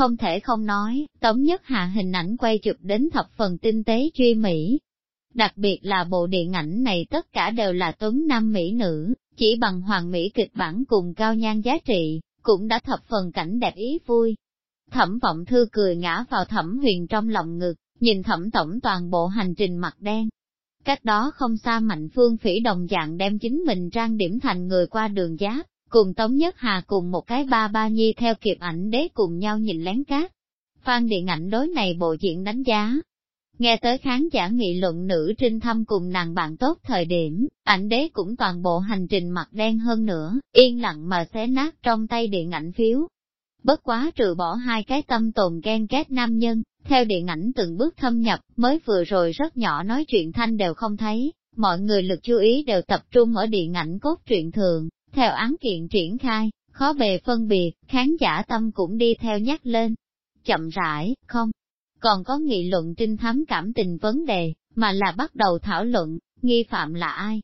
Không thể không nói, Tống Nhất Hạ hình ảnh quay chụp đến thập phần tinh tế truy mỹ. Đặc biệt là bộ điện ảnh này tất cả đều là tuấn nam mỹ nữ, chỉ bằng hoàng mỹ kịch bản cùng cao nhan giá trị, cũng đã thập phần cảnh đẹp ý vui. Thẩm vọng thư cười ngã vào thẩm huyền trong lòng ngực, nhìn thẩm tổng toàn bộ hành trình mặt đen. Cách đó không xa mạnh phương phỉ đồng dạng đem chính mình trang điểm thành người qua đường giáp, cùng Tống Nhất Hà cùng một cái ba ba nhi theo kịp ảnh đế cùng nhau nhìn lén cát. Phan điện ảnh đối này bộ diện đánh giá. Nghe tới khán giả nghị luận nữ trinh thăm cùng nàng bạn tốt thời điểm, ảnh đế cũng toàn bộ hành trình mặt đen hơn nữa, yên lặng mà xé nát trong tay điện ảnh phiếu. Bất quá trừ bỏ hai cái tâm tồn ghen ghét nam nhân, theo điện ảnh từng bước thâm nhập, mới vừa rồi rất nhỏ nói chuyện thanh đều không thấy, mọi người lực chú ý đều tập trung ở điện ảnh cốt truyện thường, theo án kiện triển khai, khó bề phân biệt, khán giả tâm cũng đi theo nhắc lên. Chậm rãi, không, còn có nghị luận trinh thám cảm tình vấn đề, mà là bắt đầu thảo luận, nghi phạm là ai.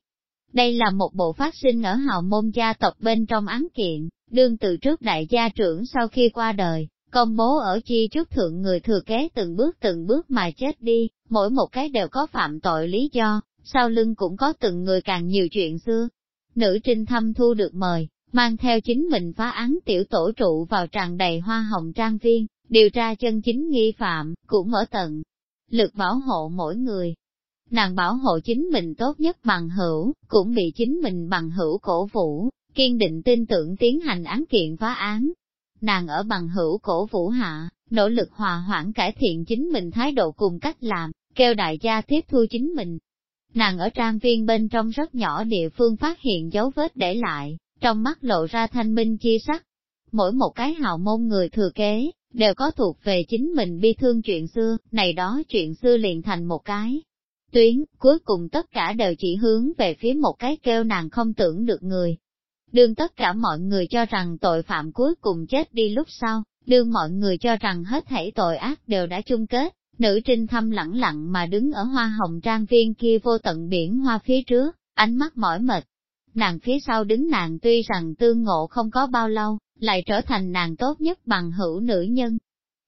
Đây là một bộ phát sinh ở hào môn gia tộc bên trong án kiện, đương từ trước đại gia trưởng sau khi qua đời, công bố ở chi trước thượng người thừa kế từng bước từng bước mà chết đi, mỗi một cái đều có phạm tội lý do, sau lưng cũng có từng người càng nhiều chuyện xưa, nữ trinh thâm thu được mời, mang theo chính mình phá án tiểu tổ trụ vào tràn đầy hoa hồng trang viên, điều tra chân chính nghi phạm, cũng ở tận. Lực bảo hộ mỗi người. Nàng bảo hộ chính mình tốt nhất bằng hữu, cũng bị chính mình bằng hữu cổ vũ, kiên định tin tưởng tiến hành án kiện phá án. Nàng ở bằng hữu cổ vũ hạ, nỗ lực hòa hoãn cải thiện chính mình thái độ cùng cách làm, kêu đại gia tiếp thu chính mình, Nàng ở trang viên bên trong rất nhỏ địa phương phát hiện dấu vết để lại, trong mắt lộ ra thanh minh chi sắc. Mỗi một cái hào môn người thừa kế, đều có thuộc về chính mình bi thương chuyện xưa, này đó chuyện xưa liền thành một cái. Tuyến, cuối cùng tất cả đều chỉ hướng về phía một cái kêu nàng không tưởng được người. Đương tất cả mọi người cho rằng tội phạm cuối cùng chết đi lúc sau, đương mọi người cho rằng hết thảy tội ác đều đã chung kết, Nữ trinh thâm lẳng lặng mà đứng ở hoa hồng trang viên kia vô tận biển hoa phía trước, ánh mắt mỏi mệt. Nàng phía sau đứng nàng tuy rằng tương ngộ không có bao lâu, lại trở thành nàng tốt nhất bằng hữu nữ nhân.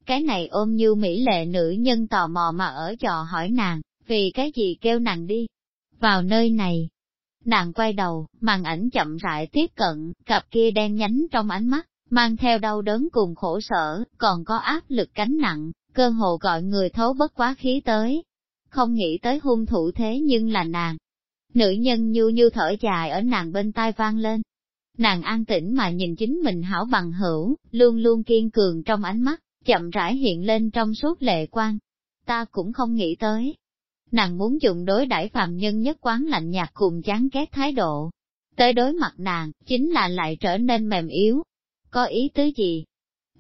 Cái này ôm như mỹ lệ nữ nhân tò mò mà ở trò hỏi nàng, vì cái gì kêu nàng đi vào nơi này. Nàng quay đầu, màn ảnh chậm rãi tiếp cận, cặp kia đen nhánh trong ánh mắt, mang theo đau đớn cùng khổ sở, còn có áp lực cánh nặng, cơ hồ gọi người thấu bất quá khí tới. Không nghĩ tới hung thủ thế nhưng là nàng. Nữ nhân nhu như thở dài ở nàng bên tai vang lên. Nàng an tĩnh mà nhìn chính mình hảo bằng hữu, luôn luôn kiên cường trong ánh mắt, chậm rãi hiện lên trong suốt lệ quan. Ta cũng không nghĩ tới. Nàng muốn dùng đối đãi phàm nhân nhất quán lạnh nhạt cùng chán ghét thái độ. Tới đối mặt nàng, chính là lại trở nên mềm yếu. Có ý tứ gì?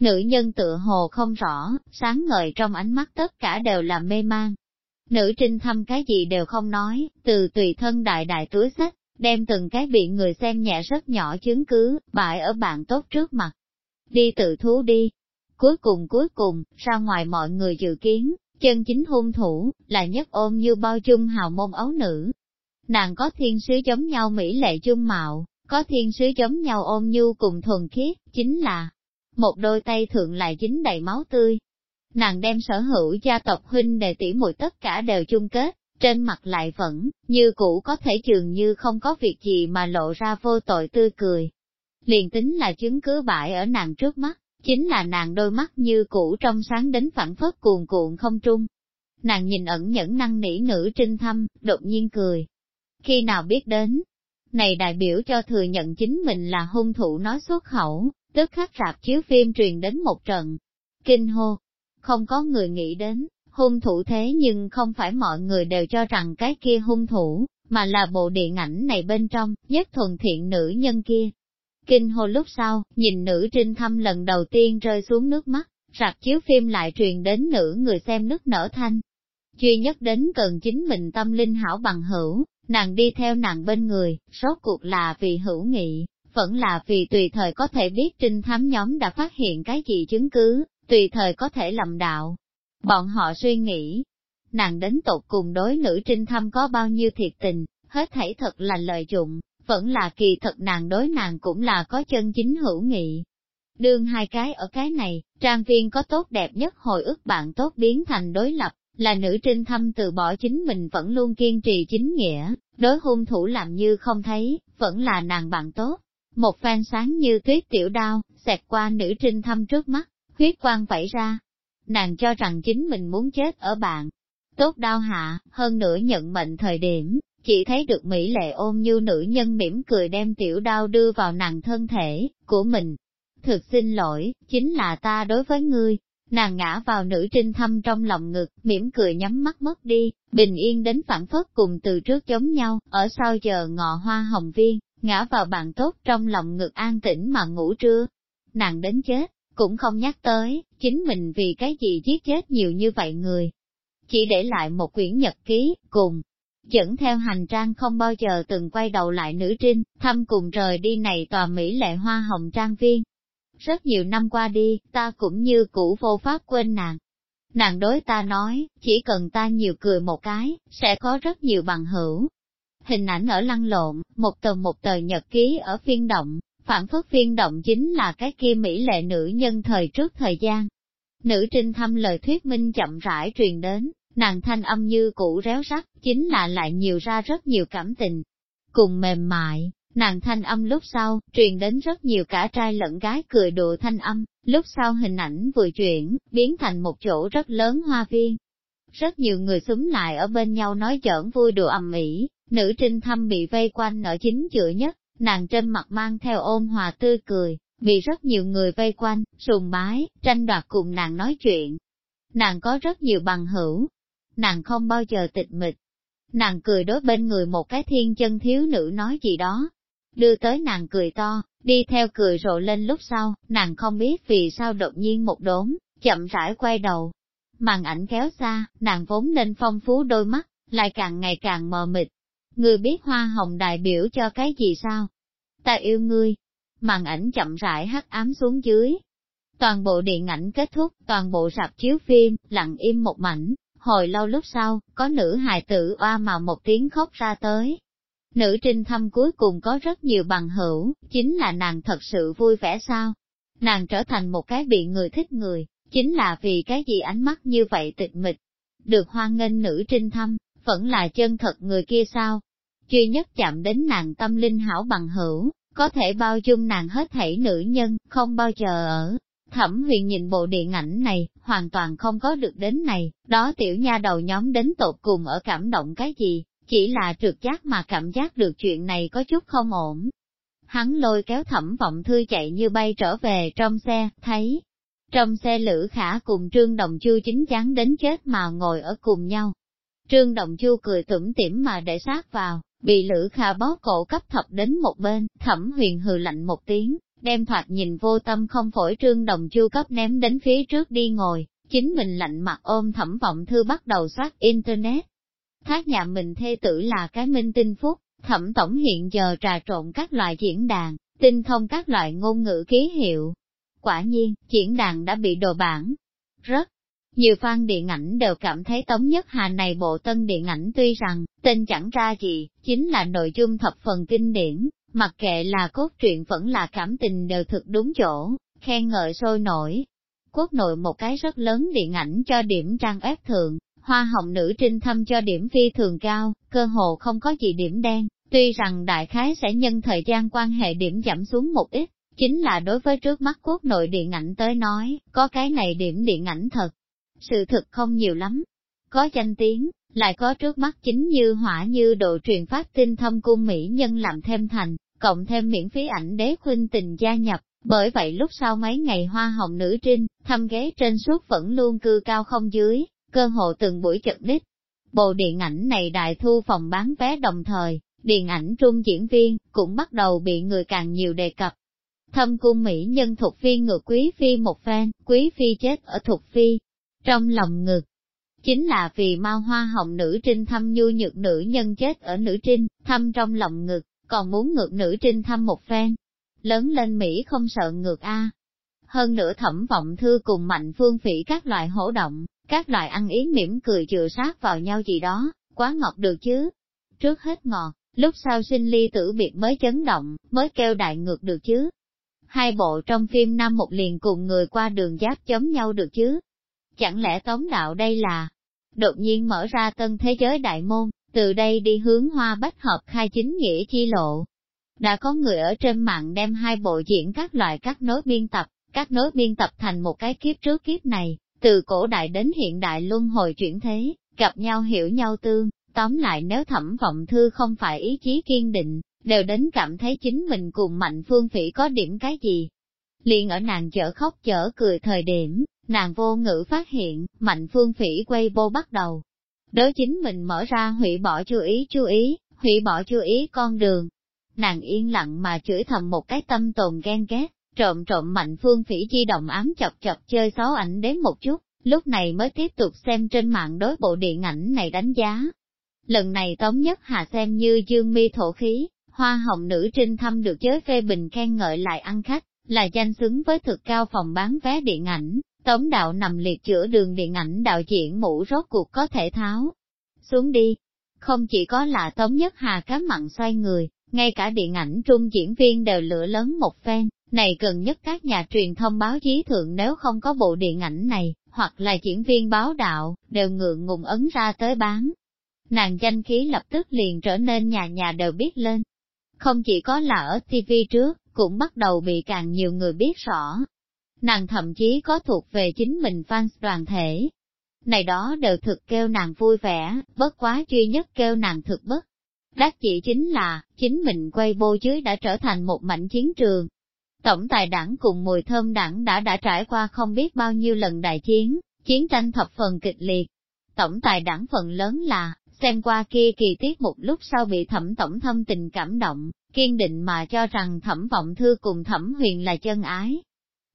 Nữ nhân tựa hồ không rõ, sáng ngời trong ánh mắt tất cả đều là mê mang. Nữ trinh thăm cái gì đều không nói, từ tùy thân đại đại túi sách, đem từng cái bị người xem nhẹ rất nhỏ chứng cứ, bại ở bạn tốt trước mặt. Đi tự thú đi. Cuối cùng cuối cùng, ra ngoài mọi người dự kiến, chân chính hung thủ, là nhất ôm như bao chung hào môn ấu nữ. Nàng có thiên sứ giống nhau mỹ lệ chung mạo, có thiên sứ giống nhau ôm nhu cùng thuần khiết, chính là, một đôi tay thượng lại dính đầy máu tươi. Nàng đem sở hữu gia tộc huynh đệ tỷ muội tất cả đều chung kết, trên mặt lại vẫn, như cũ có thể dường như không có việc gì mà lộ ra vô tội tươi cười. Liền tính là chứng cứ bại ở nàng trước mắt, chính là nàng đôi mắt như cũ trong sáng đến phản phất cuồn cuộn không trung. Nàng nhìn ẩn nhẫn năng nỉ nữ trinh thâm, đột nhiên cười. Khi nào biết đến, này đại biểu cho thừa nhận chính mình là hung thủ nói xuất khẩu, tức khắc rạp chiếu phim truyền đến một trận. Kinh hô, không có người nghĩ đến, hung thủ thế nhưng không phải mọi người đều cho rằng cái kia hung thủ, mà là bộ điện ảnh này bên trong, nhất thuần thiện nữ nhân kia. Kinh hô lúc sau, nhìn nữ trinh thăm lần đầu tiên rơi xuống nước mắt, rạp chiếu phim lại truyền đến nữ người xem nước nở thanh. Duy nhất đến cần chính mình tâm linh hảo bằng hữu, nàng đi theo nàng bên người, rốt cuộc là vì hữu nghị, vẫn là vì tùy thời có thể biết trinh thám nhóm đã phát hiện cái gì chứng cứ, tùy thời có thể lầm đạo. Bọn họ suy nghĩ, nàng đến tột cùng đối nữ trinh thăm có bao nhiêu thiệt tình, hết thảy thật là lợi dụng, vẫn là kỳ thật nàng đối nàng cũng là có chân chính hữu nghị. Đương hai cái ở cái này, trang viên có tốt đẹp nhất hồi ức bạn tốt biến thành đối lập, là nữ trinh thâm từ bỏ chính mình vẫn luôn kiên trì chính nghĩa, đối hung thủ làm như không thấy, vẫn là nàng bạn tốt. Một phen sáng như tuyết tiểu đao, xẹt qua nữ trinh thâm trước mắt, huyết quang vẫy ra. Nàng cho rằng chính mình muốn chết ở bạn. Tốt đau hạ, hơn nữa nhận mệnh thời điểm, chỉ thấy được Mỹ lệ ôm như nữ nhân mỉm cười đem tiểu đao đưa vào nàng thân thể, của mình. Thực xin lỗi, chính là ta đối với ngươi. Nàng ngã vào nữ trinh thâm trong lòng ngực, mỉm cười nhắm mắt mất đi, bình yên đến phản phất cùng từ trước giống nhau, ở sau giờ ngọ hoa hồng viên, ngã vào bàn tốt trong lòng ngực an tĩnh mà ngủ trưa. Nàng đến chết, cũng không nhắc tới, chính mình vì cái gì giết chết nhiều như vậy người. Chỉ để lại một quyển nhật ký, cùng, dẫn theo hành trang không bao giờ từng quay đầu lại nữ trinh, thăm cùng rời đi này tòa Mỹ lệ hoa hồng trang viên. Rất nhiều năm qua đi, ta cũng như cũ vô pháp quên nàng. Nàng đối ta nói, chỉ cần ta nhiều cười một cái, sẽ có rất nhiều bằng hữu. Hình ảnh ở lăn lộn, một tờ một tờ nhật ký ở phiên động, phản phất phiên động chính là cái kia Mỹ lệ nữ nhân thời trước thời gian. Nữ trinh thăm lời thuyết minh chậm rãi truyền đến, nàng thanh âm như cũ réo rắt, chính là lại nhiều ra rất nhiều cảm tình. Cùng mềm mại, nàng thanh âm lúc sau, truyền đến rất nhiều cả trai lẫn gái cười đùa thanh âm, lúc sau hình ảnh vừa chuyển, biến thành một chỗ rất lớn hoa viên. Rất nhiều người xúm lại ở bên nhau nói giỡn vui đùa ầm ĩ, nữ trinh thăm bị vây quanh ở chính giữa nhất, nàng trên mặt mang theo ôn hòa tươi cười, bị rất nhiều người vây quanh, sùng bái, tranh đoạt cùng nàng nói chuyện. Nàng có rất nhiều bằng hữu, nàng không bao giờ tịch mịch. Nàng cười đối bên người một cái thiên chân thiếu nữ nói gì đó, đưa tới nàng cười to, đi theo cười rộ lên lúc sau, nàng không biết vì sao đột nhiên một đốn, chậm rãi quay đầu. Màn ảnh kéo xa, nàng vốn nên phong phú đôi mắt, lại càng ngày càng mờ mịt. Ngươi biết hoa hồng đại biểu cho cái gì sao? Ta yêu ngươi. Màn ảnh chậm rãi hắt ám xuống dưới. Toàn bộ điện ảnh kết thúc, toàn bộ rạp chiếu phim, lặng im một mảnh, Hồi lâu lúc sau, có nữ hài tử oa mà một tiếng khóc ra tới. Nữ trinh thăm cuối cùng có rất nhiều bằng hữu, chính là nàng thật sự vui vẻ sao? Nàng trở thành một cái bị người thích người, chính là vì cái gì ánh mắt như vậy tịch mịch. Được hoan nghênh nữ trinh thăm, vẫn là chân thật người kia sao? Duy nhất chạm đến nàng tâm linh hảo bằng hữu, có thể bao dung nàng hết thảy nữ nhân, không bao giờ ở, Thẩm huyền nhìn bộ điện ảnh này, hoàn toàn không có được đến này, đó tiểu nha đầu nhóm đến tột cùng ở cảm động cái gì, chỉ là trượt giác mà cảm giác được chuyện này có chút không ổn. Hắn lôi kéo thẩm vọng thư chạy như bay trở về trong xe, thấy, trong xe Lữ Khả cùng Trương Đồng Chu chính chắn đến chết mà ngồi ở cùng nhau. Trương Đồng Chu cười tủm tỉm mà để sát vào, bị Lữ Kha bó cổ cấp thập đến một bên, thẩm huyền hừ lạnh một tiếng, đem thoạt nhìn vô tâm không phổi trương đồng chu cấp ném đến phía trước đi ngồi, chính mình lạnh mặt ôm thẩm vọng thư bắt đầu soát internet. Thác nhà mình thê tử là cái minh tinh phúc, thẩm tổng hiện giờ trà trộn các loại diễn đàn, tinh thông các loại ngôn ngữ ký hiệu. Quả nhiên, diễn đàn đã bị đồ bản. Rất nhiều fan điện ảnh đều cảm thấy Tống Nhất Hà này bộ tân điện ảnh tuy rằng, tên chẳng ra gì, chính là nội dung thập phần kinh điển, Mặc kệ là cốt truyện vẫn là cảm tình đều thực đúng chỗ, khen ngợi sôi nổi. Quốc nội một cái rất lớn điện ảnh cho điểm trang ép thượng, hoa hồng nữ trinh thâm cho điểm phi thường cao, cơ hồ không có gì điểm đen, tuy rằng đại khái sẽ nhân thời gian quan hệ điểm giảm xuống một ít, chính là đối với trước mắt quốc nội điện ảnh tới nói, có cái này điểm điện ảnh thật. Sự thực không nhiều lắm, có danh tiếng, lại có trước mắt chính như hỏa như độ truyền phát tin thâm cung mỹ nhân làm thêm thành, cộng thêm miễn phí ảnh đế khuynh tình gia nhập, bởi vậy lúc sau mấy ngày hoa hồng nữ trinh, thăm ghế trên suốt vẫn luôn cư cao không dưới, cơ hộ từng buổi chật đích. Bộ điện ảnh này đại thu phòng bán vé đồng thời, điện ảnh trung diễn viên cũng bắt đầu bị người càng nhiều đề cập. Thâm cung Mỹ nhân thuộc phi ngược quý phi một phen, quý phi chết ở thuộc phi. Trong lòng ngực, chính là vì mau hoa hồng nữ trinh thăm nhu nhược nữ nhân chết ở nữ trinh, thăm trong lòng ngực, còn muốn ngược nữ trinh thăm một phen. Lớn lên Mỹ không sợ ngược A. Hơn nữa thẩm vọng thư cùng mạnh phương phỉ các loại hỗ động, các loại ăn ý mỉm cười chừa sát vào nhau gì đó, quá ngọt được chứ. Trước hết ngọt, lúc sau sinh ly tử biệt mới chấn động, mới kêu đại ngược được chứ. hai bộ trong phim Nam một liền cùng người qua đường giáp chống nhau được chứ? Chẳng lẽ tống đạo đây là đột nhiên mở ra tân thế giới đại môn, từ đây đi hướng hoa bách hợp khai chính nghĩa chi lộ. Đã có người ở trên mạng đem hai bộ diễn các loại các nối biên tập, các nối biên tập thành một cái kiếp trước kiếp này, từ cổ đại đến hiện đại luân hồi chuyển thế, gặp nhau hiểu nhau tương, tóm lại nếu thẩm vọng thư không phải ý chí kiên định, đều đến cảm thấy chính mình cùng mạnh phương phỉ có điểm cái gì liền ở nàng chở khóc chở cười thời điểm, nàng vô ngữ phát hiện, mạnh phương phỉ quay bô bắt đầu. Đối chính mình mở ra hủy bỏ chú ý chú ý, hủy bỏ chú ý con đường. Nàng yên lặng mà chửi thầm một cái tâm tồn ghen ghét, trộm trộm mạnh phương phỉ chi động ám chọc chọc chơi xấu ảnh đến một chút, lúc này mới tiếp tục xem trên mạng đối bộ điện ảnh này đánh giá. Lần này Tống Nhất Hà xem như dương mi thổ khí, hoa hồng nữ trinh thăm được giới phê bình khen ngợi lại ăn khách, là danh xứng với thực cao phòng bán vé điện ảnh, Tống đạo nằm liệt chữa đường điện ảnh đạo diễn mũ rốt cuộc có thể tháo. Xuống đi. Không chỉ có là Tống Nhất Hà cá mặn xoay người, ngay cả điện ảnh trung diễn viên đều lửa lớn một phen, này cần nhất các nhà truyền thông báo chí thượng nếu không có bộ điện ảnh này, hoặc là diễn viên báo đạo, đều ngượng ngùng ấn ra tới bán. Nàng danh khí lập tức liền trở nên nhà nhà đều biết lên. Không chỉ có là ở TV trước, cũng bắt đầu bị càng nhiều người biết rõ, nàng thậm chí có thuộc về chính mình fans đoàn thể. Này đó đều thực kêu nàng vui vẻ, bất quá duy nhất kêu nàng thực bất. Đắc chỉ chính là, chính mình quay bô dưới đã trở thành một mảnh chiến trường. Tổng tài đảng cùng mùi thơm đảng đã đã trải qua không biết bao nhiêu lần đại chiến, chiến tranh thập phần kịch liệt. Tổng tài đảng phần lớn là, xem qua kia kỳ tiết một lúc sau bị thẩm tổng thâm tình cảm động, kiên định mà cho rằng thẩm vọng thư cùng thẩm huyền là chân ái,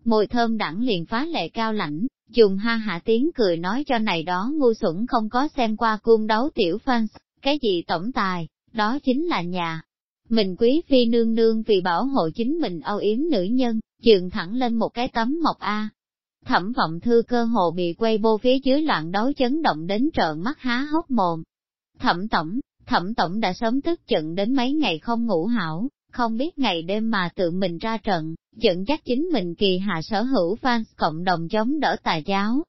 Mùi thơm đẳng liền phá lệ cao lãnh, dùng ha hạ tiếng cười nói cho này đó ngu xuẩn không có xem qua cung đấu tiểu fans, cái gì tổng tài, đó chính là nhà. Mình quý phi nương nương vì bảo hộ chính mình âu yếm nữ nhân, trường thẳng lên một cái tấm mộc A. Thẩm vọng thư cơ hồ bị quay bô phía dưới loạn đấu chấn động đến trợn mắt há hốc mồm. Thẩm tổng, thẩm tổng đã sớm tức giận đến mấy ngày không ngủ hảo, không biết ngày đêm mà tự mình ra trận, dẫn dắt chính mình kỳ hạ sở hữu fans cộng đồng chống đỡ tà giáo.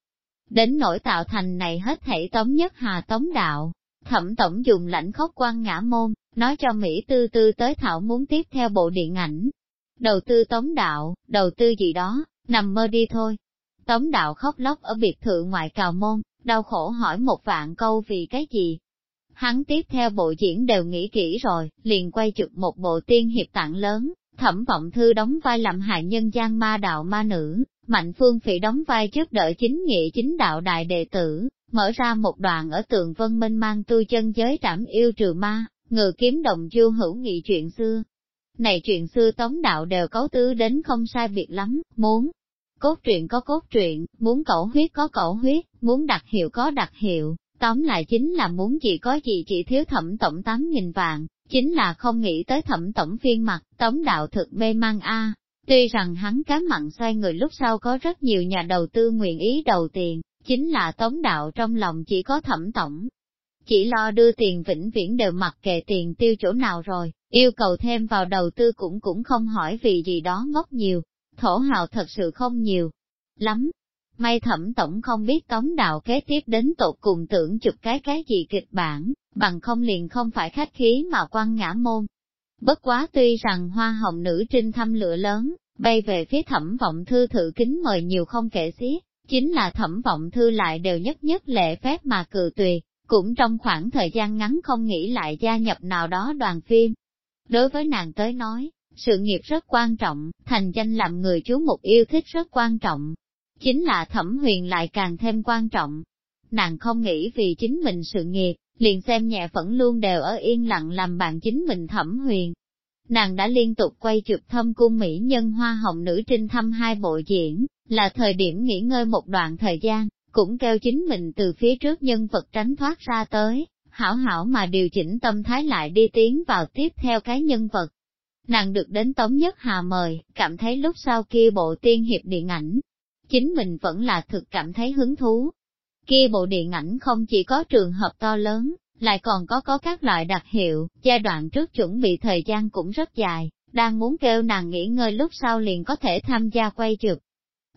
Đến nỗi tạo thành này hết thảy tống nhất hà tống đạo, thẩm tổng dùng lãnh khóc quan ngã môn, nói cho Mỹ tư tư tới thảo muốn tiếp theo bộ điện ảnh. Đầu tư tống đạo, đầu tư gì đó, nằm mơ đi thôi. Tống đạo khóc lóc ở biệt thự ngoại cào môn, đau khổ hỏi một vạn câu vì cái gì, Hắn tiếp theo bộ diễn đều nghĩ kỹ rồi, liền quay chụp một bộ tiên hiệp tặng lớn, thẩm vọng thư đóng vai làm hại nhân gian ma đạo ma nữ, mạnh phương phỉ đóng vai trước đỡ chính nghĩa chính đạo đại đệ tử, mở ra một đoạn ở tường vân minh mang tu chân giới trảm yêu trừ ma, ngự kiếm đồng du hữu nghị chuyện xưa. Này chuyện xưa tống đạo đều cấu tứ đến không sai biệt lắm, muốn cốt truyện có cốt truyện, muốn cẩu huyết có cẩu huyết, muốn đặc hiệu có đặc hiệu, Tóm lại chính là muốn gì có gì chỉ thiếu thẩm tổng 8.000 vạn, chính là không nghĩ tới thẩm tổng phiên mặt, tống đạo thực mê mang a. Tuy rằng hắn cá mặn xoay người lúc sau có rất nhiều nhà đầu tư nguyện ý đầu tiền, chính là tống đạo trong lòng chỉ có thẩm tổng. Chỉ lo đưa tiền vĩnh viễn đều mặc kệ tiền tiêu chỗ nào rồi, yêu cầu thêm vào đầu tư cũng cũng không hỏi vì gì đó ngốc nhiều, thổ hào thật sự không nhiều. Lắm, May thẩm tổng không biết tống đạo kế tiếp đến tột cùng tưởng chụp cái cái gì kịch bản, bằng không liền không phải khách khí mà quan ngã môn. Bất quá tuy rằng hoa hồng nữ trinh thăm lửa lớn, bay về phía thẩm vọng thư thử kính mời nhiều không kể xiết, chính là thẩm vọng thư lại đều nhất nhất lệ phép mà cự tuyệt, cũng trong khoảng thời gian ngắn không nghĩ lại gia nhập nào đó đoàn phim. Đối với nàng tới nói, sự nghiệp rất quan trọng, thành danh làm người chú mục yêu thích rất quan trọng, chính là thẩm huyền lại càng thêm quan trọng. Nàng không nghĩ vì chính mình sự nghiệp, liền xem nhẹ vẫn luôn đều ở yên lặng làm bạn chính mình thẩm huyền. Nàng đã liên tục quay chụp thâm cung Mỹ nhân hoa hồng nữ trinh thăm hai bộ diễn, là thời điểm nghỉ ngơi một đoạn thời gian, cũng kêu chính mình từ phía trước nhân vật tránh thoát ra tới, hảo hảo mà điều chỉnh tâm thái lại đi tiến vào tiếp theo cái nhân vật. Nàng được đến Tống Nhất Hà mời, cảm thấy lúc sau kia bộ tiên hiệp điện ảnh, chính mình vẫn là thực cảm thấy hứng thú. Kia bộ điện ảnh không chỉ có trường hợp to lớn, lại còn có có các loại đặc hiệu, giai đoạn trước chuẩn bị thời gian cũng rất dài, đang muốn kêu nàng nghỉ ngơi lúc sau liền có thể tham gia quay chụp.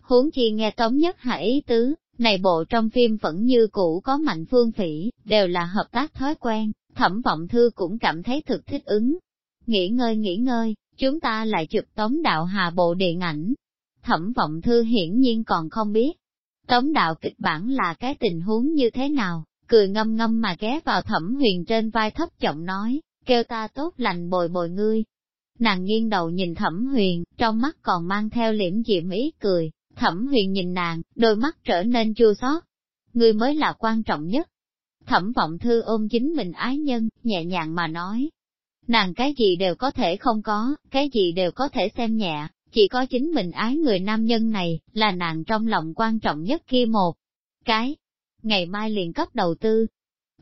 Huống chi nghe Tống Nhất Hải ý tứ, này bộ trong phim vẫn như cũ có mạnh phương phỉ, đều là hợp tác thói quen, thẩm vọng thư cũng cảm thấy thực thích ứng. Nghỉ ngơi nghỉ ngơi, chúng ta lại chụp Tống Đạo Hà bộ điện ảnh. Thẩm vọng thư hiển nhiên còn không biết. Tống đạo kịch bản là cái tình huống như thế nào, cười ngâm ngâm mà ghé vào thẩm huyền trên vai thấp giọng nói, kêu ta tốt lành bồi bồi ngươi. Nàng nghiêng đầu nhìn thẩm huyền, trong mắt còn mang theo liễm diệm ý cười, thẩm huyền nhìn nàng, đôi mắt trở nên chua xót. Ngươi mới là quan trọng nhất. Thẩm vọng thư ôm chính mình ái nhân, nhẹ nhàng mà nói. Nàng cái gì đều có thể không có, cái gì đều có thể xem nhẹ, chỉ có chính mình ái người nam nhân này, là nàng trong lòng quan trọng nhất kia một. Cái, ngày mai liền cấp đầu tư.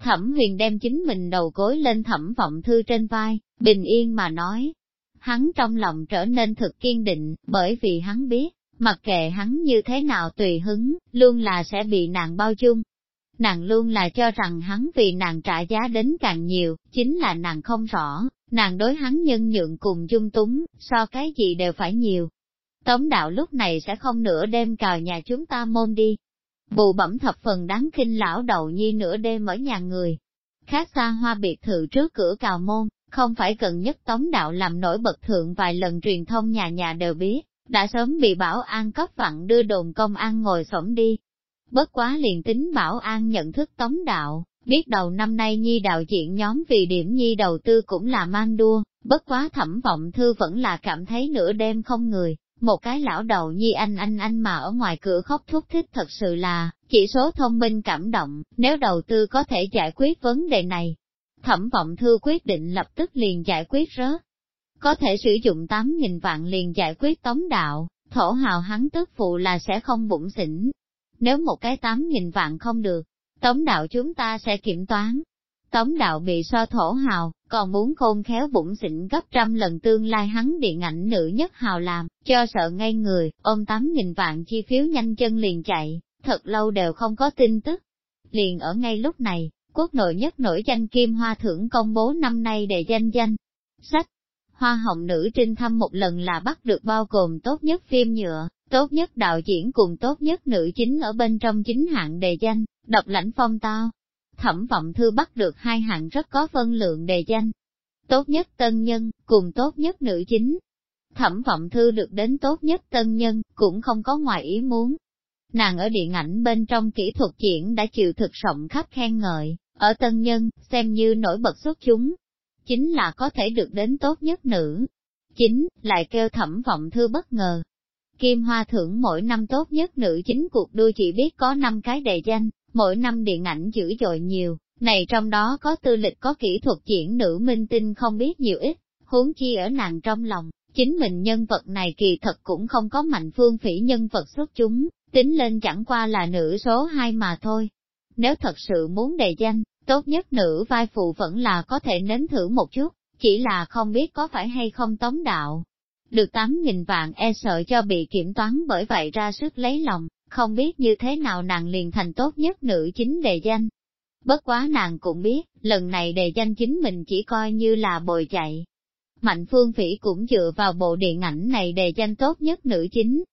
Thẩm huyền đem chính mình đầu gối lên thẩm vọng thư trên vai, bình yên mà nói. Hắn trong lòng trở nên thực kiên định, bởi vì hắn biết, mặc kệ hắn như thế nào tùy hứng, luôn là sẽ bị nàng bao chung. Nàng luôn là cho rằng hắn vì nàng trả giá đến càng nhiều, chính là nàng không rõ, nàng đối hắn nhân nhượng cùng dung túng, so cái gì đều phải nhiều. Tống đạo lúc này sẽ không nửa đêm cào nhà chúng ta môn đi, Bù bẩm thập phần đáng kinh lão đầu nhi nửa đêm ở nhà người. Khác xa hoa biệt thự trước cửa cào môn, không phải cần nhất tống đạo làm nổi bật thượng vài lần truyền thông nhà nhà đều biết, đã sớm bị bảo an cấp vặn đưa đồn công an ngồi xổm đi. Bất quá liền tính bảo an nhận thức tống đạo, biết đầu năm nay nhi đạo diện nhóm vì điểm nhi đầu tư cũng là mang đua, bất quá thẩm vọng thư vẫn là cảm thấy nửa đêm không người, một cái lão đầu nhi anh anh anh mà ở ngoài cửa khóc thúc thích thật sự là, chỉ số thông minh cảm động, nếu đầu tư có thể giải quyết vấn đề này. Thẩm vọng thư quyết định lập tức liền giải quyết rớt. Có thể sử dụng 8.000 vạn liền giải quyết tống đạo, thổ hào hắn tức phụ là sẽ không bụng xỉn. Nếu một cái 8.000 vạn không được, tống đạo chúng ta sẽ kiểm toán, Tống đạo bị so thổ hào, còn muốn khôn khéo bụng xịn gấp trăm lần tương lai hắn điện ảnh nữ nhất hào làm, cho sợ ngay người, ôm tám nghìn vạn chi phiếu nhanh chân liền chạy, thật lâu đều không có tin tức. Liền ở ngay lúc này, quốc nội nhất nổi danh Kim Hoa Thưởng công bố năm nay đề danh danh. Sách, Hoa hồng nữ trinh thăm một lần là bắt được bao gồm tốt nhất phim nhựa, tốt nhất đạo diễn cùng tốt nhất nữ chính ở bên trong chính hạng đề danh, độc lãnh phong tao, thẩm vọng thư bắt được hai hạng rất có phân lượng đề danh. Tốt nhất tân nhân, cùng tốt nhất nữ chính. Thẩm vọng thư được đến tốt nhất tân nhân, cũng không có ngoài ý muốn. Nàng ở điện ảnh bên trong kỹ thuật diễn đã chịu thực rộng khắp khen ngợi, ở tân nhân, xem như nổi bật xuất chúng. Chính là có thể được đến tốt nhất nữ. Chính, lại kêu thẩm vọng thư bất ngờ. Kim Hoa thưởng mỗi năm tốt nhất nữ chính cuộc đua chỉ biết có 5 cái đề danh, mỗi năm điện ảnh dữ dội nhiều, này trong đó có tư lịch có kỹ thuật diễn nữ minh tinh không biết nhiều ít, huống chi ở nàng trong lòng, chính mình nhân vật này kỳ thật cũng không có mạnh phương phỉ nhân vật xuất chúng, tính lên chẳng qua là nữ số 2 mà thôi. Nếu thật sự muốn đề danh, tốt nhất nữ vai phụ vẫn là có thể nếm thử một chút, chỉ là không biết có phải hay không tống đạo. Được 8.000 vạn e sợ cho bị kiểm toán bởi vậy ra sức lấy lòng, không biết như thế nào nàng liền thành tốt nhất nữ chính đề danh. Bất quá nàng cũng biết, lần này đề danh chính mình chỉ coi như là bồi chạy. Mạnh Phương Phỉ cũng dựa vào bộ điện ảnh này đề danh tốt nhất nữ chính.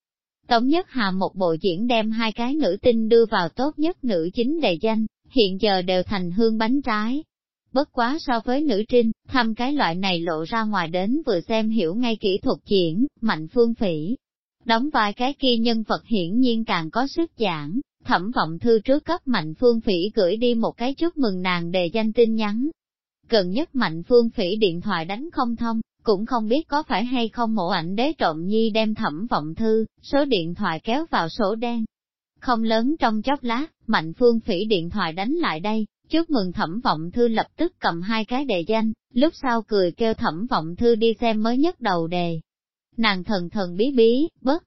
Tống Nhất Hà một bộ diễn đem hai cái nữ tinh đưa vào tốt nhất nữ chính đề danh, hiện giờ đều thành hương bánh trái. Bất quá so với nữ trinh, thăm cái loại này lộ ra ngoài đến vừa xem hiểu ngay kỹ thuật diễn, Mạnh Phương Phỉ, Đóng vai cái kia nhân vật hiển nhiên càng có sức giảng, thẩm vọng thư trước cấp Mạnh Phương Phỉ gửi đi một cái chúc mừng nàng đề danh tin nhắn. Gần nhất Mạnh Phương Phỉ điện thoại đánh không thông, cũng không biết có phải hay không mộ ảnh đế trộm nhi đem thẩm vọng thư, số điện thoại kéo vào sổ đen. Không lớn trong chốc lát, Mạnh Phương Phỉ điện thoại đánh lại đây, chúc mừng thẩm vọng thư lập tức cầm hai cái đề danh, lúc sau cười kêu thẩm vọng thư đi xem mới nhất đầu đề, nàng thần thần bí bí, bất.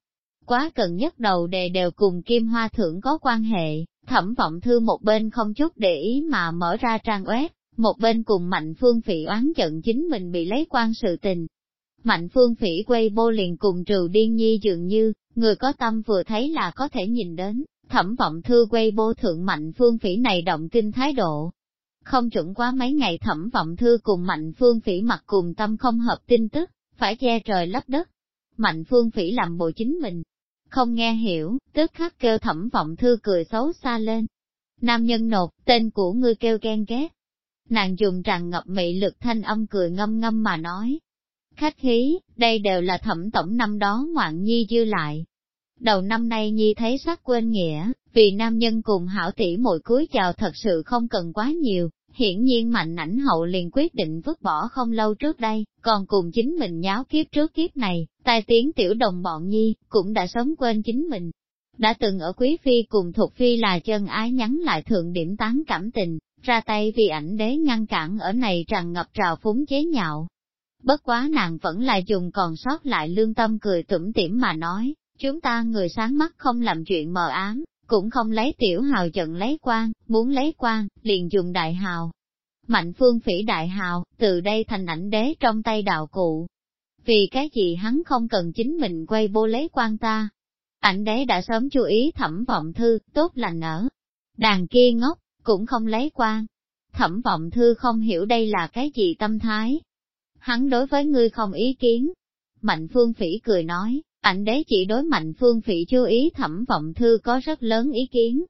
Quá cần nhất đầu đề đều cùng Kim Hoa Thượng có quan hệ, thẩm vọng thư một bên không chút để ý mà mở ra trang web, một bên cùng Mạnh Phương Phỉ oán giận chính mình bị lấy quan sự tình. Mạnh Phương Phỉ quay bô liền cùng trừ điên nhi dường như, người có tâm vừa thấy là có thể nhìn đến, thẩm vọng thư quay bô thượng Mạnh Phương Phỉ này động kinh thái độ. Không chuẩn quá mấy ngày thẩm vọng thư cùng Mạnh Phương Phỉ mặt cùng tâm không hợp tin tức, phải che trời lấp đất. Mạnh phương phỉ làm bộ chính mình, không nghe hiểu, tức khắc kêu thẩm vọng thư cười xấu xa lên. Nam nhân nột, tên của ngươi kêu ghen ghét. Nàng dùng tràn ngập mị lực thanh âm cười ngâm ngâm mà nói. Khách khí, đây đều là thẩm tổng năm đó ngoạn nhi dư lại. Đầu năm nay nhi thấy sắc quên nghĩa, vì nam nhân cùng hảo tỷ mỗi cuối chào thật sự không cần quá nhiều, hiển nhiên mạnh ảnh hậu liền quyết định vứt bỏ không lâu trước đây, còn cùng chính mình nháo kiếp trước kiếp này, tai tiếng tiểu đồng bọn nhi, cũng đã sớm quên chính mình. Đã từng ở Quý Phi cùng Thục Phi là chân ái nhắn lại thượng điểm tán cảm tình, ra tay vì ảnh đế ngăn cản ở này tràn ngập trào phúng chế nhạo. Bất quá nàng vẫn là dùng còn sót lại lương tâm cười tủm tỉm mà nói, chúng ta người sáng mắt không làm chuyện mờ ám, cũng không lấy tiểu hào trận lấy quan, muốn lấy quan, liền dùng đại hào. Mạnh phương phỉ đại hào, từ đây thành ảnh đế trong tay đạo cụ. Vì cái gì hắn không cần chính mình quay vô lấy quan ta. Ảnh đế đã sớm chú ý thẩm vọng thư, tốt lành ở. Đàn kia ngốc, cũng không lấy quan. Thẩm vọng thư không hiểu đây là cái gì tâm thái. Hắn đối với ngươi không ý kiến. Mạnh phương phỉ cười nói, Ảnh đế chỉ đối mạnh phương phỉ chú ý thẩm vọng thư có rất lớn ý kiến.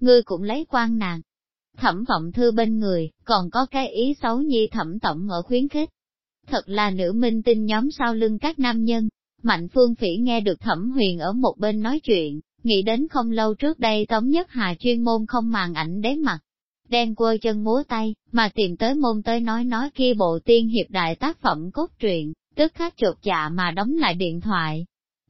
Ngươi cũng lấy quan nàng. Thẩm vọng thư bên người, còn có cái ý xấu nhi thẩm tổng ở khuyến khích. Thật là nữ minh tinh nhóm sau lưng các nam nhân. Mạnh phương phỉ nghe được thẩm huyền ở một bên nói chuyện, nghĩ đến không lâu trước đây Tống Nhất Hà chuyên môn không màn ảnh đế mặt. Đen quơ chân múa tay, mà tìm tới môn tới nói nói kia bộ tiên hiệp đại tác phẩm cốt truyện, tức khắc chột dạ mà đóng lại điện thoại,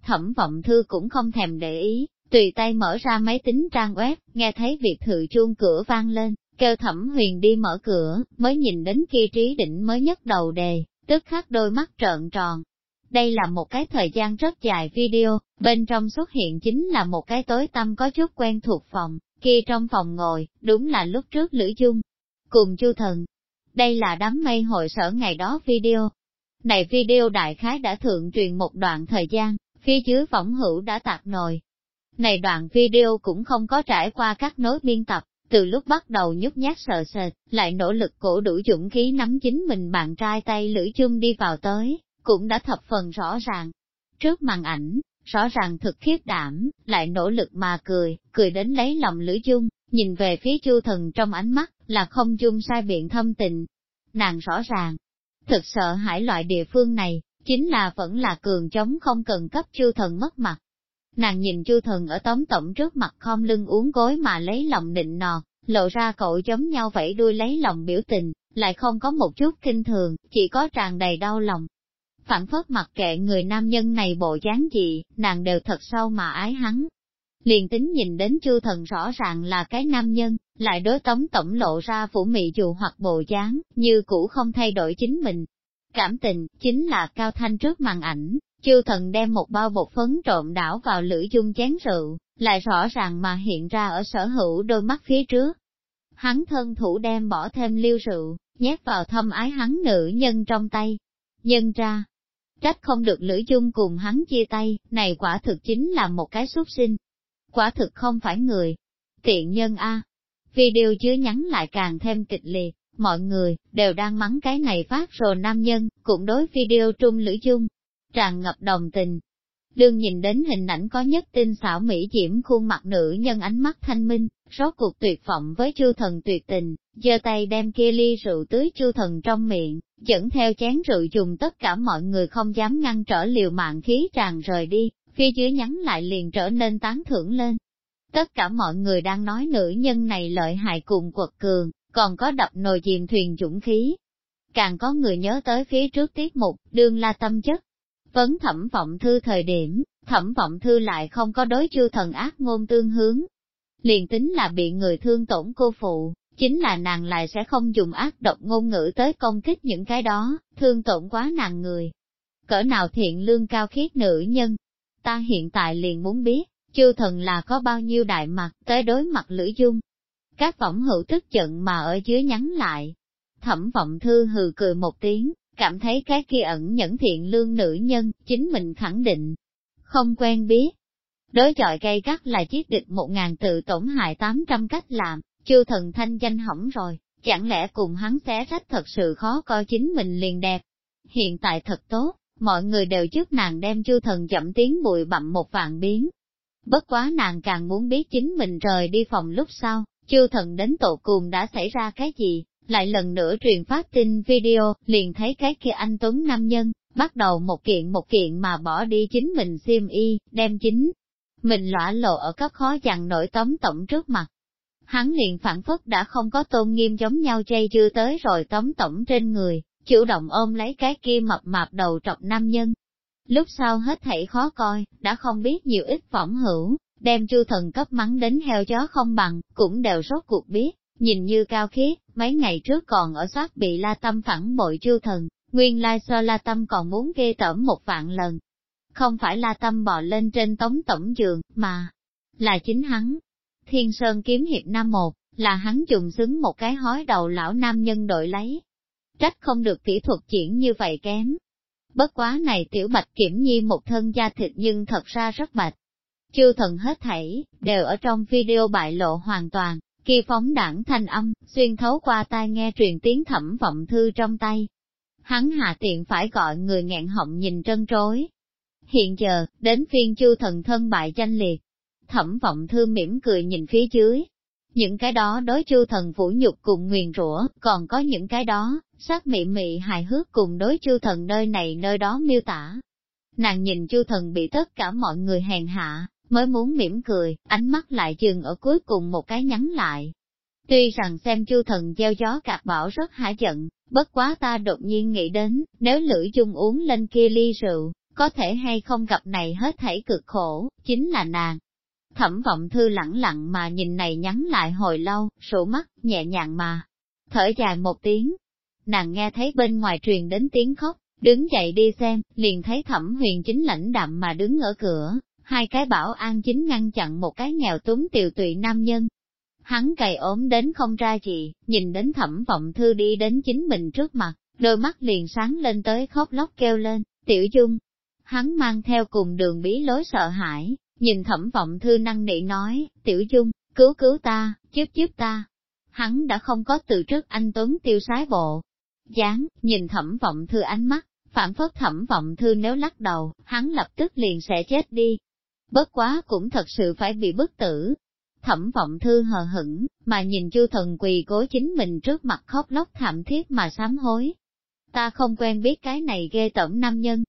Thẩm vọng thư cũng không thèm để ý, tùy tay mở ra máy tính trang web, nghe thấy việc thự chuông cửa vang lên, kêu thẩm huyền đi mở cửa, mới nhìn đến kia trí định mới nhất đầu đề, tức khắc đôi mắt trợn tròn. Đây là một cái thời gian rất dài video, bên trong xuất hiện chính là một cái tối tâm có chút quen thuộc phòng, kia trong phòng ngồi, đúng là lúc trước Lữ Dung, cùng Chu Thần. Đây là đám mây hội sở ngày đó video. Này video đại khái đã thượng truyền một đoạn thời gian, phía dưới võng hữu đã tạc nồi. Này đoạn video cũng không có trải qua các nối biên tập, từ lúc bắt đầu nhút nhát sợ sệt, lại nỗ lực cổ đủ dũng khí nắm chính mình bạn trai tay lưỡi chung đi vào tới, cũng đã thập phần rõ ràng. Trước màn ảnh, rõ ràng thực khiếp đảm, lại nỗ lực mà cười, cười đến lấy lòng lưỡi chung, nhìn về phía chu thần trong ánh mắt, là không chung sai biện thâm tình. Nàng rõ ràng, thực sợ hãi loại địa phương này, chính là vẫn là cường chống không cần cấp chu thần mất mặt. Nàng nhìn chu thần ở tóm tổng trước mặt khom lưng uống gối mà lấy lòng định nò, lộ ra cậu giống nhau vẫy đuôi lấy lòng biểu tình, lại không có một chút kinh thường, chỉ có tràn đầy đau lòng. Phản phất mặc kệ người nam nhân này bộ dáng gì, nàng đều thật sâu mà ái hắn. Liền tính nhìn đến chu thần rõ ràng là cái nam nhân, lại đối tống tổng lộ ra phủ mị dù hoặc bộ dáng, như cũ không thay đổi chính mình, Cảm tình, chính là cao thanh trước màn ảnh, chư thần đem một bao bột phấn trộn đảo vào lưỡi dung chén rượu, lại rõ ràng mà hiện ra ở sở hữu đôi mắt phía trước. Hắn thân thủ đem bỏ thêm liêu rượu, nhét vào thâm ái hắn nữ nhân trong tay. Nhân ra, trách không được lưỡi dung cùng hắn chia tay, này quả thực chính là một cái xuất sinh. Quả thực không phải người. Tiện nhân A. Video chứa nhắn lại càng thêm kịch liệt, mọi người, đều đang mắng cái này phát rồ nam nhân, cũng đối video trung lữ chung, tràn ngập đồng tình. Đương nhìn đến hình ảnh có nhất tinh xảo mỹ diễm khuôn mặt nữ nhân ánh mắt thanh minh, rốt cuộc tuyệt vọng với chu thần tuyệt tình, giơ tay đem kia ly rượu tưới chu thần trong miệng, dẫn theo chén rượu dùng tất cả mọi người không dám ngăn trở liều mạng khí tràn rời đi, phía dưới nhắn lại liền trở nên tán thưởng lên. Tất cả mọi người đang nói nữ nhân này lợi hại cùng quật cường, còn có đập nồi chìm thuyền dũng khí. Càng có người nhớ tới phía trước tiết mục, đương la tâm chất. Vấn thẩm vọng thư thời điểm, thẩm vọng thư lại không có đối chư thần ác ngôn tương hướng. Liền tính là bị người thương tổn cô phụ, chính là nàng lại sẽ không dùng ác độc ngôn ngữ tới công kích những cái đó, thương tổn quá nàng người. Cỡ nào thiện lương cao khiết nữ nhân, ta hiện tại liền muốn biết, chư thần là có bao nhiêu đại mặt tới đối mặt lưỡi dung, các võng hữu tức giận mà ở dưới nhắn lại. Thẩm vọng thư hừ cười một tiếng, cảm thấy cái kia ẩn nhẫn thiện lương nữ nhân, chính mình khẳng định. Không quen biết. Đối chọi gây gắt là chiếc địch một ngàn tự tổn hại tám trăm cách làm, chưa thần thanh danh hỏng rồi, chẳng lẽ cùng hắn xé rách thật sự khó coi chính mình liền đẹp. Hiện tại thật tốt, mọi người đều trước nàng đem chư thần chậm tiếng bụi bặm một vạn biến. Bất quá nàng càng muốn biết chính mình rời đi phòng lúc sau, chư thần đến tổ cùng đã xảy ra cái gì, lại lần nữa truyền phát tin video, liền thấy cái kia anh Tuấn Nam Nhân, bắt đầu một kiện một kiện mà bỏ đi chính mình xiêm y, đem chính. Mình lõa lộ ở các khó dằn nổi tống tổng trước mặt. Hắn liền phản phất đã không có tôn nghiêm giống nhau chay chưa tới rồi tống tổng trên người, chủ động ôm lấy cái kia mập mạp đầu trọc nam nhân. Lúc sau hết thảy khó coi, đã không biết nhiều ít phỏng hữu, đem chu thần cấp mắng đến heo chó không bằng, cũng đều rốt cuộc biết, nhìn như cao khiết, mấy ngày trước còn ở soát bị la tâm phản bội chu thần, nguyên lai sơ la tâm còn muốn ghê tởm một vạn lần. Không phải la tâm bò lên trên tống tổng giường, mà là chính hắn. Thiên Sơn kiếm hiệp nam một, là hắn dùng xứng một cái hói đầu lão nam nhân đội lấy, trách không được kỹ thuật diễn như vậy kém. Bất quá này tiểu bạch kiểm nhi một thân da thịt nhưng thật ra rất bạch. Chư thần hết thảy, đều ở trong video bại lộ hoàn toàn, kia phóng đảng thanh âm, xuyên thấu qua tai nghe truyền tiếng thẩm vọng thư trong tay. Hắn hạ tiện phải gọi người nghẹn họng nhìn trân trối. Hiện giờ, đến phiên chu thần thân bại danh liệt. Thẩm vọng thư mỉm cười nhìn phía dưới, những cái đó đối chu thần vũ nhục cùng nguyền rủa, còn có những cái đó, sát mị mị hài hước cùng đối chu thần nơi này nơi đó miêu tả. Nàng nhìn chu thần bị tất cả mọi người hèn hạ, mới muốn mỉm cười, ánh mắt lại dừng ở cuối cùng một cái nhắn lại. Tuy rằng xem chu thần gieo gió cạp bảo rất hả giận, bất quá ta đột nhiên nghĩ đến, nếu lưỡi chung uống lên kia ly rượu, có thể hay không gặp này hết thảy cực khổ, chính là nàng. Thẩm vọng thư lẳng lặng mà nhìn này nhắn lại hồi lâu, sổ mắt, nhẹ nhàng mà. Thở dài một tiếng. Nàng nghe thấy bên ngoài truyền đến tiếng khóc, đứng dậy đi xem, liền thấy thẩm huyền chính lãnh đạm mà đứng ở cửa, hai cái bảo an chính ngăn chặn một cái nghèo túng tiều tụy nam nhân. Hắn cày ốm đến không ra gì, nhìn đến thẩm vọng thư đi đến chính mình trước mặt, đôi mắt liền sáng lên tới khóc lóc kêu lên, tiểu dung. Hắn mang theo cùng đường bí lối sợ hãi, Nhìn thẩm vọng thư năng nị nói, tiểu dung, cứu cứu ta, giúp giúp ta. Hắn đã không có từ trước anh Tuấn tiêu sái bộ. Dán, nhìn thẩm vọng thư ánh mắt, phản phất thẩm vọng thư nếu lắc đầu, hắn lập tức liền sẽ chết đi. Bất quá cũng thật sự phải bị bức tử. Thẩm vọng thư hờ hững, mà nhìn chu thần quỳ cố chính mình trước mặt khóc lóc thảm thiết mà sám hối. Ta không quen biết cái này ghê tởm nam nhân.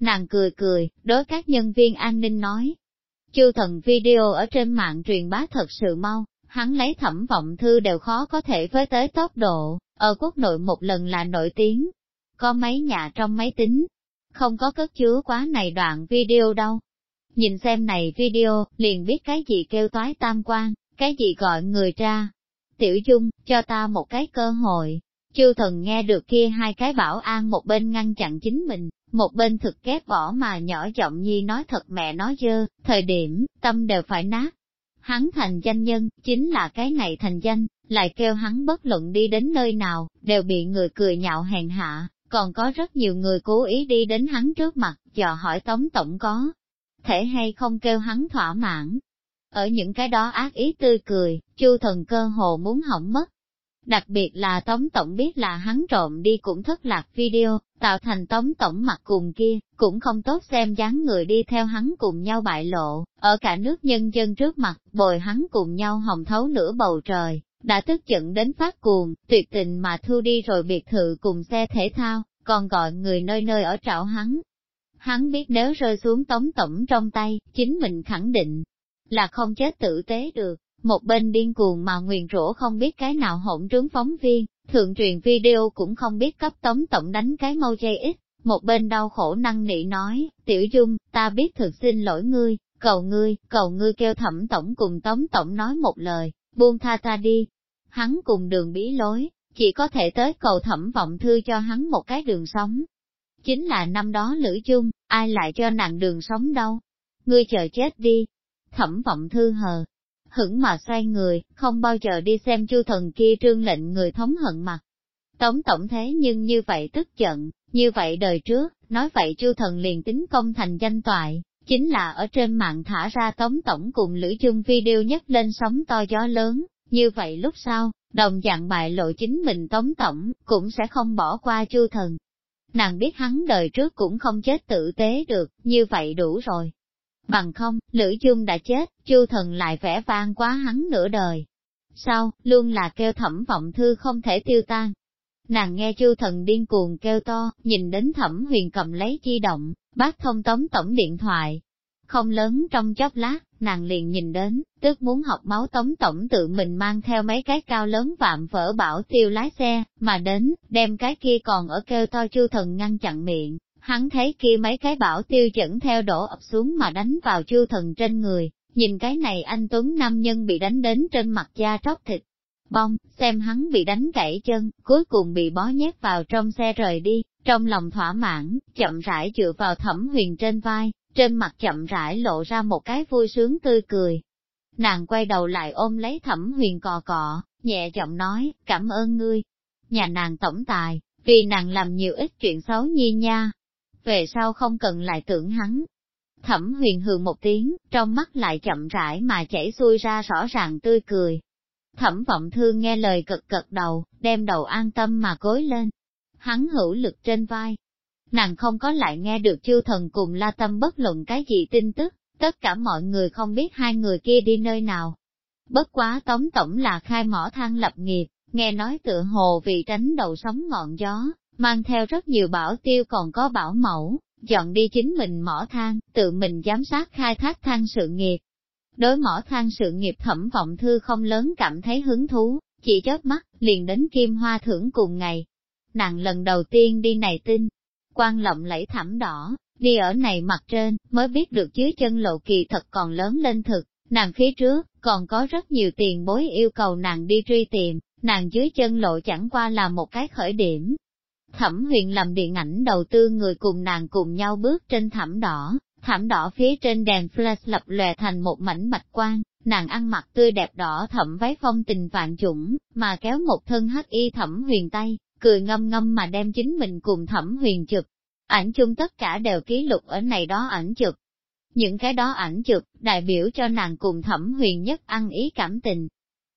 Nàng cười cười, đối các nhân viên an ninh nói, Chư thần video ở trên mạng truyền bá thật sự mau, hắn lấy thẩm vọng thư đều khó có thể với tới tốc độ, ở quốc nội một lần là nổi tiếng. Có mấy nhà trong máy tính, không có cất chứa quá này đoạn video đâu. Nhìn xem này video, liền biết cái gì kêu toái tam quan, cái gì gọi người ra. Tiểu Dung, cho ta một cái cơ hội. Chư thần nghe được kia hai cái bảo an một bên ngăn chặn chính mình, một bên thực ghét bỏ mà nhỏ giọng nhi nói thật mẹ nói dơ, thời điểm, tâm đều phải nát. Hắn thành danh nhân, chính là cái này thành danh, lại kêu hắn bất luận đi đến nơi nào, đều bị người cười nhạo hèn hạ, còn có rất nhiều người cố ý đi đến hắn trước mặt, dò hỏi tống tổng có, thể hay không kêu hắn thỏa mãn. Ở những cái đó ác ý tươi cười, chu thần cơ hồ muốn hỏng mất, Đặc biệt là Tống Tổng biết là hắn trộm đi cũng thất lạc video, tạo thành Tống Tổng mặt cùng kia, cũng không tốt xem dáng người đi theo hắn cùng nhau bại lộ, ở cả nước nhân dân trước mặt, bồi hắn cùng nhau hồng thấu nửa bầu trời, đã tức giận đến phát cuồng, tuyệt tình mà thu đi rồi biệt thự cùng xe thể thao, còn gọi người nơi nơi ở trảo hắn. Hắn biết nếu rơi xuống Tống Tổng trong tay, chính mình khẳng định là không chết tử tế được, một bên điên cuồng mà nguyền rủa không biết cái nào hỗn trướng phóng viên, thượng truyền video cũng không biết cấp tống tổng đánh cái mâu dây ít, một bên đau khổ năng nị nói, tiểu dung, ta biết thực xin lỗi ngươi, cầu ngươi, cầu ngươi kêu thẩm tổng cùng tống tổng nói một lời, buông tha ta đi. Hắn cùng đường bí lối, chỉ có thể tới cầu thẩm vọng thư cho hắn một cái đường sống. Chính là năm đó lữ chung, ai lại cho nàng đường sống đâu. Ngươi chờ chết đi. Thẩm vọng thư hờ, hững mà xoay người, không bao giờ đi xem chu thần kia trương lệnh người thống hận mặt. Tống tổng thế nhưng như vậy tức giận, như vậy đời trước, nói vậy chu thần liền tính công thành danh toại, chính là ở trên mạng thả ra tống tổng cùng lữ chung video nhất lên sóng to gió lớn, như vậy lúc sau, đồng dạng bại lộ chính mình tống tổng, cũng sẽ không bỏ qua chu thần. Nàng biết hắn đời trước cũng không chết tử tế được, như vậy đủ rồi. Bằng không, Lữ Dung đã chết, Chu thần lại vẽ vang quá hắn nửa đời. Sau, luôn là kêu thẩm vọng thư không thể tiêu tan. Nàng nghe Chu thần điên cuồng kêu to, nhìn đến thẩm huyền cầm lấy chi động, bác thông tống tổng điện thoại. Không lớn trong chốc lát, nàng liền nhìn đến, tức muốn học máu tống tổng tự mình mang theo mấy cái cao lớn vạm vỡ bảo tiêu lái xe, mà đến, đem cái kia còn ở kêu to chu thần ngăn chặn miệng. Hắn thấy kia mấy cái bảo tiêu dẫn theo đổ ập xuống mà đánh vào chu thần trên người, nhìn cái này anh Tuấn Nam Nhân bị đánh đến trên mặt da tróc thịt. bong xem hắn bị đánh gãy chân, cuối cùng bị bó nhét vào trong xe rời đi, trong lòng thỏa mãn, chậm rãi dựa vào thẩm huyền trên vai, trên mặt chậm rãi lộ ra một cái vui sướng tươi cười. Nàng quay đầu lại ôm lấy thẩm huyền cò cọ, nhẹ giọng nói, cảm ơn ngươi. Nhà nàng tổng tài, vì nàng làm nhiều ít chuyện xấu nhi nha. Về sau không cần lại tưởng hắn. Thẩm huyền hừ một tiếng, trong mắt lại chậm rãi mà chảy xuôi ra rõ ràng tươi cười. Thẩm vọng thương nghe lời cực cực đầu, đem đầu an tâm mà cối lên. Hắn hữu lực trên vai, nàng không có lại nghe được chư thần cùng la tâm bất luận cái gì tin tức, tất cả mọi người không biết hai người kia đi nơi nào. Bất quá tống tổng là khai mỏ than lập nghiệp, nghe nói tựa hồ vì tránh đầu sóng ngọn gió, mang theo rất nhiều bảo tiêu còn có bảo mẫu, dọn đi chính mình mỏ than, tự mình giám sát khai thác than sự nghiệp. Đối mỏ than sự nghiệp thẩm vọng thư không lớn cảm thấy hứng thú, chỉ chớp mắt, liền đến kim hoa thưởng cùng ngày. Nàng lần đầu tiên đi này tin, quan lộng lẫy thảm đỏ, đi ở này mặt trên, mới biết được dưới chân lộ kỳ thật còn lớn lên thực, nàng phía trước, còn có rất nhiều tiền bối yêu cầu nàng đi truy tìm, nàng dưới chân lộ chẳng qua là một cái khởi điểm. Thẩm huyền làm điện ảnh đầu tư người cùng nàng cùng nhau bước trên thảm đỏ, thảm đỏ phía trên đèn flash lập lòe thành một mảnh bạch quang, nàng ăn mặc tươi đẹp đỏ thẩm váy phong tình vạn chủng, mà kéo một thân hắc y thẩm huyền tay, cười ngâm ngâm mà đem chính mình cùng thẩm huyền chụp. Ảnh chung tất cả đều ký lục ở này đó ảnh chụp. Những cái đó ảnh chụp, đại biểu cho nàng cùng thẩm huyền nhất ăn ý cảm tình.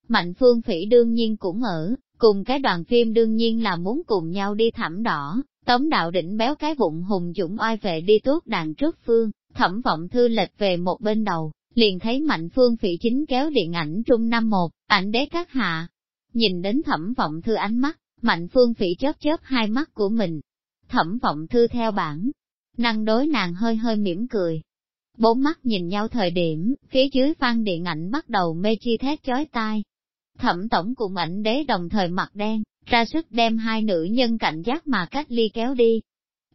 Mạnh phương phỉ đương nhiên cũng ở, cùng cái đoàn phim đương nhiên là muốn cùng nhau đi thảm đỏ, tống đạo đỉnh béo cái bụng hùng dũng oai về đi tuốt đàn trước phương, thẩm vọng thư lệch về một bên đầu, liền thấy mạnh phương phỉ chính kéo điện ảnh trung năm một, ảnh đế các hạ. Nhìn đến thẩm vọng thư ánh mắt, Mạnh phương phỉ chớp chớp hai mắt của mình. Thẩm vọng thư theo bản. Năng đối nàng hơi hơi mỉm cười. Bốn mắt nhìn nhau thời điểm, phía dưới phan điện ảnh bắt đầu mê chi thét chói tai. Thẩm tổng cùng ảnh đế đồng thời mặt đen, ra sức đem hai nữ nhân cảnh giác mà cách ly kéo đi.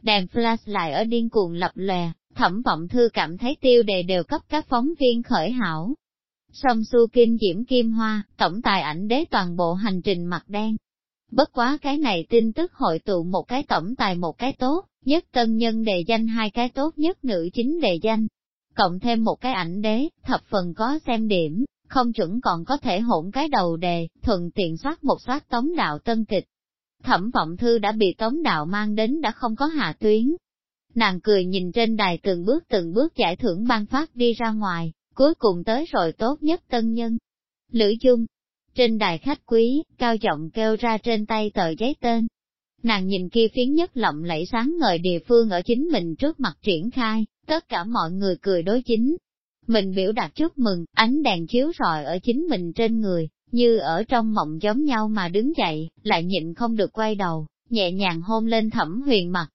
Đèn flash lại ở điên cuồng lập lè, thẩm vọng thư cảm thấy tiêu đề đều cấp các phóng viên khởi hảo. Song su kinh diễm kim hoa, tổng tài ảnh đế toàn bộ hành trình mặt đen, Bất quá cái này tin tức hội tụ một cái tổng tài một cái tốt, nhất tân nhân đề danh hai cái tốt nhất nữ chính đề danh. Cộng thêm một cái ảnh đế, thập phần có xem điểm, không chuẩn còn có thể hỗn cái đầu đề, thuận tiện soát một soát tống đạo tân kịch. Thẩm vọng thư đã bị tống đạo mang đến đã không có hạ tuyến. Nàng cười nhìn trên đài từng bước từng bước giải thưởng ban phát đi ra ngoài, cuối cùng tới rồi tốt nhất tân nhân. Lữ Dung, trên đài khách quý, cao giọng kêu ra trên tay tờ giấy tên. Nàng nhìn kia phiến nhất lộng lẫy sáng ngời địa phương ở chính mình trước mặt triển khai, tất cả mọi người cười đối chính. Mình biểu đạt chúc mừng, ánh đèn chiếu rọi ở chính mình trên người, như ở trong mộng giống nhau mà đứng dậy, lại nhịn không được quay đầu, nhẹ nhàng hôn lên thẩm huyền mặt.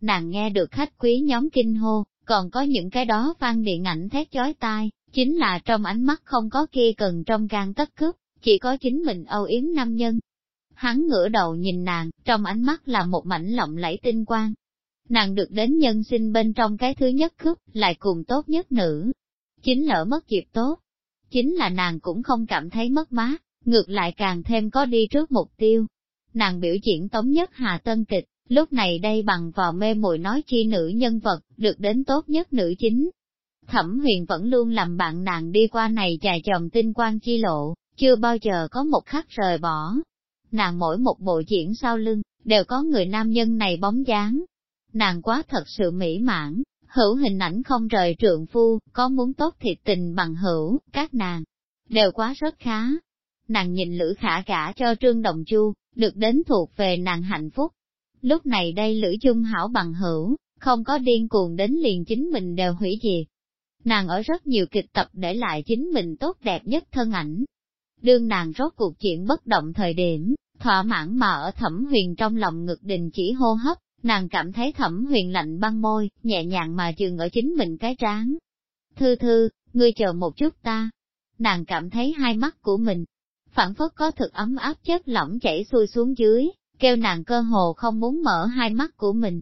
Nàng nghe được khách quý nhóm kinh hô, còn có những cái đó vang điện ảnh thét chói tai, chính là trong ánh mắt không có kia cần trong gan tất cướp, chỉ có chính mình âu yếm nam nhân. Hắn ngửa đầu nhìn nàng, trong ánh mắt là một mảnh lộng lẫy tinh quang. Nàng được đến nhân sinh bên trong cái thứ nhất cướp, lại cùng tốt nhất nữ. Chính lỡ mất dịp tốt. Chính là nàng cũng không cảm thấy mất mát, ngược lại càng thêm có đi trước mục tiêu. Nàng biểu diễn tống nhất hà tân kịch, lúc này đây bằng vào mê mùi nói chi nữ nhân vật, được đến tốt nhất nữ chính. Thẩm huyền vẫn luôn làm bạn nàng đi qua này dài chồng tinh quang chi lộ, chưa bao giờ có một khắc rời bỏ. Nàng mỗi một bộ diễn sau lưng, đều có người nam nhân này bóng dáng. Nàng quá thật sự mỹ mãn, hữu hình ảnh không rời trượng phu, có muốn tốt thì tình bằng hữu, các nàng, đều quá rất khá. Nàng nhìn Lữ Khả gả cho Trương Đồng Chu, được đến thuộc về nàng hạnh phúc. lúc này đây Lữ Dung hảo bằng hữu, không có điên cuồng đến liền chính mình đều hủy diệt. Nàng ở rất nhiều kịch tập để lại chính mình tốt đẹp nhất thân ảnh. Đương nàng rốt cuộc chuyện bất động thời điểm, thỏa mãn mà ở thẩm huyền trong lòng ngực đình chỉ hô hấp, nàng cảm thấy thẩm huyền lạnh băng môi, nhẹ nhàng mà chừng ở chính mình cái trán. Thư thư, ngươi chờ một chút ta. Nàng cảm thấy hai mắt của mình, phản phất có thực ấm áp chất lỏng chảy xuôi xuống dưới, kêu nàng cơ hồ không muốn mở hai mắt của mình.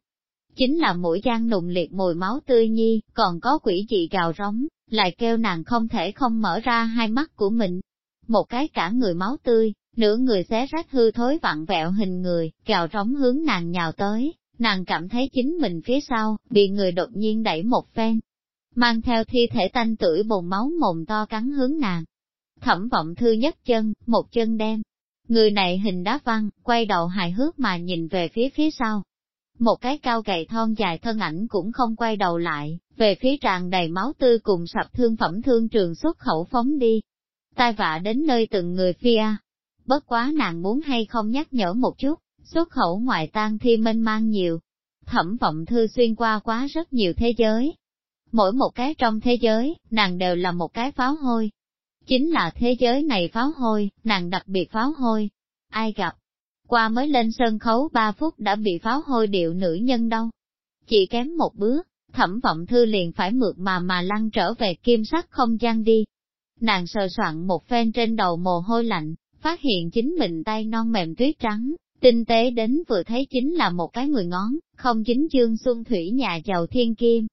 Chính là mũi gian nùng liệt mùi máu tươi nhi, còn có quỷ dị gào rống, lại kêu nàng không thể không mở ra hai mắt của mình. Một cái cả người máu tươi, nửa người xé rách hư thối vặn vẹo hình người, gào rống hướng nàng nhào tới, nàng cảm thấy chính mình phía sau, bị người đột nhiên đẩy một phen. Mang theo thi thể tanh tưởi bồn máu mồm to cắn hướng nàng. Thẩm vọng thư nhất chân, một chân đem, Người này hình đá văn, quay đầu hài hước mà nhìn về phía phía sau. Một cái cao gầy thon dài thân ảnh cũng không quay đầu lại, về phía tràn đầy máu tươi cùng sập thương phẩm thương trường xuất khẩu phóng đi. Tai vạ đến nơi từng người phía. Bất quá nàng muốn hay không nhắc nhở một chút, xuất khẩu ngoại tang thi mênh mang nhiều. Thẩm vọng thư xuyên qua quá rất nhiều thế giới. Mỗi một cái trong thế giới, nàng đều là một cái pháo hôi, Chính là thế giới này pháo hôi, nàng đặc biệt pháo hôi. Ai gặp? Qua mới lên sân khấu 3 phút đã bị pháo hôi điệu nữ nhân đâu. Chỉ kém một bước, thẩm vọng thư liền phải mượt mà mà lăn trở về kim sắc không gian đi. Nàng sờ soạn một phen trên đầu mồ hôi lạnh, phát hiện chính mình tay non mềm tuyết trắng, tinh tế đến vừa thấy chính là một cái người ngón, không chính chương xuân thủy nhà giàu thiên kim.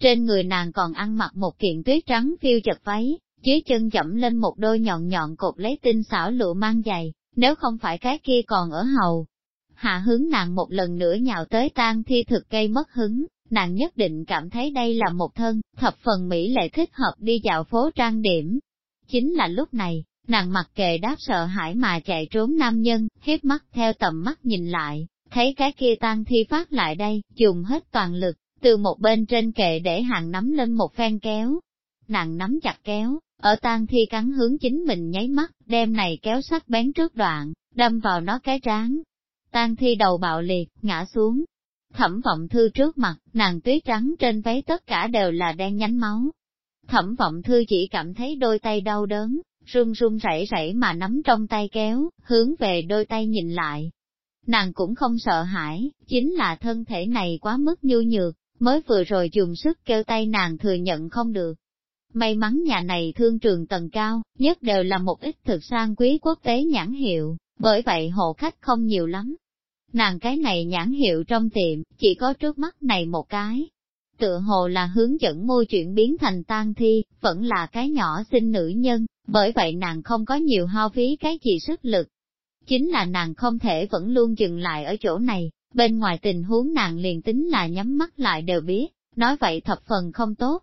Trên người nàng còn ăn mặc một kiện tuyết trắng phiêu chật váy, dưới chân chậm lên một đôi nhọn nhọn cột lấy tinh xảo lụa mang giày, nếu không phải cái kia còn ở hầu. Hạ hướng nàng một lần nữa nhào tới tan thi thực gây mất hứng, nàng nhất định cảm thấy đây là một thân, thập phần mỹ lệ thích hợp đi dạo phố trang điểm. Chính là lúc này, nàng mặc kệ đáp sợ hãi mà chạy trốn nam nhân, hiếp mắt theo tầm mắt nhìn lại, thấy cái kia tan thi phát lại đây, dùng hết toàn lực, từ một bên trên kệ để hàng nắm lên một phen kéo. Nàng nắm chặt kéo, ở tan thi cắn hướng chính mình nháy mắt, đem này kéo sắc bén trước đoạn, đâm vào nó cái trán. tan thi đầu bạo liệt, ngã xuống. Thẩm vọng thư trước mặt, nàng tuyết trắng trên váy tất cả đều là đen nhánh máu. Thẩm vọng thư chỉ cảm thấy đôi tay đau đớn, run run rẩy rẩy mà nắm trong tay kéo, hướng về đôi tay nhìn lại. Nàng cũng không sợ hãi, chính là thân thể này quá mức nhu nhược, mới vừa rồi dùng sức kêu tay nàng thừa nhận không được. May mắn nhà này thương trường tầng cao, nhất đều là một ít thực sang quý quốc tế nhãn hiệu, bởi vậy hộ khách không nhiều lắm. Nàng cái này nhãn hiệu trong tiệm, chỉ có trước mắt này một cái. Tựa hồ là hướng dẫn môi chuyển biến thành tan thi, vẫn là cái nhỏ xinh nữ nhân, bởi vậy nàng không có nhiều hao phí cái gì sức lực. Chính là nàng không thể vẫn luôn dừng lại ở chỗ này, bên ngoài tình huống nàng liền tính là nhắm mắt lại đều biết, nói vậy thập phần không tốt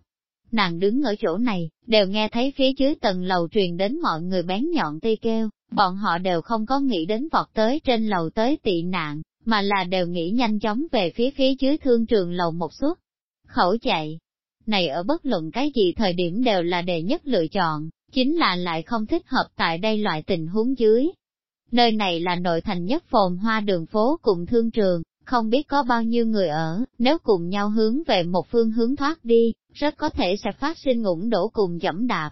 nàng đứng ở chỗ này, đều nghe thấy phía dưới tầng lầu truyền đến mọi người bén nhọn tê kêu, bọn họ đều không có nghĩ đến vọt tới trên lầu tới tị nạn, mà là đều nghĩ nhanh chóng về phía phía dưới thương trường lầu một suốt. Khẩu chạy, này ở bất luận cái gì thời điểm đều là đề nhất lựa chọn, chính là lại không thích hợp tại đây loại tình huống dưới. Nơi này là nội thành nhất phồn hoa đường phố cùng thương trường, không biết có bao nhiêu người ở, nếu cùng nhau hướng về một phương hướng thoát đi, rất có thể sẽ phát sinh ngủng đổ cùng dẫm đạp.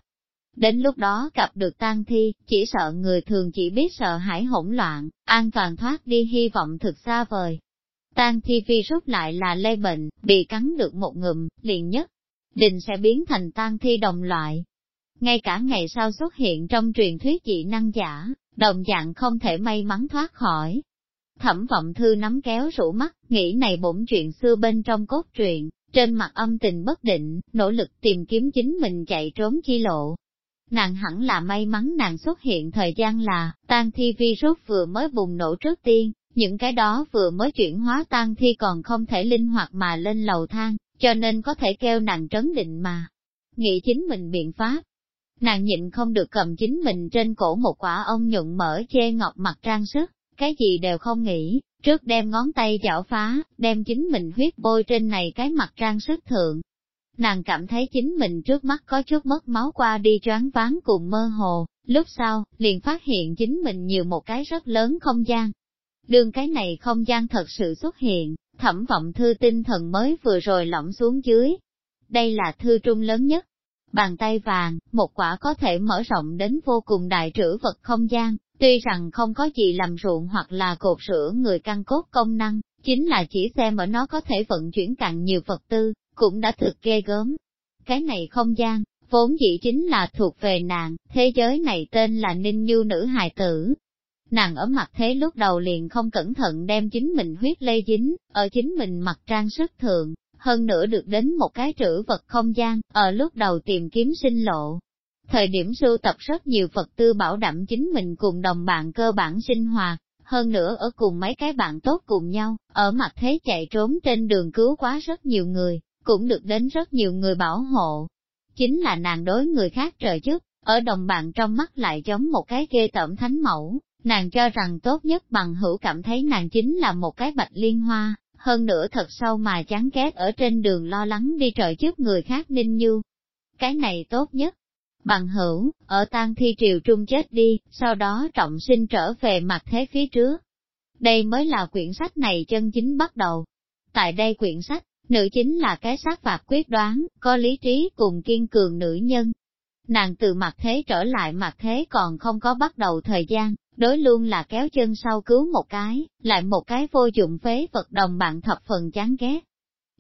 Đến lúc đó gặp được tang thi, chỉ sợ người thường chỉ biết sợ hãi hỗn loạn, an toàn thoát đi hy vọng thực xa vời. Tan thi virus lại là lây bệnh, bị cắn được một ngụm, liền nhất, định sẽ biến thành tan thi đồng loại. Ngay cả ngày sau xuất hiện trong truyền thuyết dị năng giả, đồng dạng không thể may mắn thoát khỏi, Thẩm vọng thư nắm kéo rủ mắt, nghĩ này bổn chuyện xưa bên trong cốt truyện, trên mặt âm tình bất định, nỗ lực tìm kiếm chính mình chạy trốn chi lộ. Nàng hẳn là may mắn nàng xuất hiện thời gian là, tan thi virus vừa mới bùng nổ trước tiên, những cái đó vừa mới chuyển hóa tan thi còn không thể linh hoạt mà lên lầu thang, cho nên có thể kêu nàng trấn định mà. Nghĩ chính mình biện pháp. Nàng nhịn không được cầm chính mình trên cổ một quả ông nhuận mở chê ngọc mặt trang sức, cái gì đều không nghĩ, trước đem ngón tay chảo phá, đem chính mình huyết bôi trên này cái mặt trang sức thượng. Nàng cảm thấy chính mình trước mắt có chút mất máu qua đi choáng váng cùng mơ hồ, lúc sau, liền phát hiện chính mình nhiều một cái rất lớn không gian. Đương cái này không gian thật sự xuất hiện, thẩm vọng thư tinh thần mới vừa rồi lỏng xuống dưới. Đây là thư trung lớn nhất. Bàn tay vàng, một quả có thể mở rộng đến vô cùng đại trữ vật không gian, tuy rằng không có gì làm ruộng hoặc là cột sữa người căn cốt công năng, chính là chỉ xem ở nó có thể vận chuyển càng nhiều vật tư, cũng đã thực ghê gớm. Cái này không gian, vốn dĩ chính là thuộc về nàng, thế giới này tên là Ninh Như Nữ Hài Tử. Nàng ở mặt thế lúc đầu liền không cẩn thận đem chính mình huyết lây dính, ở chính mình mặt trang sức thượng, hơn nữa được đến một cái trữ vật không gian, ở lúc đầu tìm kiếm sinh lộ. Thời điểm sưu tập rất nhiều vật tư bảo đảm chính mình cùng đồng bạn cơ bản sinh hoạt, hơn nữa ở cùng mấy cái bạn tốt cùng nhau, ở mặt thế chạy trốn trên đường cứu quá rất nhiều người, cũng được đến rất nhiều người bảo hộ. Chính là nàng đối người khác trợ giúp, ở đồng bạn trong mắt lại giống một cái ghê tởm thánh mẫu, nàng cho rằng tốt nhất bằng hữu cảm thấy nàng chính là một cái bạch liên hoa, hơn nữa thật sâu mà chán ghét ở trên đường lo lắng đi trợ giúp người khác ninh như. Cái này tốt nhất. Bằng hữu, ở tang thi triều trung chết đi, sau đó trọng sinh trở về mặt thế phía trước. Đây mới là quyển sách này chân chính bắt đầu. Tại đây quyển sách, Nữ chính là cái sát phạt quyết đoán, có lý trí cùng kiên cường nữ nhân. Nàng từ mặt thế trở lại mặt thế còn không có bắt đầu thời gian, đối luôn là kéo chân sau cứu một cái, lại một cái vô dụng phế vật đồng bạn thập phần chán ghét.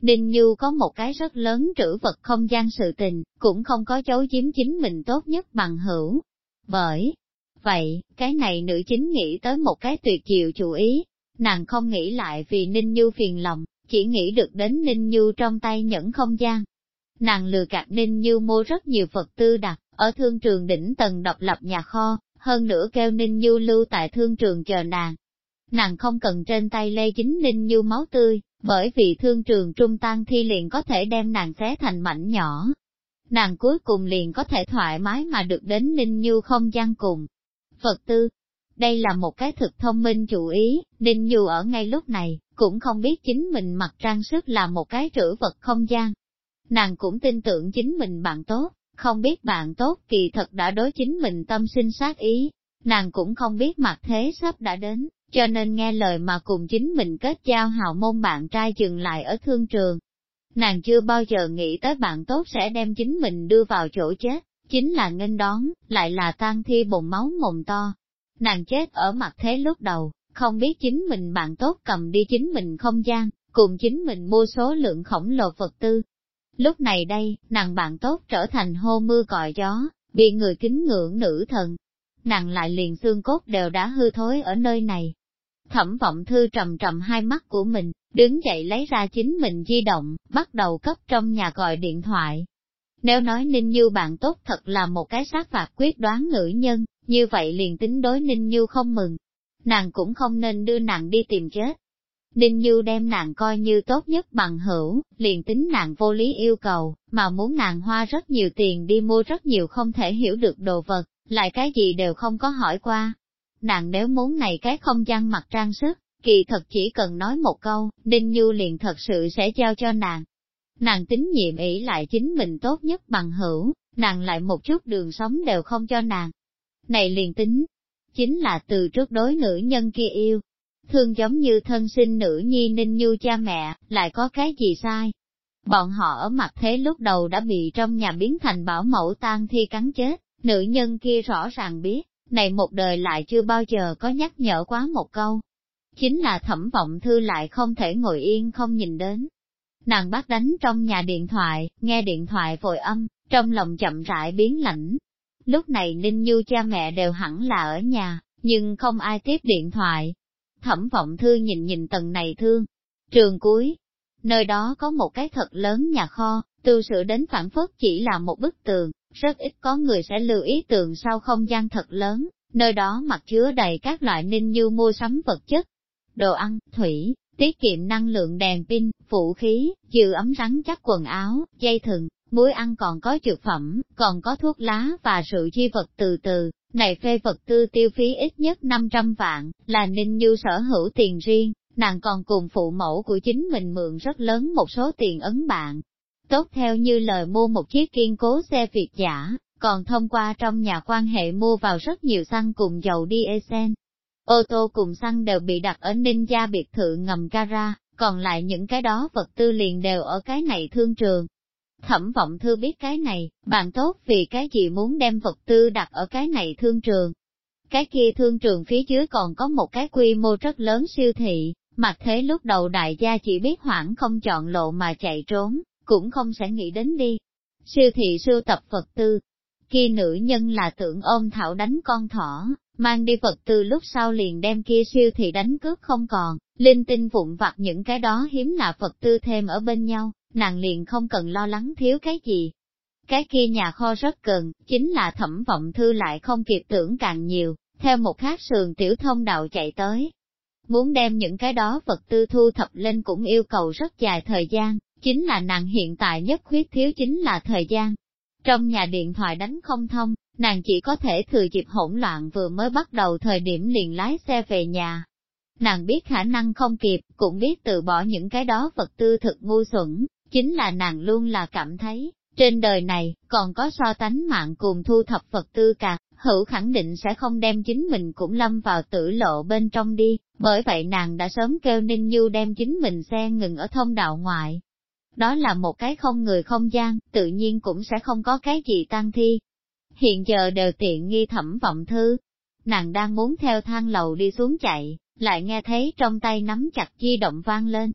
Ninh Như có một cái rất lớn trữ vật không gian sự tình, cũng không có giấu chiếm chính mình tốt nhất bằng hữu. Bởi vậy, cái này nữ chính nghĩ tới một cái tuyệt diệu chủ ý, nàng không nghĩ lại vì Ninh Như phiền lòng, chỉ nghĩ được đến Ninh Như trong tay nhẫn không gian. Nàng lừa gạt Ninh Như mua rất nhiều vật tư đặt, ở thương trường đỉnh tầng độc lập nhà kho, hơn nữa kêu Ninh Như lưu tại thương trường chờ nàng. Nàng không cần trên tay lê chính Ninh Như máu tươi, bởi vì thương trường trung tan thi liền có thể đem nàng xé thành mảnh nhỏ. Nàng cuối cùng liền có thể thoải mái mà được đến Ninh Như không gian cùng. Phật tư, đây là một cái thực thông minh chủ ý, Ninh Như ở ngay lúc này, cũng không biết chính mình mặc trang sức là một cái trữ vật không gian. Nàng cũng tin tưởng chính mình bạn tốt, không biết bạn tốt kỳ thật đã đối chính mình tâm sinh sát ý. Nàng cũng không biết mặt thế sắp đã đến, cho nên nghe lời mà cùng chính mình kết giao hào môn bạn trai dừng lại ở thương trường. Nàng chưa bao giờ nghĩ tới bạn tốt sẽ đem chính mình đưa vào chỗ chết, chính là nghênh đón, lại là tan thi bồn máu mồm to. Nàng chết ở mặt thế lúc đầu, không biết chính mình bạn tốt cầm đi chính mình không gian, cùng chính mình mua số lượng khổng lồ vật tư. Lúc này đây, nàng bạn tốt trở thành hô mưa còi gió, bị người kính ngưỡng nữ thần. Nàng lại liền xương cốt đều đã hư thối ở nơi này. Thẩm vọng thư trầm trầm hai mắt của mình, đứng dậy lấy ra chính mình di động, bắt đầu cấp trong nhà gọi điện thoại. Nếu nói Ninh Như bạn tốt thật là một cái sát phạt quyết đoán nữ nhân, như vậy liền tính đối Ninh Như không mừng, nàng cũng không nên đưa nàng đi tìm chết. Đinh Như đem nàng coi như tốt nhất bằng hữu, liền tính nàng vô lý yêu cầu, mà muốn nàng hoa rất nhiều tiền đi mua rất nhiều không thể hiểu được đồ vật, lại cái gì đều không có hỏi qua. Nàng nếu muốn này cái không gian mặt trang sức, kỳ thật chỉ cần nói một câu, Đinh Như liền thật sự sẽ giao cho nàng. Nàng tính nhiệm ý lại chính mình tốt nhất bằng hữu, nàng lại một chút đường sống đều không cho nàng. Này liền tính, chính là từ trước đối nữ nhân kia yêu. Thương giống như thân sinh nữ nhi ninh như cha mẹ, lại có cái gì sai? Bọn họ ở mặt thế lúc đầu đã bị trong nhà biến thành bảo mẫu tan thi cắn chết, nữ nhân kia rõ ràng biết, này một đời lại chưa bao giờ có nhắc nhở quá một câu. Chính là thẩm vọng thư lại không thể ngồi yên không nhìn đến. Nàng bắt đánh trong nhà điện thoại, nghe điện thoại vội âm, trong lòng chậm rãi biến lạnh, Lúc này Ninh Như cha mẹ đều hẳn là ở nhà, nhưng không ai tiếp điện thoại. Thẩm vọng thư nhìn nhìn tầng này thương. Trường cuối, nơi đó có một cái thật lớn nhà kho, tu sửa đến phản phất chỉ là một bức tường, rất ít có người sẽ lưu ý tường sau không gian thật lớn, nơi đó mặt chứa đầy các loại ninh như mua sắm vật chất, đồ ăn, thủy, tiết kiệm năng lượng đèn pin, vũ khí, dự ấm rắn chắc quần áo, dây thừng, muối ăn còn có dược phẩm, còn có thuốc lá và rượu chi vật từ từ, này phê vật tư tiêu phí ít nhất 500 vạn, là Ninh Như sở hữu tiền riêng, nàng còn cùng phụ mẫu của chính mình mượn rất lớn một số tiền ấn bạn. Tốt theo như lời mua một chiếc kiên cố xe Việt giả, còn thông qua trong nhà quan hệ mua vào rất nhiều xăng cùng dầu diesel. ô tô cùng xăng đều bị đặt ở ninh gia biệt thự ngầm gara, còn lại những cái đó vật tư liền đều ở cái này thương trường. Thẩm vọng thư biết cái này, bạn tốt vì cái gì muốn đem vật tư đặt ở cái này thương trường. Cái kia thương trường phía dưới còn có một cái quy mô rất lớn siêu thị, mặt thế lúc đầu đại gia chỉ biết hoảng không chọn lộ mà chạy trốn, cũng không sẽ nghĩ đến đi. Siêu thị sưu tập vật tư, kia nữ nhân là tưởng ôm thảo đánh con thỏ, mang đi vật tư lúc sau liền đem kia siêu thị đánh cướp không còn, linh tinh vụn vặt những cái đó hiếm là vật tư thêm ở bên nhau, nàng liền không cần lo lắng thiếu cái gì. Cái kia nhà kho rất cần, chính là thẩm vọng thư lại không kịp tưởng càng nhiều, theo một khác sườn tiểu thông đạo chạy tới. Muốn đem những cái đó vật tư thu thập lên cũng yêu cầu rất dài thời gian, chính là nàng hiện tại nhất khuyết thiếu chính là thời gian. Trong nhà điện thoại đánh không thông, nàng chỉ có thể thừa dịp hỗn loạn vừa mới bắt đầu thời điểm liền lái xe về nhà. Nàng biết khả năng không kịp, cũng biết từ bỏ những cái đó vật tư thực ngu xuẩn, chính là nàng luôn là cảm thấy, trên đời này, còn có so tánh mạng cùng thu thập vật tư cả hữu khẳng định sẽ không đem chính mình cũng lâm vào tử lộ bên trong đi, bởi vậy nàng đã sớm kêu Ninh du đem chính mình xe ngừng ở thông đạo ngoại. Đó là một cái không người không gian, tự nhiên cũng sẽ không có cái gì tăng thi, hiện giờ đều tiện nghi thẩm vọng thư. Nàng đang muốn theo thang lầu đi xuống chạy, lại nghe thấy trong tay nắm chặt di động vang lên.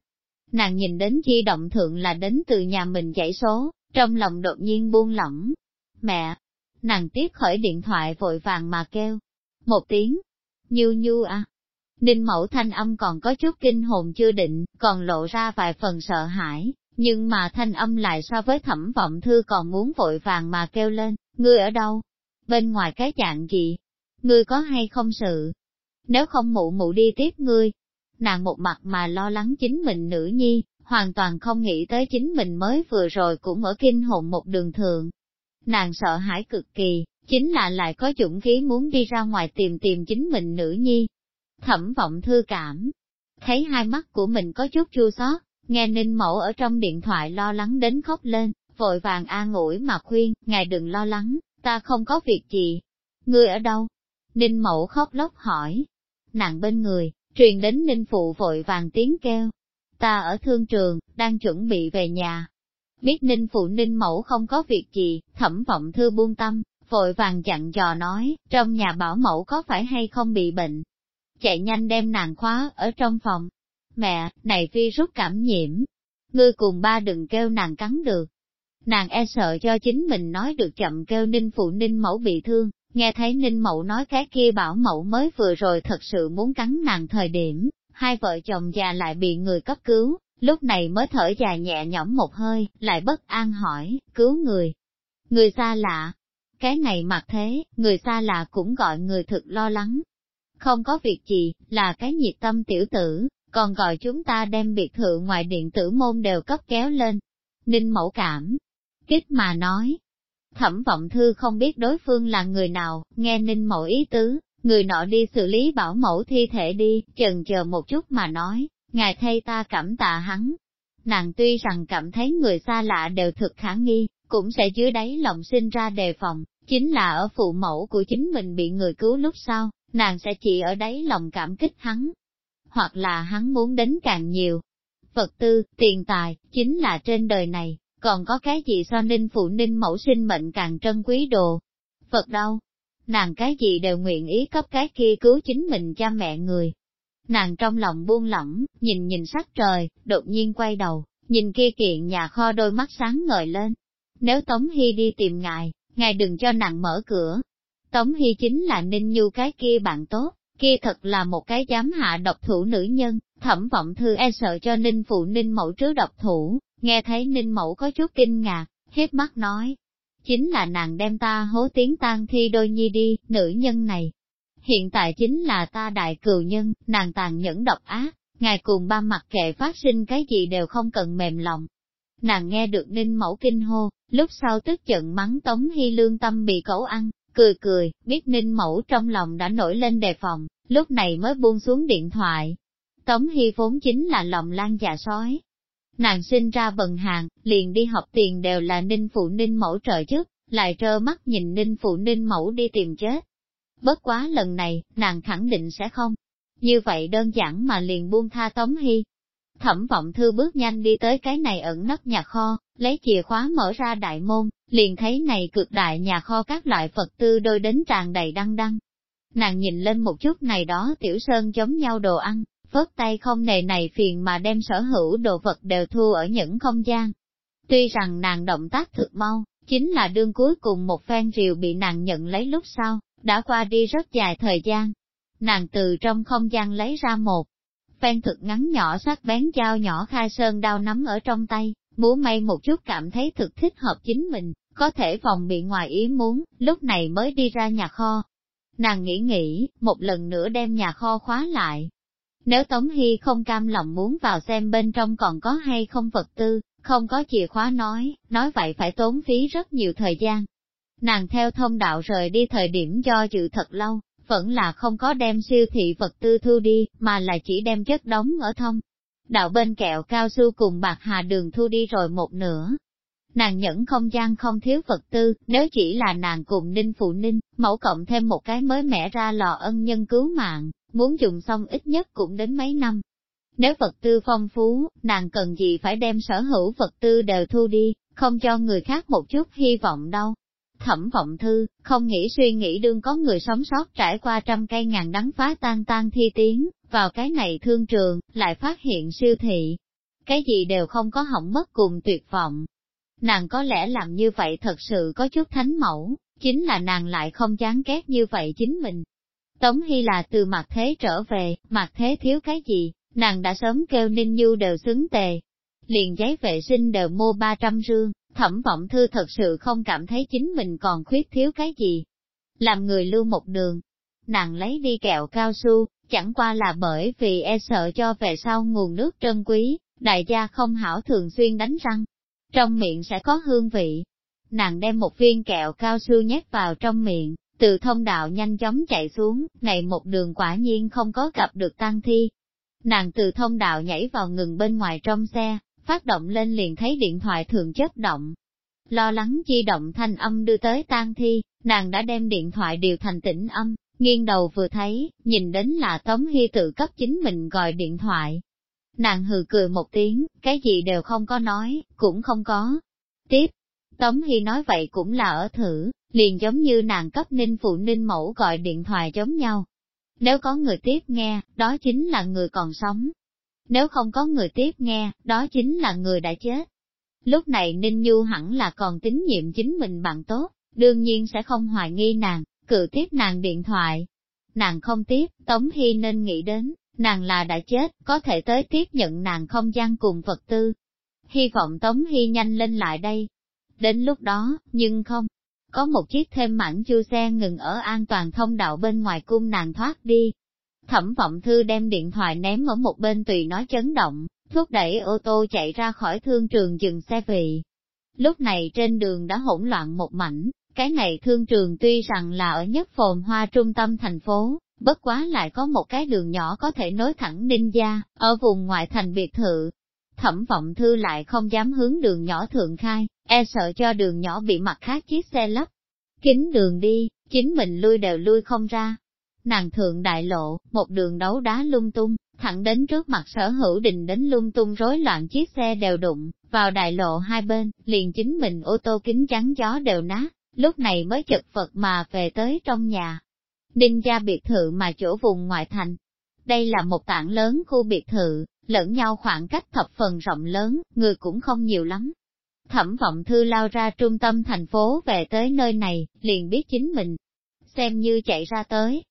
Nàng nhìn đến di động thượng là đến từ nhà mình dãy số, trong lòng đột nhiên buông lỏng. Mẹ! Nàng tiếp khởi điện thoại vội vàng mà kêu. Một tiếng. như như à! Ninh mẫu thanh âm còn có chút kinh hồn chưa định, còn lộ ra vài phần sợ hãi, nhưng mà thanh âm lại so với thẩm vọng thư còn muốn vội vàng mà kêu lên, ngươi ở đâu? Bên ngoài cái dạng gì? Ngươi có hay không sự? Nếu không mụ mụ đi tiếp ngươi, nàng một mặt mà lo lắng chính mình nữ nhi, hoàn toàn không nghĩ tới chính mình mới vừa rồi cũng ở kinh hồn một đường thường. Nàng sợ hãi cực kỳ, chính là lại có dũng khí muốn đi ra ngoài tìm tìm chính mình nữ nhi. Thẩm vọng thư cảm, thấy hai mắt của mình có chút chua xót, nghe ninh mẫu ở trong điện thoại lo lắng đến khóc lên, vội vàng an ủi mà khuyên, ngài đừng lo lắng, ta không có việc gì. Ngươi ở đâu? Ninh mẫu khóc lóc hỏi. Nàng bên người, truyền đến ninh phụ vội vàng tiếng kêu. Ta ở thương trường, đang chuẩn bị về nhà. Biết ninh phụ ninh mẫu không có việc gì, thẩm vọng thư buông tâm, vội vàng dặn dò nói, trong nhà bảo mẫu có phải hay không bị bệnh. Chạy nhanh đem nàng khóa ở trong phòng. Mẹ, này vi rút cảm nhiễm. Ngươi cùng ba đừng kêu nàng cắn được. Nàng e sợ cho chính mình nói được chậm kêu ninh phụ ninh mẫu bị thương, nghe thấy ninh Mậu nói cái kia bảo mẫu mới vừa rồi thật sự muốn cắn nàng thời điểm, hai vợ chồng già lại bị người cấp cứu, lúc này mới thở dài nhẹ nhõm một hơi, lại bất an hỏi, cứu người. Người xa lạ, cái này mặc thế, người xa lạ cũng gọi người thực lo lắng. Không có việc gì, là cái nhiệt tâm tiểu tử, còn gọi chúng ta đem biệt thự ngoài điện tử môn đều cấp kéo lên. Ninh mẫu cảm, kích mà nói. Thẩm vọng thư không biết đối phương là người nào, nghe ninh mẫu ý tứ, người nọ đi xử lý bảo mẫu thi thể đi, chần chờ một chút mà nói, ngài thay ta cảm tạ hắn. Nàng tuy rằng cảm thấy người xa lạ đều thực khả nghi, cũng sẽ dưới đáy lòng sinh ra đề phòng, chính là ở phụ mẫu của chính mình bị người cứu lúc sau, nàng sẽ chỉ ở đáy lòng cảm kích hắn. Hoặc là hắn muốn đến càng nhiều. Vật tư, tiền tài, chính là trên đời này, còn có cái gì so ninh phụ ninh mẫu sinh mệnh càng trân quý đồ. Phật đâu? Nàng cái gì đều nguyện ý cấp cái kia cứu chính mình cha mẹ người. Nàng trong lòng buông lỏng, nhìn nhìn sắc trời, đột nhiên quay đầu, nhìn kia kiện nhà kho đôi mắt sáng ngời lên. Nếu Tống Hy đi tìm ngài, ngài đừng cho nàng mở cửa. Tống Hy chính là Ninh Nhu cái kia bạn tốt, kia thật là một cái dám hạ độc thủ nữ nhân, thẩm vọng thư e sợ cho Ninh phụ Ninh mẫu trước độc thủ, Nghe thấy Ninh Mẫu có chút kinh ngạc, hết mắt nói, chính là nàng đem ta hố tiếng tan thi đôi nhi đi, nữ nhân này. Hiện tại chính là ta đại cừu nhân, nàng tàn nhẫn độc ác, ngài cùng ba mặt kệ phát sinh cái gì đều không cần mềm lòng. Nàng nghe được Ninh Mẫu kinh hô, lúc sau tức giận mắng Tống Hy lương tâm bị cẩu ăn, cười cười, biết Ninh Mẫu trong lòng đã nổi lên đề phòng, lúc này mới buông xuống điện thoại. Tống Hy vốn chính là lòng lan dạ sói, Nàng sinh ra bần hàng, liền đi học tiền đều là ninh phụ ninh mẫu trợ chức, lại trơ mắt nhìn ninh phụ ninh mẫu đi tìm chết. Bất quá lần này, nàng khẳng định sẽ không, như vậy đơn giản mà liền buông tha Tống Hy. Thẩm vọng thư bước nhanh đi tới cái này ẩn nấp nhà kho, lấy chìa khóa mở ra đại môn, liền thấy này cực đại nhà kho các loại Phật tư đôi đến tràn đầy đăng đăng. Nàng nhìn lên một chút này đó tiểu sơn giống nhau đồ ăn, phớt tay không nề này phiền mà đem sở hữu đồ vật đều thu ở những không gian. Tuy rằng nàng động tác thực mau, chính là đương cuối cùng một phen rìu bị nàng nhận lấy lúc sau, đã qua đi rất dài thời gian. Nàng từ trong không gian lấy ra một phen thực ngắn nhỏ sắc bén dao nhỏ khai sơn đao nắm ở trong tay, múa may một chút cảm thấy thực thích hợp chính mình, có thể phòng bị ngoài ý muốn, lúc này mới đi ra nhà kho. Nàng nghĩ nghĩ, một lần nữa đem nhà kho khóa lại. Nếu Tống Hy không cam lòng muốn vào xem bên trong còn có hay không vật tư, không có chìa khóa nói, nói vậy phải tốn phí rất nhiều thời gian. Nàng theo thông đạo rời đi thời điểm do dự thật lâu, vẫn là không có đem siêu thị vật tư thu đi, mà là chỉ đem chất đóng ở thông. Đạo bên kẹo cao su cùng bạc hà đường thu đi rồi một nửa. Nàng nhẫn không gian không thiếu vật tư, nếu chỉ là nàng cùng ninh phụ ninh, mẫu cộng thêm một cái mới mẻ ra lò ân nhân cứu mạng, muốn dùng xong ít nhất cũng đến mấy năm. Nếu vật tư phong phú, nàng cần gì phải đem sở hữu vật tư đều thu đi, không cho người khác một chút hy vọng đâu. Thẩm vọng thư, không nghĩ suy nghĩ đương có người sống sót trải qua trăm cây ngàn đắng phá tan tan thi tiến, vào cái này thương trường, lại phát hiện siêu thị. Cái gì đều không có hỏng mất cùng tuyệt vọng. Nàng có lẽ làm như vậy thật sự có chút thánh mẫu, chính là nàng lại không chán ghét như vậy chính mình. Tống Hy là từ mặt thế trở về, mặt thế thiếu cái gì, nàng đã sớm kêu Ninh Nhu đều xứng tề. Liền giấy vệ sinh đều mua 300 rương, thẩm vọng thư thật sự không cảm thấy chính mình còn khuyết thiếu cái gì. Làm người lưu một đường, nàng lấy đi kẹo cao su, chẳng qua là bởi vì e sợ cho về sau nguồn nước trân quý, đại gia không hảo thường xuyên đánh răng. Trong miệng sẽ có hương vị. Nàng đem một viên kẹo cao su nhét vào trong miệng, từ thông đạo nhanh chóng chạy xuống, này một đường quả nhiên không có gặp được tăng thi. Nàng từ thông đạo nhảy vào ngừng bên ngoài trong xe, phát động lên liền thấy điện thoại thường chất động. Lo lắng chi động thanh âm đưa tới tang thi, nàng đã đem điện thoại điều thành tĩnh âm, nghiêng đầu vừa thấy, nhìn đến là Tống Hy tự cấp chính mình gọi điện thoại. Nàng hừ cười một tiếng, cái gì đều không có nói, cũng không có. Tiếp, Tống Hy nói vậy cũng là ở thử, liền giống như nàng cấp ninh phụ ninh mẫu gọi điện thoại giống nhau. Nếu có người tiếp nghe, đó chính là người còn sống, nếu không có người tiếp nghe, đó chính là người đã chết. Lúc này Ninh Nhu hẳn là còn tín nhiệm chính mình bạn tốt, đương nhiên sẽ không hoài nghi nàng, cự tiếp nàng điện thoại. Nàng không tiếp, Tống Hy nên nghĩ đến, nàng là đã chết, có thể tới tiếp nhận nàng không gian cùng vật tư. Hy vọng Tống Hy nhanh lên lại đây. Đến lúc đó, nhưng không, có một chiếc thêm mảnh chu xe ngừng ở an toàn thông đạo bên ngoài cung nàng thoát đi, Thẩm vọng thư đem điện thoại ném ở một bên tùy nói chấn động, thúc đẩy ô tô chạy ra khỏi thương trường dừng xe vị. Lúc này trên đường đã hỗn loạn một mảnh, cái này thương trường tuy rằng là ở nhất phồn hoa trung tâm thành phố, bất quá lại có một cái đường nhỏ có thể nối thẳng Ninh Gia, ở vùng ngoại thành biệt thự. Thẩm vọng thư lại không dám hướng đường nhỏ thượng khai, e sợ cho đường nhỏ bị mặt khác chiếc xe lấp. Kính đường đi, chính mình lui đều lui không ra, Nàng thượng đại lộ, một đường đấu đá lung tung, thẳng đến trước mặt sở hữu đình đến lung tung rối loạn chiếc xe đều đụng, vào đại lộ hai bên, liền chính mình ô tô kính chắn gió đều nát, lúc này mới chật vật mà về tới trong nhà. Ninh gia biệt thự mà chỗ vùng ngoại thành. Đây là một tảng lớn khu biệt thự, lẫn nhau khoảng cách thập phần rộng lớn, người cũng không nhiều lắm. Thẩm vọng thư lao ra trung tâm thành phố về tới nơi này, liền biết chính mình, xem như chạy ra tới,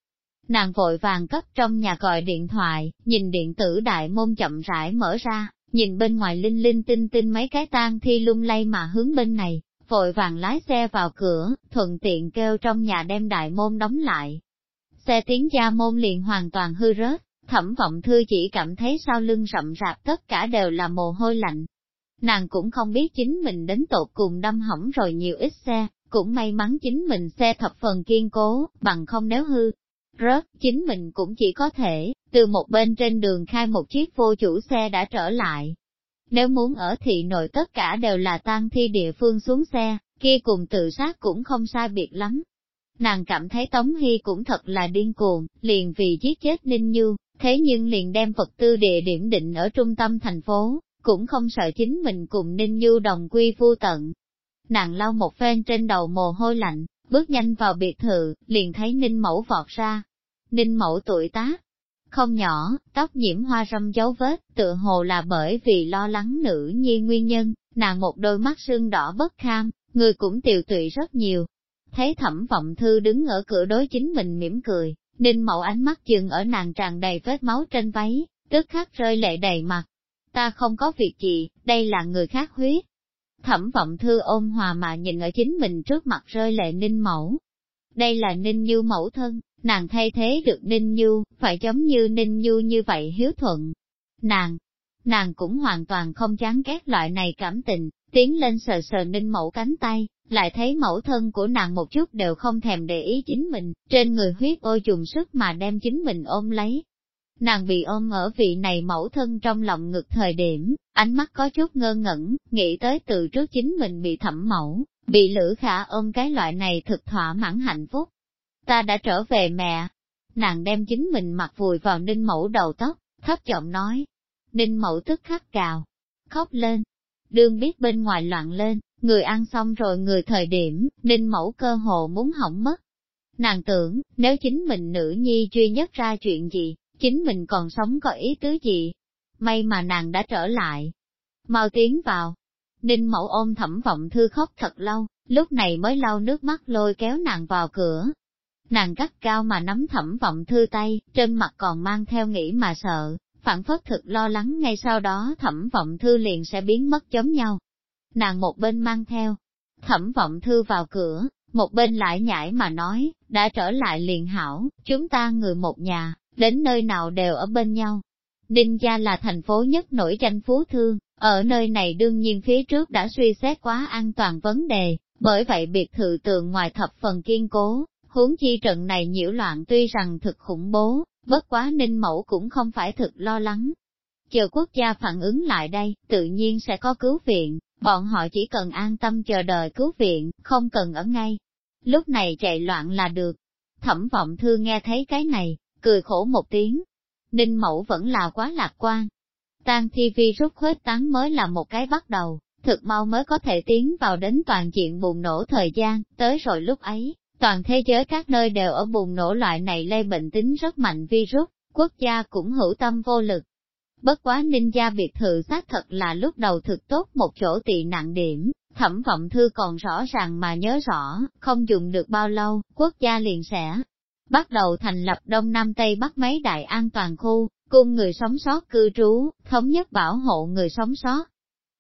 Nàng vội vàng cấp trong nhà gọi điện thoại, nhìn điện tử đại môn chậm rãi mở ra, nhìn bên ngoài linh linh tinh tinh mấy cái tang thi lung lay mà hướng bên này, vội vàng lái xe vào cửa, thuận tiện kêu trong nhà đem đại môn đóng lại. Xe tiếng gia môn liền hoàn toàn hư rớt, thẩm vọng thư chỉ cảm thấy sau lưng rậm rạp tất cả đều là mồ hôi lạnh. Nàng cũng không biết chính mình đến tột cùng đâm hỏng rồi nhiều ít xe, cũng may mắn chính mình xe thập phần kiên cố, bằng không nếu hư, rớt, chính mình cũng chỉ có thể, từ một bên trên đường khai một chiếc vô chủ xe đã trở lại. Nếu muốn ở thị nội tất cả đều là tan thi địa phương xuống xe, kia cùng tự sát cũng không sai biệt lắm. Nàng cảm thấy Tống Hy cũng thật là điên cuồng, liền vì giết chết Ninh Như, thế nhưng liền đem vật tư địa điểm định ở trung tâm thành phố, cũng không sợ chính mình cùng Ninh Như đồng quy phu tận. Nàng lau một phen trên đầu mồ hôi lạnh, bước nhanh vào biệt thự, liền thấy Ninh Mẫu vọt ra. Ninh Mẫu tuổi tác, không nhỏ, tóc nhiễm hoa râm dấu vết, tựa hồ là bởi vì lo lắng nữ nhi nguyên nhân, nàng một đôi mắt sưng đỏ bất kham, người cũng tiều tụy rất nhiều. Thấy thẩm vọng thư đứng ở cửa đối chính mình mỉm cười, ninh mẫu ánh mắt dừng ở nàng tràn đầy vết máu trên váy, tức khắc rơi lệ đầy mặt. Ta không có việc gì, đây là người khác huyết. Thẩm vọng thư ôm hòa mà nhìn ở chính mình trước mặt rơi lệ ninh mẫu. Đây là ninh như mẫu thân, nàng thay thế được ninh như, phải giống như ninh như như vậy hiếu thuận. Nàng, nàng cũng hoàn toàn không chán ghét loại này cảm tình, tiến lên sờ sờ ninh mẫu cánh tay, lại thấy mẫu thân của nàng một chút đều không thèm để ý chính mình, trên người huyết ôi dùng sức mà đem chính mình ôm lấy. Nàng bị ôm ở vị này mẫu thân trong lòng ngực thời điểm, ánh mắt có chút ngơ ngẩn, nghĩ tới từ trước chính mình bị thẩm mẫu, bị lữ khả ôm cái loại này thực thỏa mãn hạnh phúc. Ta đã trở về mẹ. Nàng đem chính mình mặc vùi vào ninh mẫu đầu tóc, thấp giọng nói. Ninh mẫu tức khắc cào, khóc lên. Đương biết bên ngoài loạn lên, người ăn xong rồi người thời điểm, ninh mẫu cơ hồ muốn hỏng mất. Nàng tưởng, nếu chính mình nữ nhi duy nhất ra chuyện gì, chính mình còn sống có ý tứ gì. May mà nàng đã trở lại. Mau tiến vào. Ninh mẫu ôm thẩm vọng thư khóc thật lâu, lúc này mới lau nước mắt lôi kéo nàng vào cửa. Nàng cắt cao mà nắm thẩm vọng thư tay, trên mặt còn mang theo nghĩ mà sợ, phản phất thực lo lắng ngay sau đó thẩm vọng thư liền sẽ biến mất giống nhau. Nàng một bên mang theo, thẩm vọng thư vào cửa, một bên lại nhảy mà nói, đã trở lại liền hảo, chúng ta người một nhà, đến nơi nào đều ở bên nhau. Đinh Gia là thành phố nhất nổi danh phú thương, ở nơi này đương nhiên phía trước đã suy xét quá an toàn vấn đề, bởi vậy biệt thự tường ngoài thập phần kiên cố, huống chi trận này nhiễu loạn tuy rằng thực khủng bố, bất quá ninh mẫu cũng không phải thực lo lắng. Chờ quốc gia phản ứng lại đây, tự nhiên sẽ có cứu viện, bọn họ chỉ cần an tâm chờ đợi cứu viện, không cần ở ngay. Lúc này chạy loạn là được. Thẩm vọng thư nghe thấy cái này, cười khổ một tiếng. Ninh mẫu vẫn là quá lạc quan. Tan thi vi rút khuếch tán mới là một cái bắt đầu, thực mau mới có thể tiến vào đến toàn diện bùng nổ thời gian, tới rồi lúc ấy, toàn thế giới các nơi đều ở bùng nổ loại này lây bệnh tính rất mạnh virus, quốc gia cũng hữu tâm vô lực. Bất quá ninh gia biệt thự xác thật là lúc đầu thực tốt một chỗ tị nặng điểm, thẩm vọng thư còn rõ ràng mà nhớ rõ, không dùng được bao lâu, quốc gia liền sẽ bắt đầu thành lập Đông Nam Tây Bắc mấy đại an toàn khu, cung người sống sót cư trú, thống nhất bảo hộ người sống sót.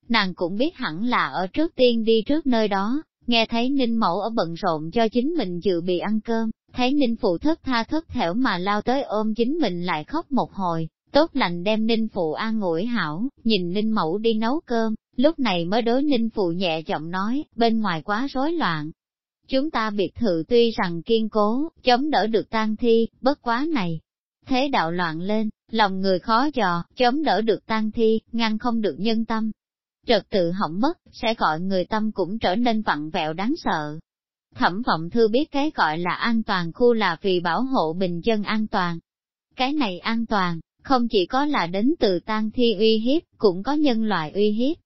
Nàng cũng biết hẳn là ở trước tiên đi trước nơi đó, nghe thấy Ninh Mẫu ở bận rộn cho chính mình dự bị ăn cơm, thấy Ninh Phụ thất tha thất thẻo mà lao tới ôm chính mình lại khóc một hồi, tốt lành đem Ninh Phụ an ngủi hảo, nhìn Ninh Mẫu đi nấu cơm, lúc này mới đối Ninh Phụ nhẹ giọng nói, bên ngoài quá rối loạn. Chúng ta biệt thự tuy rằng kiên cố, chống đỡ được tan thi, bất quá này. Thế đạo loạn lên, lòng người khó dò, chống đỡ được tan thi, ngăn không được nhân tâm, trật tự hỏng mất, sẽ gọi người tâm cũng trở nên vặn vẹo đáng sợ. Thẩm vọng thư biết cái gọi là an toàn khu là vì bảo hộ bình dân an toàn. Cái này an toàn, không chỉ có là đến từ tan thi uy hiếp, cũng có nhân loại uy hiếp.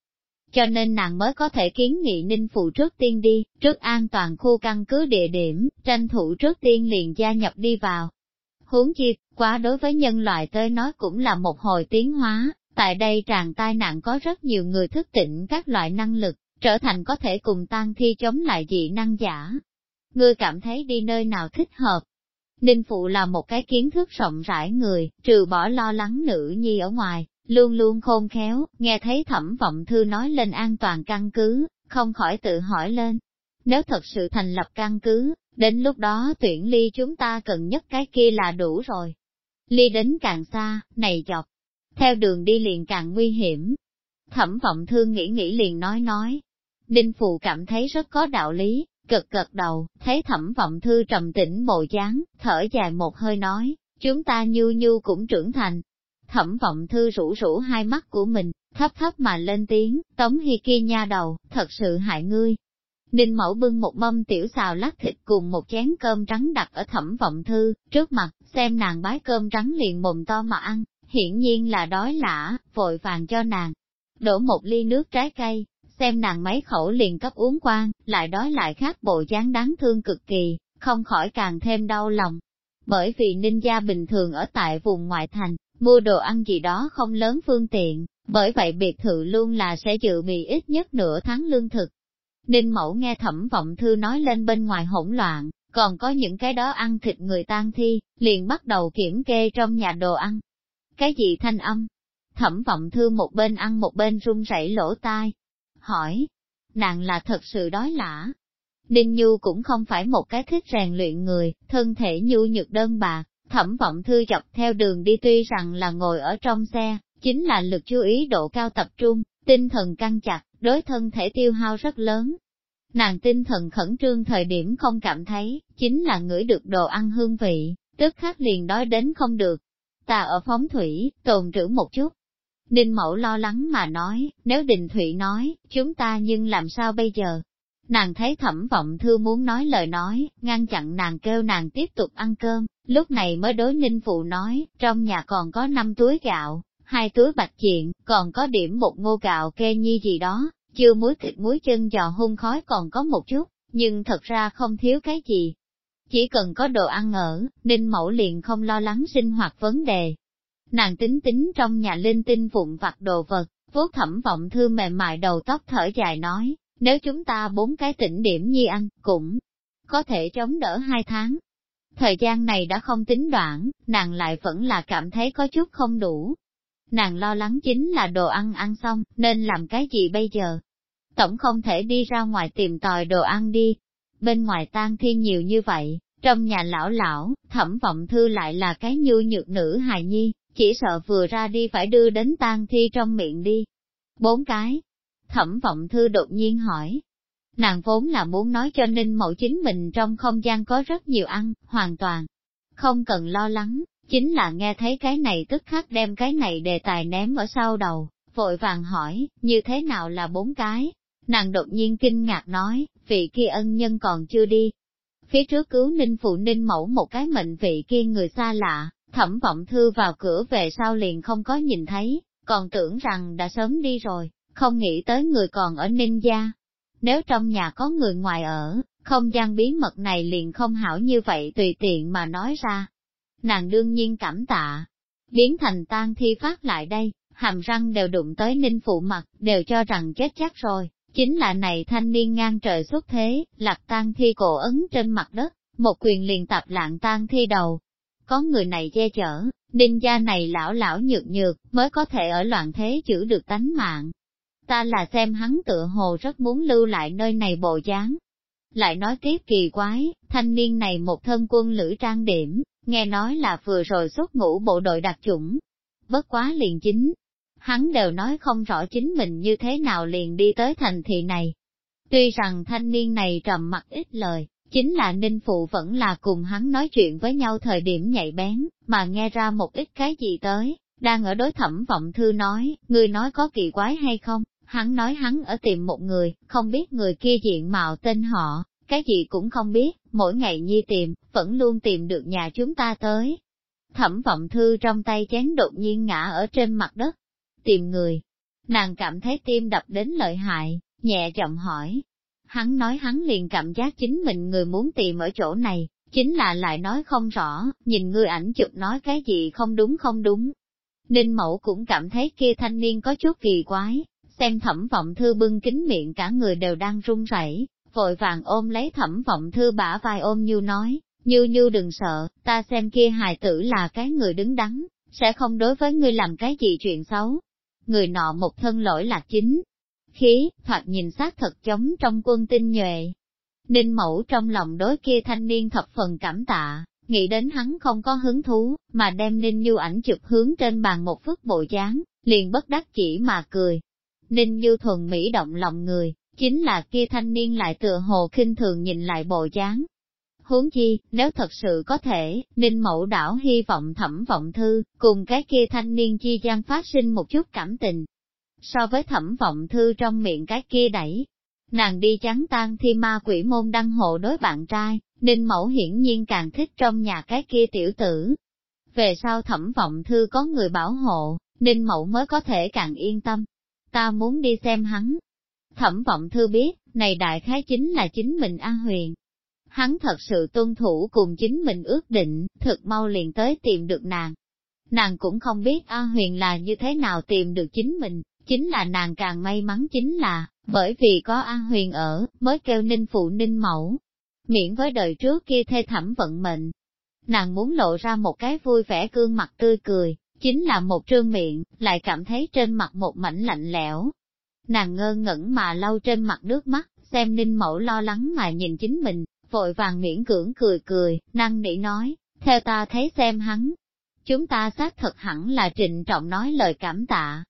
Cho nên nàng mới có thể kiến nghị ninh phụ trước tiên đi, trước an toàn khu căn cứ địa điểm, tranh thủ trước tiên liền gia nhập đi vào. Huống chi, quá đối với nhân loại tới nói cũng là một hồi tiến hóa, Tại đây tràn tai nạn có rất nhiều người thức tỉnh các loại năng lực, trở thành có thể cùng tan thi chống lại dị năng giả. Ngươi cảm thấy đi nơi nào thích hợp? Ninh Phụ là một cái kiến thức rộng rãi người, trừ bỏ lo lắng nữ nhi ở ngoài, luôn luôn khôn khéo, nghe thấy thẩm vọng thư nói lên an toàn căn cứ, không khỏi tự hỏi lên. Nếu thật sự thành lập căn cứ, đến lúc đó tuyển ly chúng ta cần nhất cái kia là đủ rồi. Ly đến càng xa, này chọc, theo đường đi liền càng nguy hiểm. Thẩm vọng thương nghĩ nghĩ liền nói nói. Ninh Phụ cảm thấy rất có đạo lý, cực cực đầu, thấy thẩm vọng thư trầm tĩnh bộ dáng, thở dài một hơi nói, chúng ta nhu nhu cũng trưởng thành. Thẩm vọng thư rủ rủ hai mắt của mình, thấp thấp mà lên tiếng, tống hi kia nha đầu, thật sự hại ngươi. Ninh mẫu bưng một mâm tiểu xào lát thịt cùng một chén cơm trắng đặt ở thẩm vọng thư, trước mặt, xem nàng bái cơm trắng liền mồm to mà ăn, hiển nhiên là đói lả, vội vàng cho nàng. Đổ một ly nước trái cây, xem nàng mấy khẩu liền cấp uống quan, lại đói lại khác bộ dáng đáng thương cực kỳ, không khỏi càng thêm đau lòng. Bởi vì ninh gia bình thường ở tại vùng ngoại thành, mua đồ ăn gì đó không lớn phương tiện, bởi vậy biệt thự luôn là sẽ dự bị ít nhất nửa tháng lương thực. Ninh mẫu nghe thẩm vọng thư nói lên bên ngoài hỗn loạn, còn có những cái đó ăn thịt người tan thi, liền bắt đầu kiểm kê trong nhà đồ ăn. Cái gì thanh âm? Thẩm vọng thư một bên ăn một bên run rẩy lỗ tai. Hỏi, nàng là thật sự đói lả. Ninh Nhu cũng không phải một cái thích rèn luyện người, thân thể nhu nhược đơn bạc, thẩm vọng thư dọc theo đường đi tuy rằng là ngồi ở trong xe, chính là lực chú ý độ cao tập trung, tinh thần căng chặt, đối thân thể tiêu hao rất lớn. Nàng tinh thần khẩn trương thời điểm không cảm thấy, chính là ngửi được đồ ăn hương vị, tức khắc liền đói đến không được. Ta ở phóng thủy, tồn trữ một chút. Ninh mẫu lo lắng mà nói, nếu đình Thụy nói, chúng ta nhưng làm sao bây giờ? Nàng thấy thẩm vọng thư muốn nói lời nói, ngăn chặn nàng kêu nàng tiếp tục ăn cơm, lúc này mới đối ninh phụ nói, trong nhà còn có năm túi gạo, hai túi bạch diện, còn có điểm một ngô gạo kê nhi gì đó, chưa muối thịt muối chân giò hun khói còn có một chút, nhưng thật ra không thiếu cái gì. Chỉ cần có đồ ăn ở, Ninh Mẫu liền không lo lắng sinh hoạt vấn đề. Nàng tính tính trong nhà linh tinh vụn vặt đồ vật, vuốt thẩm vọng thư mềm mại đầu tóc thở dài nói, nếu chúng ta bốn cái tỉnh điểm nhi ăn, cũng có thể chống đỡ hai tháng. Thời gian này đã không tính đoạn, nàng lại vẫn là cảm thấy có chút không đủ, Nàng lo lắng chính là đồ ăn ăn xong, nên làm cái gì bây giờ? Tổng không thể đi ra ngoài tìm tòi đồ ăn đi. Bên ngoài tan thi nhiều như vậy, trong nhà lão lão, thẩm vọng thư lại là cái nhu nhược nữ hài nhi, chỉ sợ vừa ra đi phải đưa đến tang thi trong miệng đi. Bốn cái. Thẩm vọng thư đột nhiên hỏi. Nàng vốn là muốn nói cho Ninh Mậu chính mình trong không gian có rất nhiều ăn, hoàn toàn. Không cần lo lắng, Chính là nghe thấy cái này tức khắc đem cái này đề tài ném ở sau đầu, vội vàng hỏi, như thế nào là bốn cái? Nàng đột nhiên kinh ngạc nói, vị kia ân nhân còn chưa đi. Phía trước cứu ninh phụ ninh mẫu một cái mệnh vị kia người xa lạ, thẩm vọng thư vào cửa về sau liền không có nhìn thấy, còn tưởng rằng đã sớm đi rồi, không nghĩ tới người còn ở ninh gia. Nếu trong nhà có người ngoài ở, không gian bí mật này liền không hảo như vậy tùy tiện mà nói ra nàng đương nhiên cảm tạ. Biến thành tan thi phát lại đây, hàm răng đều đụng tới ninh phụ mặt, đều cho rằng chết chắc rồi. Chính là này thanh niên ngang trời xuất thế, lạc tan thi cổ ấn trên mặt đất, một quyền liền tập lạng tan thi đầu. Có người này che chở, ninh gia này lão lão nhược nhược, mới có thể ở loạn thế giữ được tánh mạng. Ta là xem hắn tựa hồ rất muốn lưu lại nơi này bộ dáng. Lại nói tiếp kỳ quái, thanh niên này một thân quân lữ trang điểm, nghe nói là vừa rồi xuất ngũ bộ đội đặc chủng. Bất quá liền chính, hắn đều nói không rõ chính mình như thế nào liền đi tới thành thị này. Tuy rằng thanh niên này trầm mặt ít lời, chính là Ninh Phụ vẫn là cùng hắn nói chuyện với nhau thời điểm nhạy bén, mà nghe ra một ít cái gì tới, đang ở đối thẩm vọng thư nói, người nói có kỳ quái hay không, hắn nói hắn ở tìm một người, không biết người kia diện mạo tên họ, cái gì cũng không biết, mỗi ngày nhi tìm, vẫn luôn tìm được nhà chúng ta tới. Thẩm vọng thư trong tay chén đột nhiên ngã ở trên mặt đất. Tìm người. Nàng cảm thấy tim đập đến lợi hại, nhẹ giọng hỏi. Hắn nói hắn liền cảm giác chính mình người muốn tìm ở chỗ này, chính là lại nói không rõ, nhìn người ảnh chụp nói cái gì không đúng không đúng. Ninh mẫu cũng cảm thấy kia thanh niên có chút kỳ quái, xem thẩm vọng thư bưng kính miệng cả người đều đang run rẩy, vội vàng ôm lấy thẩm vọng thư bả vai ôm như nói, như như đừng sợ, ta xem kia hài tử là cái người đứng đắn, sẽ không đối với ngươi làm cái gì chuyện xấu. Người nọ một thân lỗi là chính, khí, thoạt nhìn xác thật chống trong quân tinh nhuệ. Ninh mẫu trong lòng đối kia thanh niên thập phần cảm tạ, nghĩ đến hắn không có hứng thú, mà đem Ninh Như ảnh chụp hướng trên bàn một phức bộ dáng, liền bất đắc chỉ mà cười. Ninh Như thuần mỹ động lòng người, chính là kia thanh niên lại tựa hồ khinh thường nhìn lại bộ dáng. Huống chi, nếu thật sự có thể, Ninh Mẫu Đảo hy vọng thẩm vọng thư, cùng cái kia thanh niên chi gian phát sinh một chút cảm tình. So với thẩm vọng thư trong miệng cái kia đẩy, Nàng đi chán tan thi ma quỷ môn đăng hộ đối bạn trai, Ninh Mẫu hiển nhiên càng thích trong nhà cái kia tiểu tử. Về sau thẩm vọng thư có người bảo hộ, Ninh Mẫu mới có thể càng yên tâm. Ta muốn đi xem hắn. Thẩm vọng thư biết, này đại khái chính là chính mình An Huyền. Hắn thật sự tuân thủ cùng chính mình ước định, thực mau liền tới tìm được nàng. Nàng cũng không biết A Huyền là như thế nào tìm được chính mình, chính là nàng càng may mắn chính là, bởi vì có an Huyền ở, mới kêu ninh phụ ninh mẫu. Miễn với đời trước kia thê thẩm vận mệnh. Nàng muốn lộ ra một cái vui vẻ gương mặt tươi cười, chính là một trương miệng, lại cảm thấy trên mặt một mảnh lạnh lẽo. Nàng ngơ ngẩn mà lau trên mặt nước mắt, xem ninh mẫu lo lắng mà nhìn chính mình, vội vàng miễn cưỡng cười cười, năng nỉ nói, theo ta thấy xem hắn. Chúng ta xác thật hẳn là trịnh trọng nói lời cảm tạ.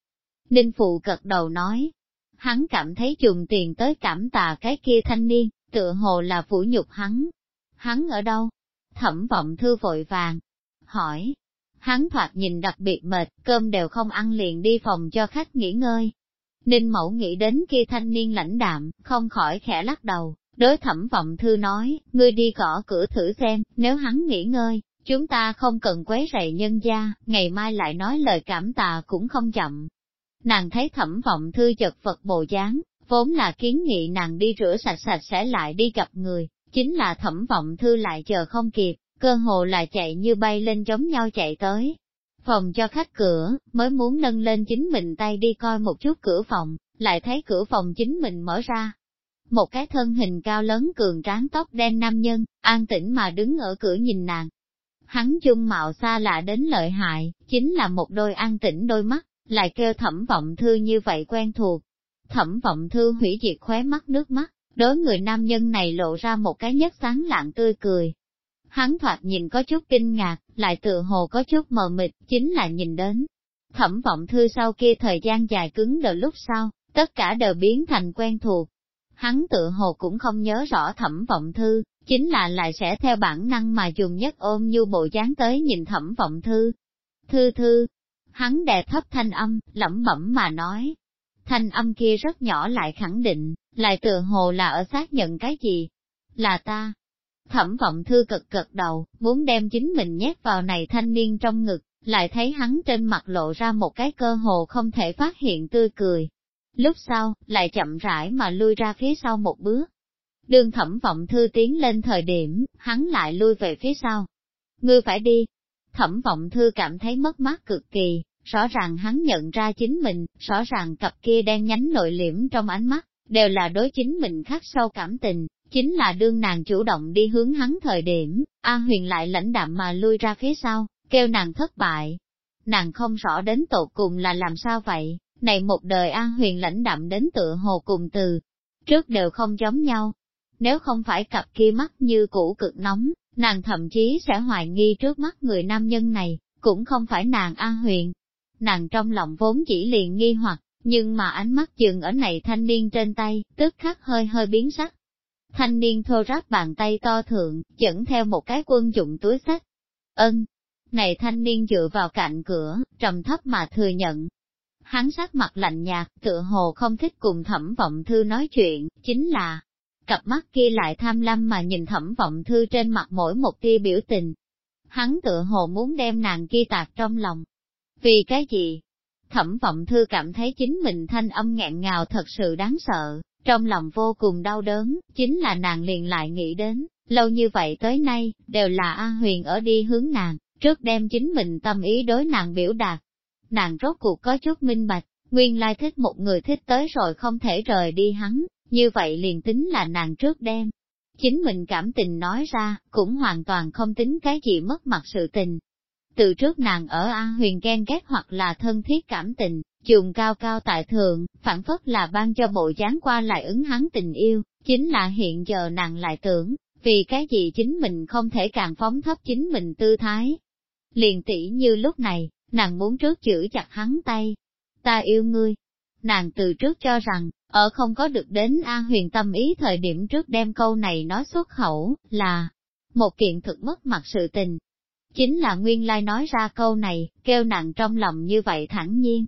Ninh Phụ gật đầu nói, hắn cảm thấy dùng tiền tới cảm tạ cái kia thanh niên, tựa hồ là phủ nhục hắn. Hắn ở đâu? Thẩm vọng thư vội vàng, hỏi. Hắn thoạt nhìn đặc biệt mệt, cơm đều không ăn liền đi phòng cho khách nghỉ ngơi. Ninh mẫu nghĩ đến kia thanh niên lãnh đạm, không khỏi khẽ lắc đầu, đối thẩm vọng thư nói, ngươi đi gõ cửa thử xem, nếu hắn nghỉ ngơi, chúng ta không cần quấy rầy nhân gia, ngày mai lại nói lời cảm tạ cũng không chậm. Nàng thấy thẩm vọng thư chật vật bồ dáng, vốn là kiến nghị nàng đi rửa sạch sạch sẽ lại đi gặp người, chính là thẩm vọng thư lại chờ không kịp, cơ hồ là chạy như bay lên giống nhau chạy tới. Phòng cho khách cửa, mới muốn nâng lên chính mình tay đi coi một chút cửa phòng, lại thấy cửa phòng chính mình mở ra. Một cái thân hình cao lớn cường tráng tóc đen nam nhân, an tĩnh mà đứng ở cửa nhìn nàng. Hắn chung mạo xa lạ đến lợi hại, chính là một đôi an tĩnh đôi mắt, lại kêu thẩm vọng thư như vậy quen thuộc. Thẩm vọng thư hủy diệt khóe mắt nước mắt, đối người nam nhân này lộ ra một cái nhất sáng lạng tươi cười. Hắn thoạt nhìn có chút kinh ngạc, lại tự hồ có chút mờ mịt, chính là nhìn đến. Thẩm vọng thư sau kia thời gian dài cứng đờ lúc sau, tất cả đều biến thành quen thuộc. Hắn tự hồ cũng không nhớ rõ thẩm vọng thư, chính là lại sẽ theo bản năng mà dùng nhất ôm như bộ dáng tới nhìn thẩm vọng thư. Thư thư, hắn đè thấp thanh âm, lẩm bẩm mà nói. Thanh âm kia rất nhỏ lại khẳng định, lại tựa hồ là ở xác nhận cái gì? Là ta. Thẩm vọng thư cực cực đầu, muốn đem chính mình nhét vào này thanh niên trong ngực, lại thấy hắn trên mặt lộ ra một cái cơ hồ không thể phát hiện tươi cười. Lúc sau, lại chậm rãi mà lui ra phía sau một bước. Đường thẩm vọng thư tiến lên thời điểm, hắn lại lui về phía sau. Ngươi phải đi, Thẩm vọng thư cảm thấy mất mát cực kỳ, rõ ràng hắn nhận ra chính mình, rõ ràng cặp kia đen nhánh nội liễm trong ánh mắt, đều là đối chính mình khắc sâu cảm tình, chính là đương nàng chủ động đi hướng hắn thời điểm, A huyền lại lãnh đạm mà lui ra phía sau, kêu nàng thất bại. Nàng không rõ đến tột cùng là làm sao vậy, này một đời A huyền lãnh đạm đến tựa hồ cùng từ, trước đều không giống nhau. Nếu không phải cặp kia mắt như cũ cực nóng, Nàng thậm chí sẽ hoài nghi trước mắt người nam nhân này, cũng không phải nàng A Huyền. Nàng trong lòng vốn chỉ liền nghi hoặc, nhưng mà ánh mắt dừng ở này thanh niên trên tay, tức khắc hơi hơi biến sắc. Thanh niên thô ráp bàn tay to thượng, dẫn theo một cái quân dụng túi sách. Ân, này thanh niên dựa vào cạnh cửa, trầm thấp mà thừa nhận. Hắn sắc mặt lạnh nhạt, tựa hồ không thích cùng thẩm vọng thư nói chuyện, chính là, cặp mắt kia lại tham lam mà nhìn thẩm vọng thư trên mặt mỗi một tia biểu tình. Hắn tựa hồ muốn đem nàng kia tạc trong lòng. Vì cái gì? Thẩm vọng thư cảm thấy chính mình thanh âm ngẹn ngào thật sự đáng sợ, trong lòng vô cùng đau đớn, chính là nàng liền lại nghĩ đến, lâu như vậy tới nay, đều là A Huyền ở đi hướng nàng, trước đem chính mình tâm ý đối nàng biểu đạt. Nàng rốt cuộc có chút minh bạch, nguyên lai thích một người thích tới rồi không thể rời đi hắn, như vậy liền tính là nàng trước đem. Chính mình cảm tình nói ra, cũng hoàn toàn không tính cái gì mất mặt sự tình. Từ trước nàng ở A huyền ghen ghét hoặc là thân thiết cảm tình, dùng cao cao tại thượng, phản phất là ban cho bộ dáng qua lại ứng hắn tình yêu, chính là hiện giờ nàng lại tưởng, vì cái gì chính mình không thể càng phóng thấp chính mình tư thái. Liền tỷ như lúc này, nàng muốn trước chữ chặt hắn tay. Ta yêu ngươi. Nàng từ trước cho rằng, ở không có được đến A huyền tâm ý thời điểm trước đem câu này nói xuất khẩu, là một kiện thực mất mặt sự tình. Chính là nguyên lai nói ra câu này, kêu nặng trong lòng như vậy thẳng nhiên.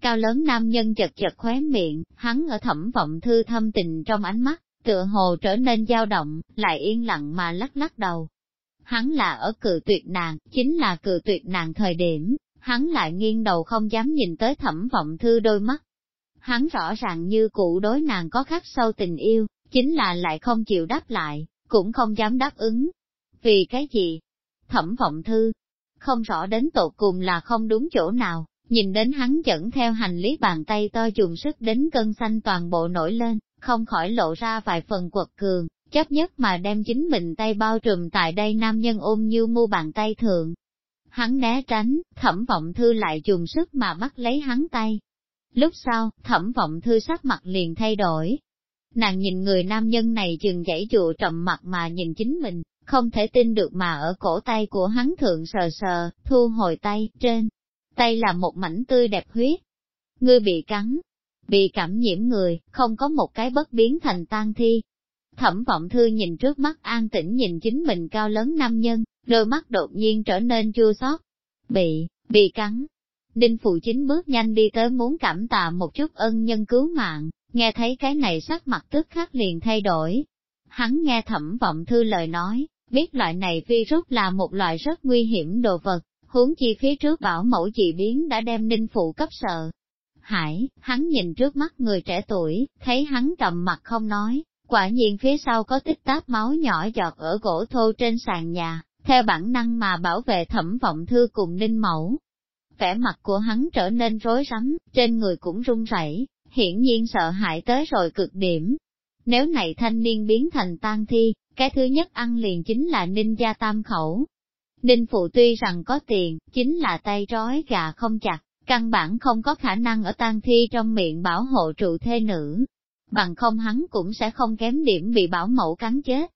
Cao lớn nam nhân chật chật khóe miệng, hắn ở thẩm vọng thư thâm tình trong ánh mắt, tựa hồ trở nên dao động, lại yên lặng mà lắc lắc đầu. Hắn là ở cự tuyệt nàng, chính là cự tuyệt nàng thời điểm, hắn lại nghiêng đầu không dám nhìn tới thẩm vọng thư đôi mắt. Hắn rõ ràng như cụ đối nàng có khắc sâu tình yêu, chính là lại không chịu đáp lại, cũng không dám đáp ứng. Vì cái gì? Thẩm vọng thư, không rõ đến tột cùng là không đúng chỗ nào, nhìn đến hắn dẫn theo hành lý bàn tay to dùng sức đến cân xanh toàn bộ nổi lên, không khỏi lộ ra vài phần quật cường, chấp nhất mà đem chính mình tay bao trùm tại đây nam nhân ôm như mu bàn tay thượng. Hắn né tránh, thẩm vọng thư lại dùng sức mà bắt lấy hắn tay. Lúc sau, thẩm vọng thư sắc mặt liền thay đổi. Nàng nhìn người nam nhân này chừng dãy dụ trầm mặt mà nhìn chính mình, không thể tin được mà ở cổ tay của hắn thượng sờ sờ, thu hồi tay, trên. Tay là một mảnh tươi đẹp huyết. Ngươi bị cắn, bị cảm nhiễm người, không có một cái bất biến thành tan thi. Thẩm vọng thư nhìn trước mắt an tĩnh nhìn chính mình cao lớn nam nhân, đôi mắt đột nhiên trở nên chua xót. Bị, bị cắn. Đinh Phụ Chính bước nhanh đi tới muốn cảm tạ một chút ân nhân cứu mạng, nghe thấy cái này sắc mặt tức khắc liền thay đổi. Hắn nghe thẩm vọng thư lời nói, biết loại này virus là một loại rất nguy hiểm đồ vật, huống chi phía trước bảo mẫu dị biến đã đem Ninh Phụ cấp sợ, Hải, hắn nhìn trước mắt người trẻ tuổi, thấy hắn trầm mặt không nói, quả nhiên phía sau có tích táp máu nhỏ giọt ở gỗ thô trên sàn nhà, theo bản năng mà bảo vệ thẩm vọng thư cùng ninh mẫu. Vẻ mặt của hắn trở nên rối rắm, trên người cũng run rẩy, hiển nhiên sợ hãi tới rồi cực điểm. Nếu này thanh niên biến thành tang thi, cái thứ nhất ăn liền chính là ninh gia tam khẩu. Ninh phụ tuy rằng có tiền, chính là tay trói gà không chặt, căn bản không có khả năng ở tang thi trong miệng bảo hộ trụ thê nữ. Bằng không hắn cũng sẽ không kém điểm bị bảo mẫu cắn chết.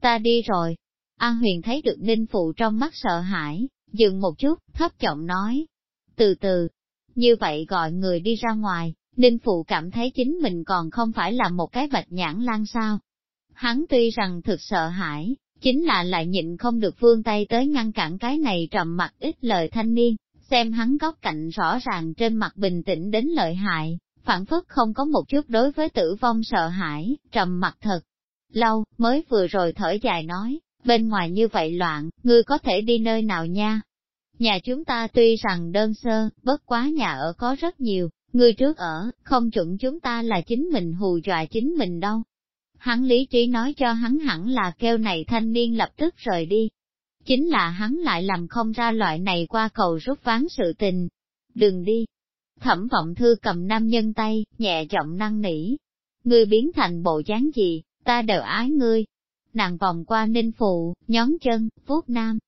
Ta đi rồi. An huyền thấy được ninh phụ trong mắt sợ hãi, dừng một chút, thấp giọng nói. Từ từ, như vậy gọi người đi ra ngoài, ninh phụ cảm thấy chính mình còn không phải là một cái bạch nhãn lan sao. Hắn tuy rằng thực sợ hãi, chính là lại nhịn không được vương tay tới ngăn cản cái này trầm mặt ít lời thanh niên, xem hắn góc cạnh rõ ràng trên mặt bình tĩnh đến lợi hại, phản phất không có một chút đối với tử vong sợ hãi, trầm mặt thật. Lâu, mới vừa rồi thở dài nói, bên ngoài như vậy loạn, ngươi có thể đi nơi nào nha? Nhà chúng ta tuy rằng đơn sơ, bất quá nhà ở có rất nhiều, người trước ở, không chuẩn chúng ta là chính mình hù dọa chính mình đâu. Hắn lý trí nói cho hắn hẳn là kêu này thanh niên lập tức rời đi, chính là hắn lại làm không ra loại này qua cầu rút ván sự tình. Đừng đi. Thẩm vọng thư cầm nam nhân tay, nhẹ giọng năng nỉ. Ngươi biến thành bộ dáng gì, ta đều ái ngươi. Nàng vòng qua ninh phụ, nhón chân, vuốt nam.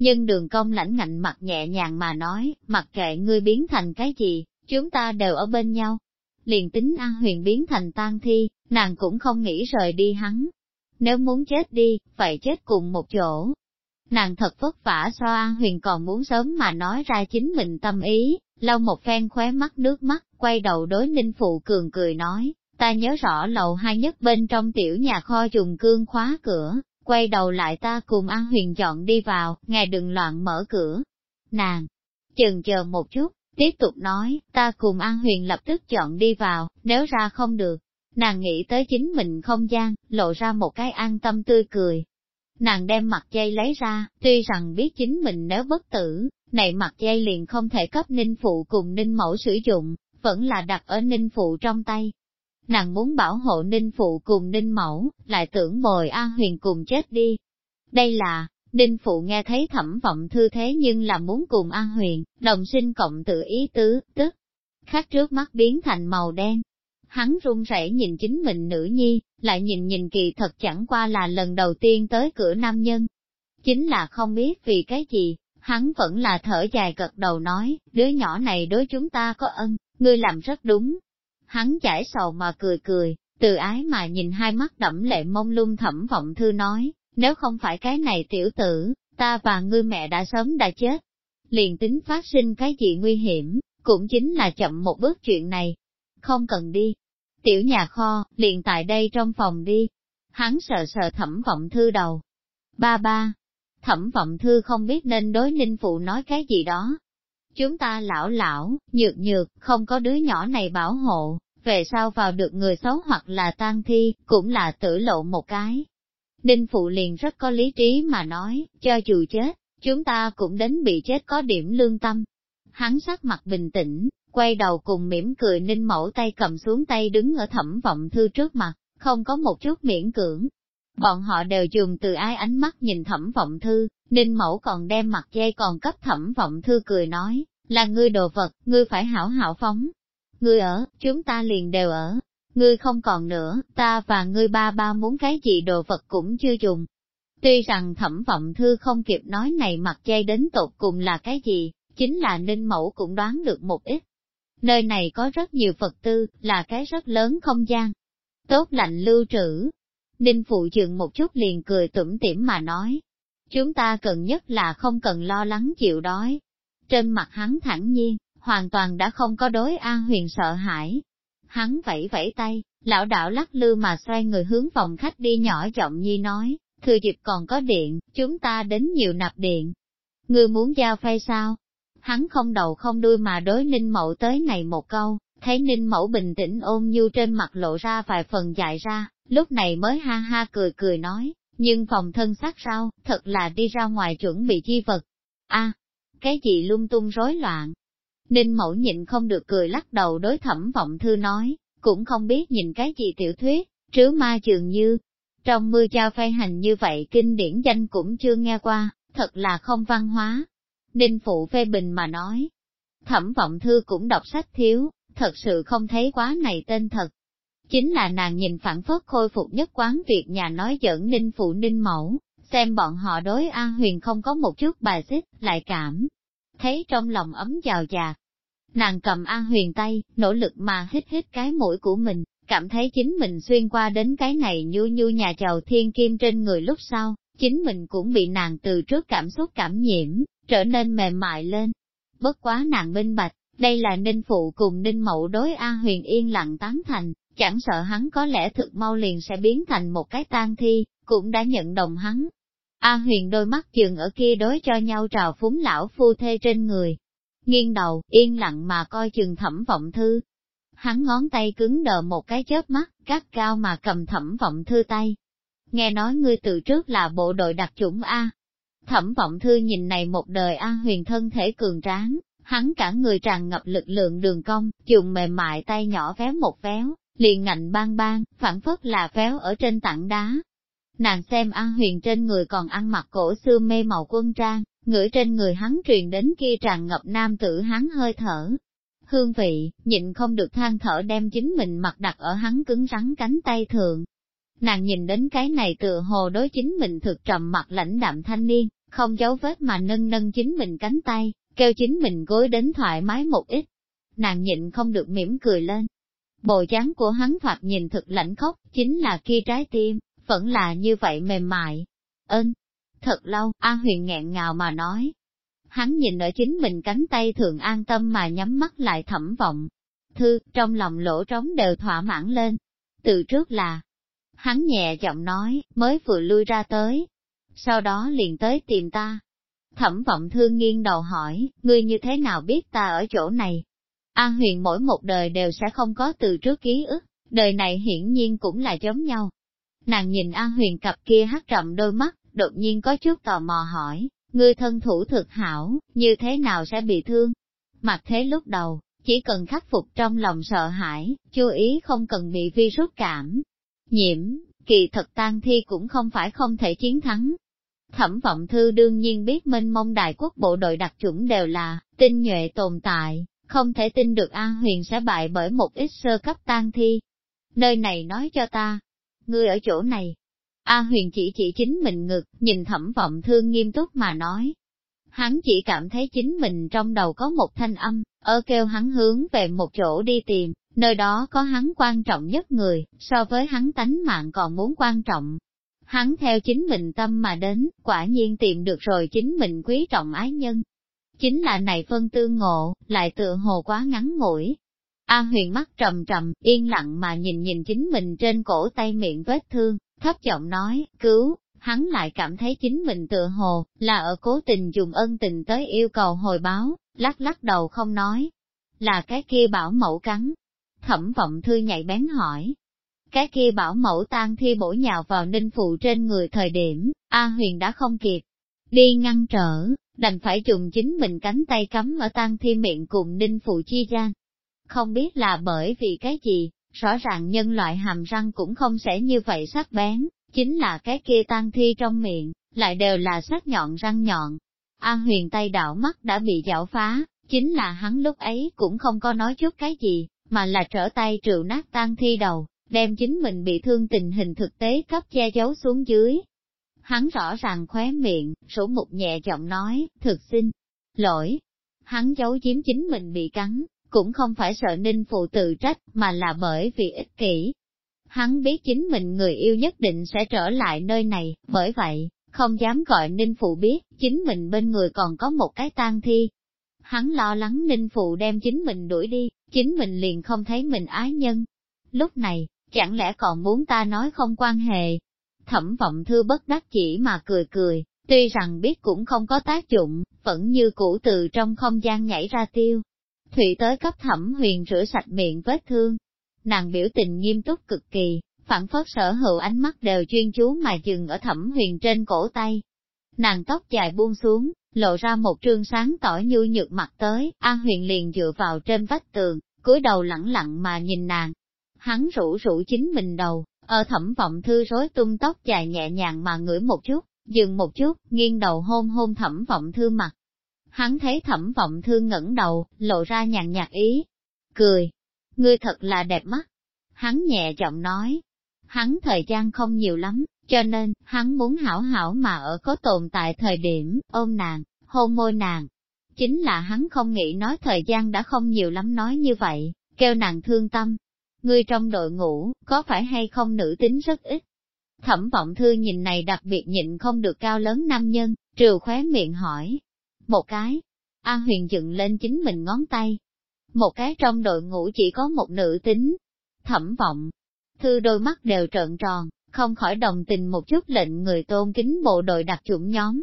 Nhưng đường công lãnh ngạnh mặt nhẹ nhàng mà nói, mặc kệ ngươi biến thành cái gì, chúng ta đều ở bên nhau. Liền tính An Huyền biến thành tan thi, nàng cũng không nghĩ rời đi hắn. Nếu muốn chết đi, phải chết cùng một chỗ, Nàng thật vất vả so An Huyền còn muốn sớm mà nói ra chính mình tâm ý, lau một phen khóe mắt nước mắt, quay đầu đối Ninh Phụ Cường cười nói, ta nhớ rõ lầu hai nhất bên trong tiểu nhà kho dùng cương khóa cửa, quay đầu lại ta cùng An Huyền chọn đi vào, ngài đừng loạn mở cửa. Nàng, chừng chờ một chút, tiếp tục nói, ta cùng An Huyền lập tức chọn đi vào, nếu ra không được. Nàng nghĩ tới chính mình không gian, lộ ra một cái an tâm tươi cười, Nàng đem mặt dây lấy ra, tuy rằng biết chính mình nếu bất tử, này mặt dây liền không thể cấp ninh phụ cùng ninh mẫu sử dụng, vẫn là đặt ở ninh phụ trong tay. Nàng muốn bảo hộ ninh phụ cùng ninh mẫu, lại tưởng bồi a huyền cùng chết đi. Đây là, ninh phụ nghe thấy thẩm vọng thư thế nhưng là muốn cùng a huyền, đồng sinh cộng tự ý tứ, tức, khác trước mắt biến thành màu đen, hắn run rẩy nhìn chính mình nữ nhi, lại nhìn nhìn kỳ thật chẳng qua là lần đầu tiên tới cửa nam nhân. Chính là không biết vì cái gì, hắn vẫn là thở dài gật đầu nói, đứa nhỏ này đối chúng ta có ân, ngươi làm rất đúng. Hắn giải sầu mà cười cười, từ ái mà nhìn hai mắt đẫm lệ mông lung thẩm vọng thư nói, nếu không phải cái này tiểu tử, ta và ngươi mẹ đã sớm đã chết. Liền tính phát sinh cái gì nguy hiểm, cũng chính là chậm một bước chuyện này. Không cần đi, Tiểu nhà kho, liền tại đây trong phòng đi. Hắn sợ sợ thẩm vọng thư đầu. Ba ba. Thẩm vọng thư không biết nên đối ninh phụ nói cái gì đó. Chúng ta lão lão, nhược nhược, không có đứa nhỏ này bảo hộ, về sau vào được người xấu hoặc là tan thi, cũng là tử lộ một cái. Ninh Phụ liền rất có lý trí mà nói, cho dù chết, chúng ta cũng đến bị chết có điểm lương tâm. Hắn sắc mặt bình tĩnh, quay đầu cùng mỉm cười Ninh Mẫu tay cầm xuống tay đứng ở thẩm vọng thư trước mặt, không có một chút miễn cưỡng. Bọn họ đều dùng từ ai ánh mắt nhìn thẩm vọng thư, Ninh Mẫu còn đem mặt dây còn cấp thẩm vọng thư cười nói, là ngươi đồ vật, ngươi phải hảo hảo phóng. Ngươi ở, chúng ta liền đều ở. Ngươi không còn nữa, ta và ngươi ba ba muốn cái gì đồ vật cũng chưa dùng. Tuy rằng thẩm vọng thư không kịp nói này mặt dây đến tột cùng là cái gì, chính là Ninh Mẫu cũng đoán được một ít. Nơi này có rất nhiều Phật tư, là cái rất lớn không gian. Tốt lạnh lưu trữ. Ninh Phụ dừng một chút liền cười tủm tỉm mà nói. Chúng ta cần nhất là không cần lo lắng chịu đói. Trên mặt hắn thẳng nhiên, hoàn toàn đã không có đối an huyền sợ hãi. Hắn vẫy vẫy tay, lão đạo lắc lư mà xoay người hướng phòng khách đi nhỏ giọng nhi nói, thừa dịp còn có điện, chúng ta đến nhiều nạp điện. Ngươi muốn giao phay sao? Hắn không đầu không đuôi mà đối ninh mậu tới này một câu, thấy ninh mẫu bình tĩnh ôm nhu trên mặt lộ ra vài phần dại ra, lúc này mới ha ha cười cười nói, nhưng phòng thân sát sao, thật là đi ra ngoài chuẩn bị chi vật. a à, cái gì lung tung rối loạn? Ninh mẫu nhịn không được cười lắc đầu đối thẩm vọng thư nói, cũng không biết nhìn cái gì tiểu thuyết, trứ ma trường như. Trong mưa cha phai hành như vậy kinh điển danh cũng chưa nghe qua, thật là không văn hóa. Ninh phụ phê bình mà nói. Thẩm vọng thư cũng đọc sách thiếu, thật sự không thấy quá này tên thật. Chính là nàng nhìn phản phất khôi phục nhất quán việc nhà nói giỡn ninh phụ ninh mẫu, xem bọn họ đối A Huyền không có một chút bài xích, lại cảm. Thấy trong lòng ấm giàu dạt. Nàng cầm A Huyền tay, nỗ lực mà hít hít cái mũi của mình, cảm thấy chính mình xuyên qua đến cái này nhu nhu nhà giàu thiên kim trên người lúc sau, chính mình cũng bị nàng từ trước cảm xúc cảm nhiễm, trở nên mềm mại lên. Bất quá nàng minh bạch, đây là ninh phụ cùng ninh mậu đối A huyền yên lặng tán thành, chẳng sợ hắn có lẽ thực mau liền sẽ biến thành một cái tang thi, cũng đã nhận đồng hắn. A huyền đôi mắt chừng ở kia đối cho nhau trào phúng lão phu thê trên người. Nghiêng đầu, yên lặng mà coi chừng thẩm vọng thư. Hắn ngón tay cứng đờ một cái chớp mắt, gắt cao mà cầm thẩm vọng thư tay. Nghe nói ngươi từ trước là bộ đội đặc chủng A, Thẩm vọng thư nhìn này một đời a huyền thân thể cường tráng, hắn cả người tràn ngập lực lượng đường cong, dùng mềm mại tay nhỏ véo một véo, liền ngạnh bang bang, phản phất là véo ở trên tảng đá. Nàng xem an huyền trên người còn ăn mặc cổ xưa mê màu quân trang, ngửi trên người hắn truyền đến kia tràn ngập nam tử hắn hơi thở. Hương vị, nhịn không được than thở đem chính mình mặt đặt ở hắn cứng rắn cánh tay thượng. Nàng nhìn đến cái này tựa hồ đối chính mình thực trầm mặt lãnh đạm thanh niên, không giấu vết mà nâng nâng chính mình cánh tay, kêu chính mình gối đến thoải mái một ít. Nàng nhịn không được mỉm cười lên. Bộ dáng của hắn thoạt nhìn thực lạnh khóc, chính là kia trái tim, vẫn là như vậy mềm mại. Ơn, thật lâu, An Huyền nghẹn ngào mà nói. Hắn nhìn ở chính mình cánh tay thường an tâm mà nhắm mắt lại thẩm vọng. Thư, trong lòng lỗ trống đều thỏa mãn lên. Từ trước là, hắn nhẹ giọng nói, mới vừa lui ra tới, sau đó liền tới tìm ta. Thẩm vọng thương nghiêng đầu hỏi, ngươi như thế nào biết ta ở chỗ này? An huyền mỗi một đời đều sẽ không có từ trước ký ức, đời này hiển nhiên cũng là giống nhau. Nàng nhìn An huyền cặp kia hát trầm đôi mắt, đột nhiên có chút tò mò hỏi, ngươi thân thủ thực hảo, như thế nào sẽ bị thương? Mặt thế lúc đầu, chỉ cần khắc phục trong lòng sợ hãi, chú ý không cần bị virus cảm. Nhiễm, kỳ thật tan thi cũng không phải không thể chiến thắng, Thẩm vọng thư đương nhiên biết minh mông đại quốc bộ đội đặc chủng đều là, tinh nhuệ tồn tại, không thể tin được An Huyền sẽ bại bởi một ít sơ cấp tan thi. Nơi này nói cho ta, ngươi ở chỗ này. A huyền chỉ chỉ chính mình ngực, nhìn thẩm vọng thương nghiêm túc mà nói. Hắn chỉ cảm thấy chính mình trong đầu có một thanh âm, ở kêu hắn hướng về một chỗ đi tìm, nơi đó có hắn quan trọng nhất người, so với hắn tánh mạng còn muốn quan trọng, Hắn theo chính mình tâm mà đến, quả nhiên tìm được rồi chính mình quý trọng ái nhân. Chính là này phân tư ngộ, lại tựa hồ quá ngắn ngủi. A huyền mắt trầm trầm, yên lặng mà nhìn nhìn chính mình trên cổ tay miệng vết thương, thấp giọng nói, cứu, hắn lại cảm thấy chính mình tựa hồ, là ở cố tình dùng ân tình tới yêu cầu hồi báo, lắc lắc đầu không nói. Là cái kia bảo mẫu cắn. Thẩm vọng thư nhạy bén hỏi. Cái kia bảo mẫu tan thi bổ nhào vào ninh phụ trên người thời điểm, A huyền đã không kịp. Đi ngăn trở, đành phải dùng chính mình cánh tay cắm ở tan thi miệng cùng ninh phụ chi gian. Không biết là bởi vì cái gì, rõ ràng nhân loại hàm răng cũng không sẽ như vậy sắc bén, chính là cái kia tan thi trong miệng, lại đều là sắc nhọn răng nhọn. A huyền tay đạo mắt đã bị dạo phá, chính là hắn lúc ấy cũng không có nói chút cái gì, mà là trở tay trừ nát tan thi đầu, đem chính mình bị thương tình hình thực tế cấp che giấu xuống dưới. Hắn rõ ràng khóe miệng, sổ mục nhẹ giọng nói, thực xin, lỗi. Hắn giấu chiếm chính mình bị cắn, cũng không phải sợ ninh phụ tự trách, mà là bởi vì ích kỷ. Hắn biết chính mình người yêu nhất định sẽ trở lại nơi này, bởi vậy, không dám gọi ninh phụ biết, chính mình bên người còn có một cái tang thi. Hắn lo lắng ninh phụ đem chính mình đuổi đi, chính mình liền không thấy mình ái nhân. Lúc này, chẳng lẽ còn muốn ta nói không quan hệ? Thẩm vọng thư bất đắc chỉ mà cười cười, tuy rằng biết cũng không có tác dụng, vẫn như cũ từ trong không gian nhảy ra tiêu. Thủy tới cấp thẩm huyền rửa sạch miệng vết thương. Nàng biểu tình nghiêm túc cực kỳ, phản phất sở hữu ánh mắt đều chuyên chú mà dừng ở thẩm huyền trên cổ tay. Nàng tóc dài buông xuống, lộ ra một trương sáng tỏ như nhược mặt tới, A huyền liền dựa vào trên vách tường, cúi đầu lẳng lặng mà nhìn nàng. Hắn rủ rủ chính mình đầu, ở thẩm vọng thư rối tung tóc dài nhẹ nhàng mà ngửi một chút, dừng một chút, nghiêng đầu hôn hôn thẩm vọng thư mặt. Hắn thấy thẩm vọng thư ngẩng đầu, lộ ra nhàn nhạt ý. Cười. Ngươi thật là đẹp mắt. Hắn nhẹ giọng nói. Hắn thời gian không nhiều lắm, cho nên, hắn muốn hảo hảo mà ở có tồn tại thời điểm, ôm nàng, hôn môi nàng. Chính là hắn không nghĩ nói thời gian đã không nhiều lắm nói như vậy, kêu nàng thương tâm. Ngươi trong đội ngũ, có phải hay không nữ tính rất ít? Thẩm vọng thư nhìn này đặc biệt nhịn không được cao lớn nam nhân, trừ khóe miệng hỏi, một cái. A huyền dựng lên chính mình ngón tay. Một cái trong đội ngũ chỉ có một nữ tính. Thẩm vọng. Thư đôi mắt đều trợn tròn, không khỏi đồng tình một chút lệnh người tôn kính bộ đội đặc chủng nhóm.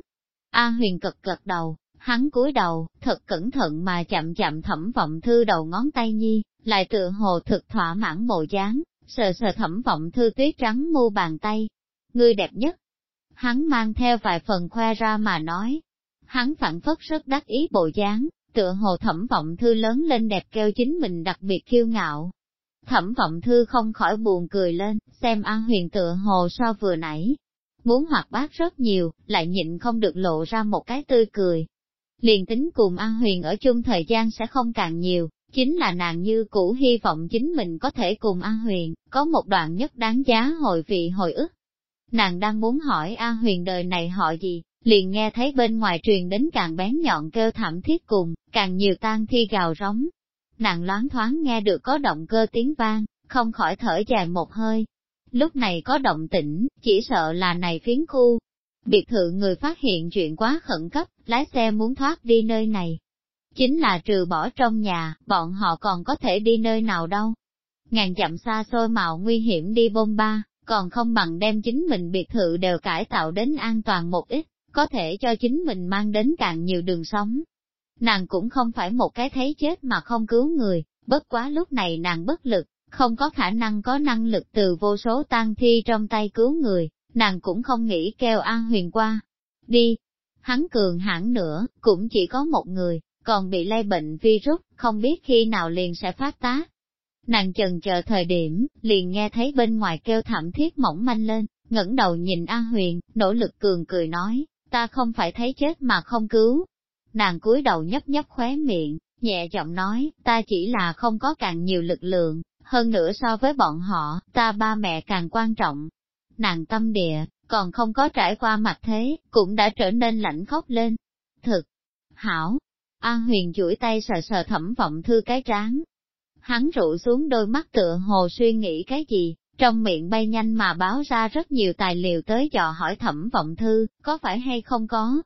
A huyền cực gật đầu, hắn cúi đầu, thật cẩn thận mà chậm chậm thẩm vọng thư đầu ngón tay nhi, lại tựa hồ thực thỏa mãn bộ dáng, sờ sờ thẩm vọng thư tuyết trắng mu bàn tay. Ngươi đẹp nhất. Hắn mang theo vài phần khoe ra mà nói, hắn phản phất rất đắc ý bộ dáng, tựa hồ thẩm vọng thư lớn lên đẹp kêu chính mình đặc biệt kiêu ngạo. Thẩm vọng thư không khỏi buồn cười lên, xem An Huyền tựa hồ so vừa nãy. Muốn hoạt bát rất nhiều, lại nhịn không được lộ ra một cái tươi cười. Liền tính cùng An Huyền ở chung thời gian sẽ không càng nhiều, chính là nàng như cũ hy vọng chính mình có thể cùng An Huyền, có một đoạn nhất đáng giá hồi vị hồi ức. Nàng đang muốn hỏi An Huyền đời này họ gì, liền nghe thấy bên ngoài truyền đến càng bén nhọn kêu thảm thiết cùng, càng nhiều tan thi gào rống. Nàng loáng thoáng nghe được có động cơ tiếng vang, không khỏi thở dài một hơi. Lúc này có động tĩnh, chỉ sợ là này phiến khu. Biệt thự người phát hiện chuyện quá khẩn cấp, lái xe muốn thoát đi nơi này. Chính là trừ bỏ trong nhà, bọn họ còn có thể đi nơi nào đâu. Ngàn dặm xa xôi mạo nguy hiểm đi bôn ba, còn không bằng đem chính mình biệt thự đều cải tạo đến an toàn một ít có thể cho chính mình mang đến càng nhiều đường sống. Nàng cũng không phải một cái thấy chết mà không cứu người, bất quá lúc này nàng bất lực, không có khả năng có năng lực từ vô số tang thi trong tay cứu người, nàng cũng không nghĩ kêu An Huyền qua. Đi! Hắn cường hãn nữa, cũng chỉ có một người, còn bị lây bệnh virus, không biết khi nào liền sẽ phát tác. Nàng chần chờ thời điểm, liền nghe thấy bên ngoài kêu thảm thiết mỏng manh lên, ngẩng đầu nhìn An Huyền, nỗ lực cường cười nói, ta không phải thấy chết mà không cứu. Nàng cúi đầu nhấp nhấp khóe miệng, nhẹ giọng nói, ta chỉ là không có càng nhiều lực lượng, hơn nữa so với bọn họ, ta ba mẹ càng quan trọng. Nàng tâm địa, còn không có trải qua mặt thế, cũng đã trở nên lạnh khóc lên. Thực, hảo, An Huyền duỗi tay sờ sờ thẩm vọng thư cái trán. Hắn rụ xuống đôi mắt tựa hồ suy nghĩ cái gì, trong miệng bay nhanh mà báo ra rất nhiều tài liệu tới dò hỏi thẩm vọng thư, có phải hay không có.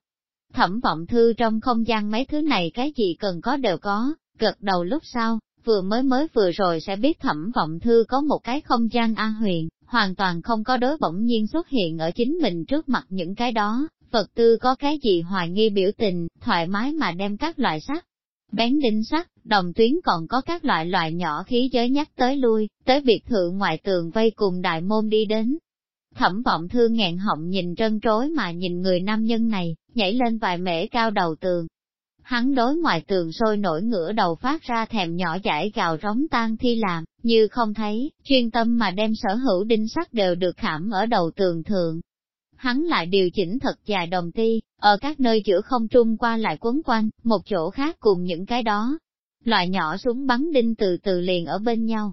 Thẩm vọng thư trong không gian mấy thứ này cái gì cần có đều có, gật đầu lúc sau, vừa mới mới vừa rồi sẽ biết thẩm vọng thư có một cái không gian A huyền, hoàn toàn không có đối bỗng nhiên xuất hiện ở chính mình trước mặt những cái đó, Phật tư có cái gì hoài nghi biểu tình, thoải mái mà đem các loại sắc, bén đinh sắt, đồng tuyến còn có các loại loại nhỏ khí giới nhắc tới lui, tới biệt thự ngoại tường vây cùng đại môn đi đến. Thẩm vọng thương nghẹn họng nhìn trân trối mà nhìn người nam nhân này, nhảy lên vài mễ cao đầu tường. Hắn đối ngoài tường sôi nổi ngửa đầu phát ra thèm nhỏ giải gào rống tan thi làm, như không thấy, chuyên tâm mà đem sở hữu đinh sắt đều được khảm ở đầu tường thượng hắn lại điều chỉnh thật dài đồng ti, ở các nơi giữa không trung qua lại quấn quanh, một chỗ khác cùng những cái đó. Loại nhỏ súng bắn đinh từ từ liền ở bên nhau.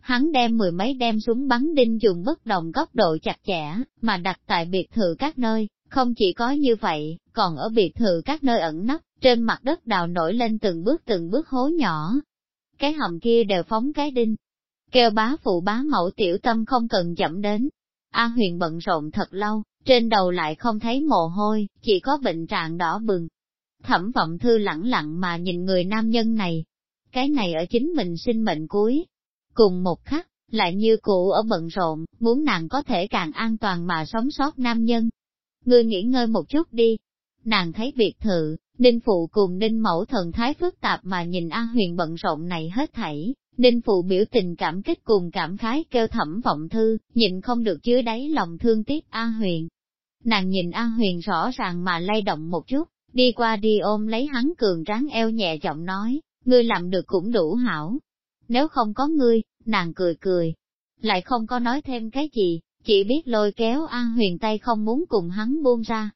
Hắn đem mười mấy đem súng bắn đinh dùng bất đồng góc độ chặt chẽ, mà đặt tại biệt thự các nơi, không chỉ có như vậy, còn ở biệt thự các nơi ẩn nấp, trên mặt đất đào nổi lên từng bước từng bước hố nhỏ. Cái hầm kia đều phóng cái đinh. Kêu bá phụ bá mẫu tiểu tâm không cần chậm đến. A huyền bận rộn thật lâu, trên đầu lại không thấy mồ hôi, chỉ có bệnh trạng đỏ bừng. Thẩm vọng thư lẳng lặng mà nhìn người nam nhân này. Cái này ở chính mình sinh mệnh cuối. Cùng một khắc, lại như cụ ở bận rộn, muốn nàng có thể càng an toàn mà sống sót nam nhân. Ngươi nghỉ ngơi một chút đi. Nàng thấy biệt thự, Ninh Phụ cùng Ninh Mẫu thần thái phức tạp mà nhìn A Huyền bận rộn này hết thảy, Ninh Phụ biểu tình cảm kích cùng cảm khái kêu thẩm vọng thư, nhịn không được chứa đáy lòng thương tiếc A Huyền. Nàng nhìn A Huyền rõ ràng mà lay động một chút, đi qua đi ôm lấy hắn cường tráng eo nhẹ giọng nói, ngươi làm được cũng đủ hảo. Nếu không có ngươi, nàng cười cười, lại không có nói thêm cái gì, chỉ biết lôi kéo A Huyền tay không muốn cùng hắn buông ra.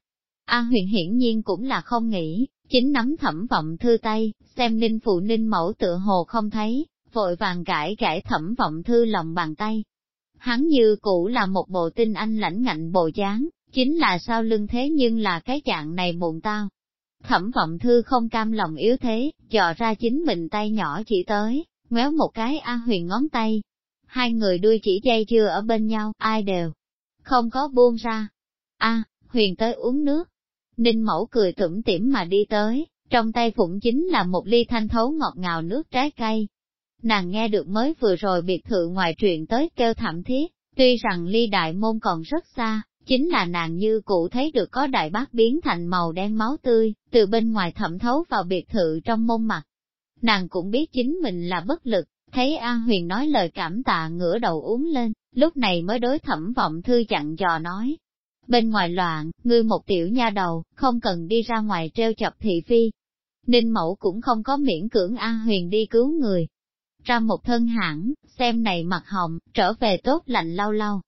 A Huyền hiển nhiên cũng là không nghĩ, chính nắm thẩm vọng thư tay, xem ninh phụ ninh mẫu tựa hồ không thấy, vội vàng gãi gãi thẩm vọng thư lòng bàn tay. Hắn như cũ là một bộ tinh anh lãnh ngạnh bộ dáng, chính là sao lưng thế nhưng là cái dạng này muộn tao. Thẩm vọng thư không cam lòng yếu thế, dò ra chính mình tay nhỏ chỉ tới, ngoéo một cái A huyền ngón tay. Hai người đuôi chỉ dây chưa ở bên nhau, ai đều không có buông ra. A, huyền tới uống nước. Ninh mẫu cười tủm tỉm mà đi tới, trong tay phụng chính là một ly thanh thấu ngọt ngào nước trái cây. Nàng nghe được mới vừa rồi biệt thự ngoài truyền tới kêu thảm thiết, tuy rằng ly đại môn còn rất xa, chính là nàng như cụ thấy được có đại bác biến thành màu đen máu tươi, từ bên ngoài thẩm thấu vào biệt thự trong môn mặt. Nàng cũng biết chính mình là bất lực, thấy A Huyền nói lời cảm tạ ngửa đầu uống lên, lúc này mới đối thẩm vọng thư chặn dò nói. Bên ngoài loạn, ngươi một tiểu nha đầu, không cần đi ra ngoài treo chọc thị phi. Ninh mẫu cũng không có miễn cưỡng A Huyền đi cứu người. Ra một thân hãng, xem này mặt hồng, trở về tốt lạnh lau lau.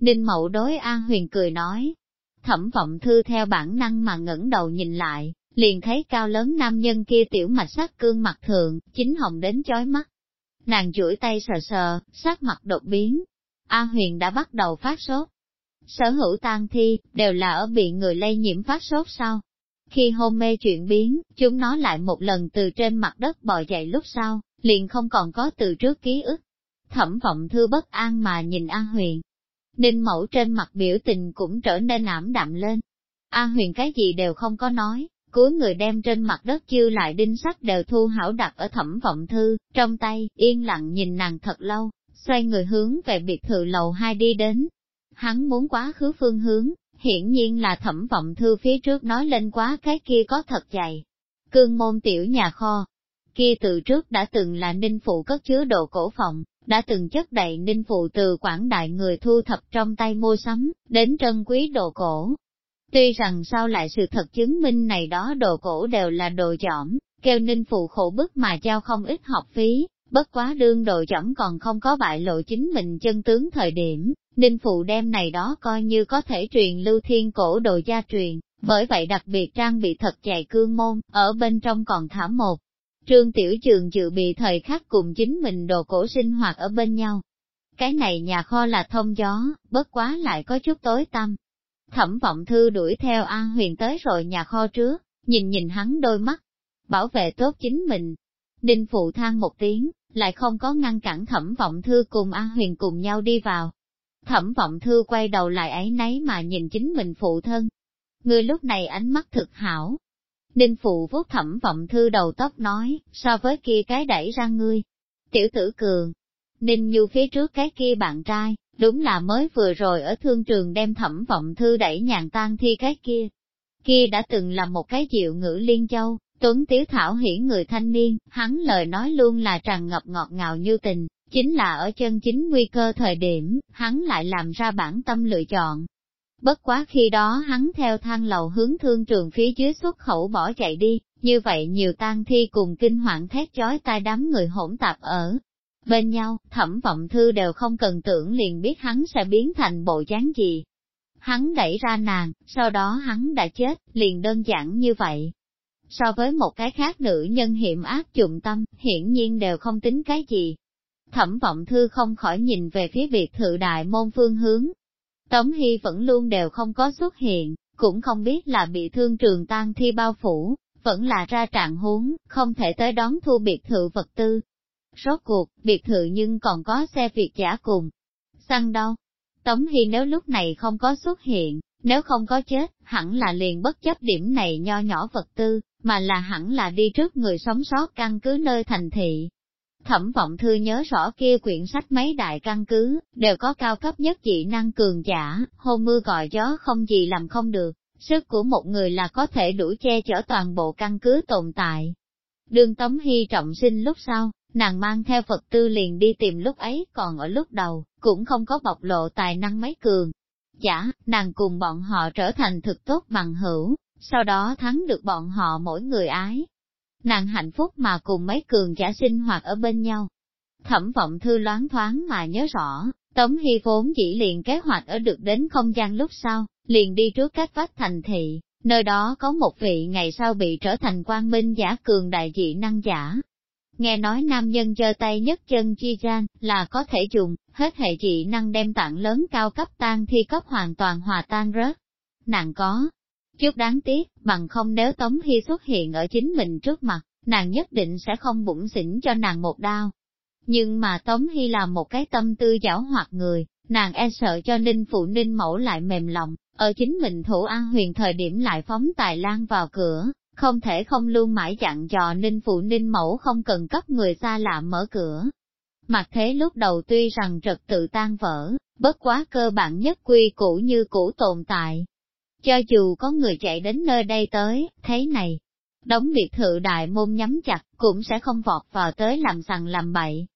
Ninh mẫu đối A Huyền cười nói. Thẩm vọng thư theo bản năng mà ngẩng đầu nhìn lại, liền thấy cao lớn nam nhân kia tiểu mạch sắc cương mặt thượng chính hồng đến chói mắt. Nàng chuỗi tay sờ sờ, sắc mặt đột biến. A Huyền đã bắt đầu phát sốt. Sở hữu tang thi, đều là ở bị người lây nhiễm phát sốt sau. Khi hôn mê chuyển biến, chúng nó lại một lần từ trên mặt đất bò dậy lúc sau, liền không còn có từ trước ký ức. Thẩm vọng thư bất an mà nhìn A Huyền, Ninh mẫu trên mặt biểu tình cũng trở nên ảm đạm lên. A huyền cái gì đều không có nói, cuối người đem trên mặt đất chư lại đinh sắt đều thu hảo đặt ở thẩm vọng thư, trong tay, yên lặng nhìn nàng thật lâu, xoay người hướng về biệt thự lầu hai đi đến. Hắn muốn quá khứ phương hướng, hiển nhiên là thẩm vọng thư phía trước nói lên quá cái kia có thật dày. Cương môn tiểu nhà kho, kia từ trước đã từng là ninh phụ cất chứa đồ cổ phòng, đã từng chất đầy ninh phụ từ quảng đại người thu thập trong tay mua sắm, đến trân quý đồ cổ. Tuy rằng sau lại sự thật chứng minh này đó đồ cổ đều là đồ giỏm, kêu ninh phụ khổ bức mà giao không ít học phí, bất quá đương đội chẳng còn không có bại lộ chính mình chân tướng thời điểm, ninh phụ đem này đó coi như có thể truyền lưu thiên cổ đồ gia truyền, bởi vậy đặc biệt trang bị thật dày cương môn, ở bên trong còn thả một Trương Tiểu Trường dự bị thời khắc cùng chính mình đồ cổ sinh hoạt ở bên nhau. Cái này nhà kho là thông gió, bất quá lại có chút tối tăm. Thẩm vọng thư đuổi theo An Huyền tới rồi nhà kho trước, nhìn nhìn hắn đôi mắt, bảo vệ tốt chính mình. Đinh phụ than một tiếng, lại không có ngăn cản thẩm vọng thư cùng An Huyền cùng nhau đi vào. Thẩm vọng thư quay đầu lại ấy nấy mà nhìn chính mình phụ thân. Người lúc này ánh mắt thực hảo, Ninh Phụ vuốt thẩm vọng thư đầu tóc nói, so với kia cái đẩy ra ngươi. Tiểu tử cường, Ninh Nhu phía trước cái kia bạn trai, đúng là mới vừa rồi ở thương trường đem thẩm vọng thư đẩy nhàn tan thi cái kia. Kia đã từng là một cái diệu ngữ liên châu, tuấn tiếu thảo hỉ người thanh niên, hắn lời nói luôn là tràn ngập ngọt ngào như tình, chính là ở chân chính nguy cơ thời điểm, hắn lại làm ra bản tâm lựa chọn. Bất quá khi đó hắn theo thang lầu hướng thương trường phía dưới xuất khẩu bỏ chạy đi, như vậy nhiều tang thi cùng kinh hoàng thét chói tai đám người hỗn tạp ở, bên nhau, thẩm vọng thư đều không cần tưởng liền biết hắn sẽ biến thành bộ dáng gì. Hắn đẩy ra nàng, sau đó hắn đã chết, liền đơn giản như vậy. So với một cái khác nữ nhân hiểm ác dụng tâm, hiển nhiên đều không tính cái gì. Thẩm vọng thư không khỏi nhìn về phía biệt thự đại môn phương hướng. Tống Hy vẫn luôn đều không có xuất hiện, cũng không biết là bị thương trường tan thi bao phủ, vẫn là ra trạng huống, không thể tới đón thu biệt thự vật tư, Rốt cuộc, biệt thự nhưng còn có xe việt giả cùng. Xăng đâu? Tống Hy nếu lúc này không có xuất hiện, nếu không có chết, hẳn là liền bất chấp điểm này nho nhỏ vật tư, mà là hẳn là đi trước người sống sót căn cứ nơi thành thị. Thẩm vọng thư nhớ rõ kia quyển sách mấy đại căn cứ, đều có cao cấp nhất dị năng cường giả, hôn mưa gọi gió không gì làm không được, sức của một người là có thể đủ che chở toàn bộ căn cứ tồn tại. Đường Tống Hy trọng sinh lúc sau, Nàng mang theo Phật tư liền đi tìm lúc ấy còn ở lúc đầu, cũng không có bộc lộ tài năng mấy cường. Chả, nàng cùng bọn họ trở thành thực tốt bằng hữu, sau đó thắng được bọn họ mỗi người ái. Nàng hạnh phúc mà cùng mấy cường giả sinh hoạt ở bên nhau. Thẩm vọng thư loáng thoáng mà nhớ rõ, Tống Hy vốn chỉ liền kế hoạch ở được đến không gian lúc sau, liền đi trước các vách thành thị, nơi đó có một vị ngày sau bị trở thành quan minh giả cường đại dị năng giả, Nghe nói nam nhân giơ tay nhất chân chi gian, là có thể dùng, hết hệ dị năng đem tặng lớn cao cấp tan thi cấp hoàn toàn hòa tan rớt. Nàng có, chút đáng tiếc, bằng không nếu Tống Hy xuất hiện ở chính mình trước mặt, nàng nhất định sẽ không bụng xỉn cho nàng một đao. Nhưng mà Tống Hy là một cái tâm tư giảo hoạt người, nàng e sợ cho ninh phụ ninh mẫu lại mềm lòng, ở chính mình thủ an huyền thời điểm lại phóng tài lan vào cửa, không thể không luôn mãi dặn dò ninh phụ ninh mẫu không cần cấp người xa lạ mở cửa. Mặt thế lúc đầu tuy rằng trật tự tan vỡ, bất quá cơ bản nhất quy củ như cũ tồn tại. Cho dù có người chạy đến nơi đây tới, thế này, đóng biệt thự đại môn nhắm chặt, cũng sẽ không vọt vào tới làm sằng làm bậy.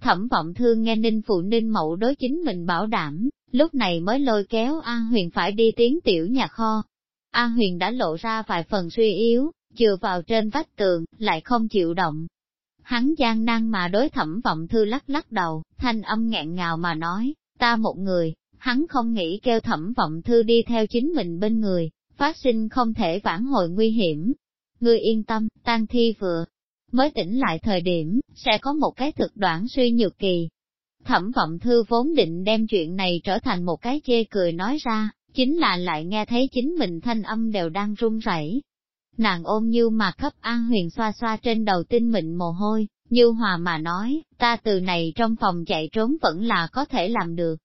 Thẩm vọng thương nghe ninh phụ ninh mẫu đối chính mình bảo đảm, lúc này mới lôi kéo An Huyền phải đi tiến tiểu nhà kho, A Huyền đã lộ ra vài phần suy yếu, chừa vào trên vách tường, lại không chịu động. Hắn gian nan mà đối thẩm vọng thư lắc lắc đầu, thanh âm nghẹn ngào mà nói, ta một người, hắn không nghĩ kêu thẩm vọng thư đi theo chính mình bên người, phát sinh không thể vãn hồi nguy hiểm. Ngươi yên tâm, tan thi vừa, mới tỉnh lại thời điểm, sẽ có một cái thực đoạn suy nhược kỳ. Thẩm vọng thư vốn định đem chuyện này trở thành một cái chê cười nói ra, chính là lại nghe thấy chính mình thanh âm đều đang run rẩy. Nàng ôm như mà cấp an huyền xoa xoa trên đầu tinh mịn mồ hôi, như hòa mà nói, ta từ này trong phòng chạy trốn vẫn là có thể làm được.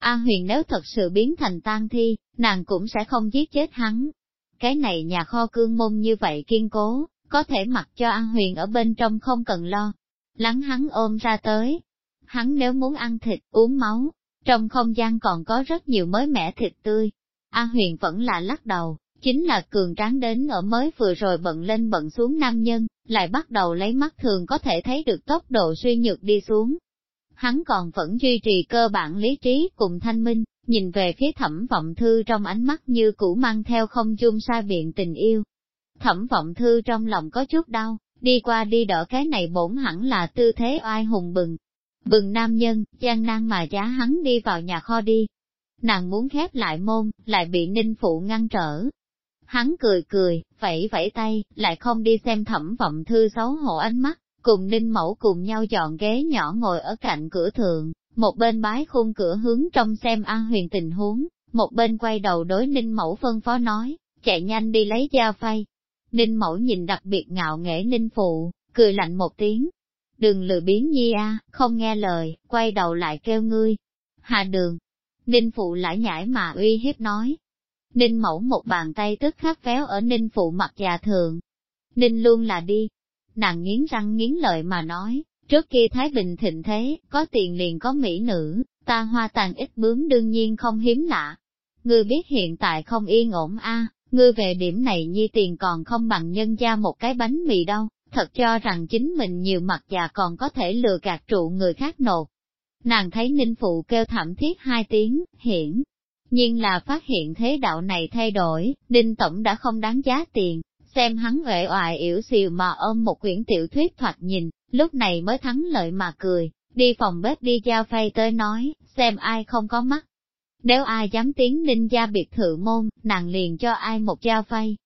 An huyền nếu thật sự biến thành tan thi, nàng cũng sẽ không giết chết hắn. Cái này nhà kho cương môn như vậy kiên cố, có thể mặc cho An huyền ở bên trong không cần lo. Lắng hắn ôm ra tới. Hắn nếu muốn ăn thịt, uống máu, trong không gian còn có rất nhiều mới mẻ thịt tươi. A huyền vẫn là lắc đầu, chính là cường tráng đến ở mới vừa rồi bận lên bận xuống nam nhân, lại bắt đầu lấy mắt thường có thể thấy được tốc độ suy nhược đi xuống. Hắn còn vẫn duy trì cơ bản lý trí cùng thanh minh, nhìn về phía thẩm vọng thư trong ánh mắt như cũ mang theo không chung sai biện tình yêu. Thẩm vọng thư trong lòng có chút đau, đi qua đi đỡ cái này bổn hẳn là tư thế oai hùng bừng, Bừng nam nhân, gian nan mà giá hắn đi vào nhà kho đi. Nàng muốn khép lại môn, lại bị ninh phụ ngăn trở. Hắn cười cười, vẫy vẫy tay, lại không đi xem thẩm vọng thư xấu hổ ánh mắt, cùng ninh mẫu cùng nhau chọn ghế nhỏ ngồi ở cạnh cửa thượng, một bên bái khung cửa hướng trong xem an huyền tình huống, một bên quay đầu đối ninh mẫu phân phó nói, chạy nhanh đi lấy dao phay. Ninh mẫu nhìn đặc biệt ngạo nghễ ninh phụ, cười lạnh một tiếng, đừng lừa biến nhi a, không nghe lời, quay đầu lại kêu ngươi. Hà đường, Ninh Phụ lại nhảy mà uy hiếp nói. Ninh mẫu một bàn tay tức khắc véo ở Ninh Phụ mặt già thường. Ninh luôn là đi. Nàng nghiến răng nghiến lợi mà nói, Trước kia Thái Bình thịnh thế, có tiền liền có mỹ nữ, ta hoa tàn ít bướm đương nhiên không hiếm lạ. Ngươi biết hiện tại không yên ổn a, ngươi về điểm này nhi tiền còn không bằng nhân gia một cái bánh mì đâu, thật cho rằng chính mình nhiều mặt già còn có thể lừa gạt trụ người khác nột. Nàng thấy Ninh Phụ kêu thảm thiết hai tiếng, hiển nhưng là phát hiện thế đạo này thay đổi, Đinh Tổng đã không đáng giá tiền, xem hắn uể oải yểu xìu mà ôm một quyển tiểu thuyết thoạt nhìn, lúc này mới thắng lợi mà cười, đi phòng bếp đi giao phay tới nói, xem ai không có mắt. Nếu ai dám tiến ninh gia biệt thự môn, nàng liền cho ai một giao phay.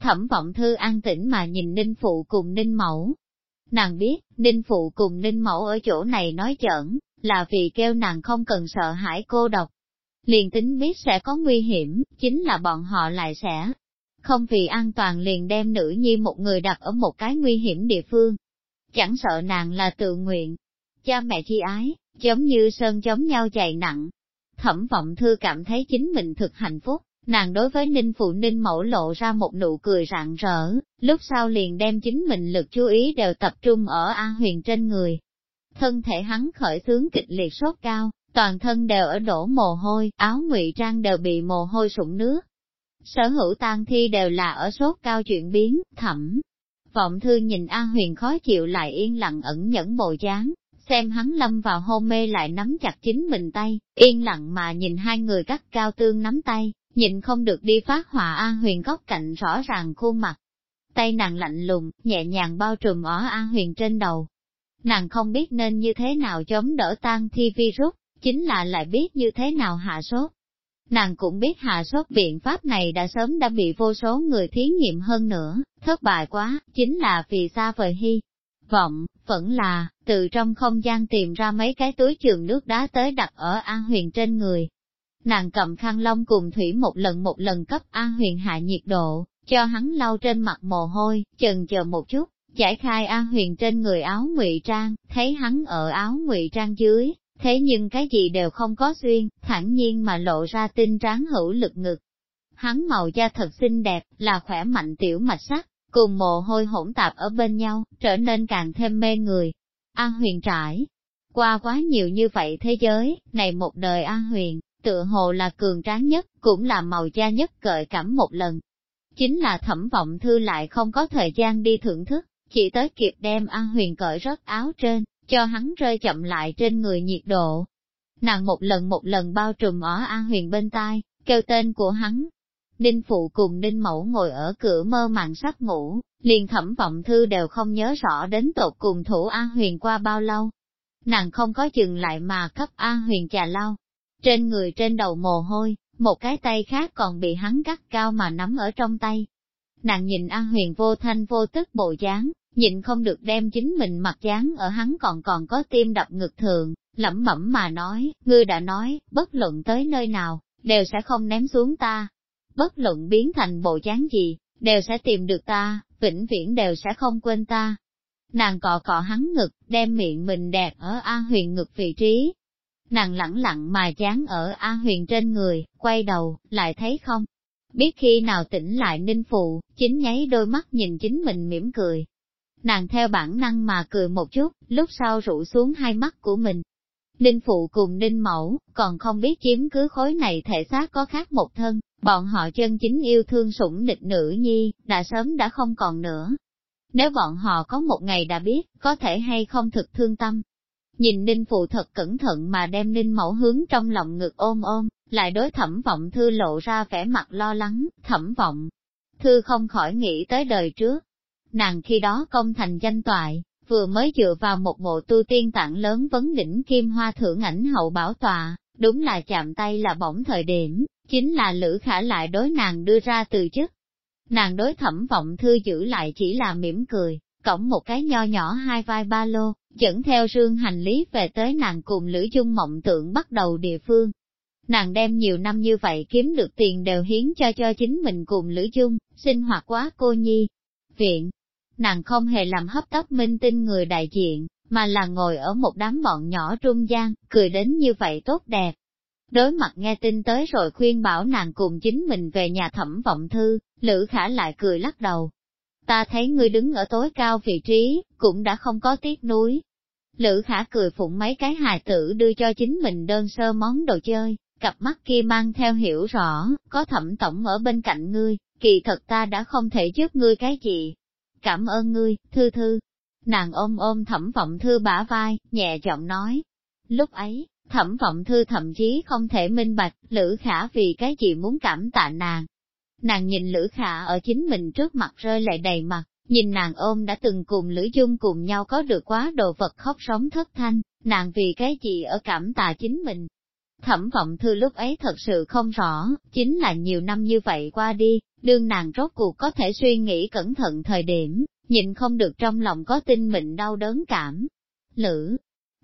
Thẩm vọng thư an tĩnh mà nhìn ninh phụ cùng ninh mẫu. Nàng biết, ninh phụ cùng ninh mẫu ở chỗ này nói chẩn, là vì kêu nàng không cần sợ hãi cô độc. Liền tính biết sẽ có nguy hiểm, chính là bọn họ lại sẽ không vì an toàn liền đem nữ nhi một người đặt ở một cái nguy hiểm địa phương. Chẳng sợ nàng là tự nguyện, cha mẹ chi ái, giống như sơn giống nhau chạy nặng. Thẩm vọng thư cảm thấy chính mình thực hạnh phúc, nàng đối với ninh phụ ninh mẫu lộ ra một nụ cười rạng rỡ, lúc sau liền đem chính mình lực chú ý đều tập trung ở A huyền trên người. Thân thể hắn khởi xướng kịch liệt sốt cao, toàn thân đều ở đổ mồ hôi, áo ngụy trang đều bị mồ hôi sụn nước. Sở hữu tang thi đều là ở sốt cao chuyển biến, thẩm. Vọng thư nhìn A huyền khó chịu lại yên lặng ẩn nhẫn bồ dáng, xem hắn lâm vào hôn mê lại nắm chặt chính mình tay, yên lặng mà nhìn hai người cắt cao tương nắm tay, nhìn không được đi phát hỏa A huyền góc cạnh rõ ràng khuôn mặt. Tay nàng lạnh lùng, nhẹ nhàng bao trùm ở A huyền trên đầu. Nàng không biết nên như thế nào chống đỡ tan thi virus, chính là lại biết như thế nào hạ sốt. Nàng cũng biết hạ sốt biện pháp này đã sớm đã bị vô số người thí nghiệm hơn nữa, thất bại quá, chính là vì xa vời hy. Vọng, vẫn là, từ trong không gian tìm ra mấy cái túi trường nước đá tới đặt ở An Huyền trên người. Nàng cầm khăn lông cùng thủy một lần một lần cấp An Huyền hạ nhiệt độ, cho hắn lau trên mặt mồ hôi, chần chờ một chút, giải khai An Huyền trên người áo ngụy trang, thấy hắn ở áo ngụy trang dưới, thế nhưng cái gì đều không có xuyên, thản nhiên mà lộ ra tinh tráng hữu lực ngực. Hắn màu da thật xinh đẹp, là khỏe mạnh tiểu mạch sắc, cùng mồ hôi hỗn tạp ở bên nhau, trở nên càng thêm mê người. An huyền trải, qua quá nhiều như vậy thế giới, này một đời An huyền, tựa hồ là cường tráng nhất, cũng là màu da nhất cởi cảm một lần. Chính là thẩm vọng thư lại không có thời gian đi thưởng thức, chỉ tới kịp đem An huyền cởi rớt áo trên, cho hắn rơi chậm lại trên người nhiệt độ. Nàng một lần một lần bao trùm ở An Huyền bên tai, kêu tên của hắn. Đinh Phụ cùng Đinh Mẫu ngồi ở cửa mơ màng sắp ngủ, liền thẩm vọng thư đều không nhớ rõ đến tột cùng thủ An Huyền qua bao lâu. Nàng không có dừng lại mà cấp An Huyền trà lau. Trên người trên đầu mồ hôi, một cái tay khác còn bị hắn cắt cao mà nắm ở trong tay. Nàng nhìn An Huyền vô thanh vô tức bộ dáng, nhìn không được đem chính mình mặt dán ở hắn còn còn có tim đập ngực thường, lẩm bẩm mà nói, ngươi đã nói, bất luận tới nơi nào, đều sẽ không ném xuống ta. Bất luận biến thành bộ dáng gì, đều sẽ tìm được ta, vĩnh viễn đều sẽ không quên ta. Nàng cọ cọ hắn ngực, đem miệng mình đẹp ở A huyền ngực vị trí. Nàng lẳng lặng mà dán ở A huyền trên người, quay đầu, lại thấy không? Biết khi nào tỉnh lại ninh phụ, chính nháy đôi mắt nhìn chính mình mỉm cười, Nàng theo bản năng mà cười một chút, lúc sau rụ xuống hai mắt của mình. Ninh phụ cùng ninh mẫu, còn không biết chiếm cứ khối này thể xác có khác một thân, bọn họ chân chính yêu thương sủng địch nữ nhi, đã sớm đã không còn nữa. Nếu bọn họ có một ngày đã biết, có thể hay không thực thương tâm. Nhìn ninh phụ thật cẩn thận mà đem ninh mẫu hướng trong lòng ngực ôm ôm, lại đối thẩm vọng thư lộ ra vẻ mặt lo lắng, thẩm vọng. Thư không khỏi nghĩ tới đời trước, Nàng khi đó công thành danh toại, vừa mới dựa vào một bộ tu tiên tạng lớn vấn đỉnh kim hoa thưởng ảnh hậu bảo tòa, đúng là chạm tay là bổng thời điểm, chính là Lữ Khả lại đối nàng đưa ra từ chức. Nàng đối thẩm vọng thư giữ lại chỉ là mỉm cười, cổng một cái nho nhỏ hai vai ba lô, dẫn theo rương hành lý về tới nàng cùng Lữ Dung mộng tượng bắt đầu địa phương. Nàng đem nhiều năm như vậy kiếm được tiền đều hiến cho cho chính mình cùng Lữ Dung, sinh hoạt quá cô nhi. Viện, nàng không hề làm hấp tấp minh tinh người đại diện, mà là ngồi ở một đám bọn nhỏ trung gian, cười đến như vậy tốt đẹp. Đối mặt nghe tin tới rồi khuyên bảo nàng cùng chính mình về nhà thẩm vọng thư, Lữ Khả lại cười lắc đầu. Ta thấy ngươi đứng ở tối cao vị trí, cũng đã không có tiếc núi. Lữ khả cười phụng mấy cái hài tử đưa cho chính mình đơn sơ món đồ chơi, cặp mắt kia mang theo hiểu rõ, có thẩm tổng ở bên cạnh ngươi, kỳ thật ta đã không thể giúp ngươi cái gì. Cảm ơn ngươi, thư thư. Nàng ôm ôm thẩm vọng thư bả vai, nhẹ giọng nói. Lúc ấy, thẩm vọng thư thậm chí không thể minh bạch, Lữ Khả vì cái gì muốn cảm tạ nàng. Nàng nhìn Lữ Khả ở chính mình trước mặt rơi lệ đầy mặt, nhìn nàng ôm đã từng cùng Lữ Dung cùng nhau có được quá đồ vật khóc sống thất thanh, nàng vì cái gì ở cảm tạ chính mình. Thẩm vọng thư lúc ấy thật sự không rõ, chính là nhiều năm như vậy qua đi, đương nàng rốt cuộc có thể suy nghĩ cẩn thận thời điểm, nhìn không được trong lòng có tin mình đau đớn cảm. Lữ,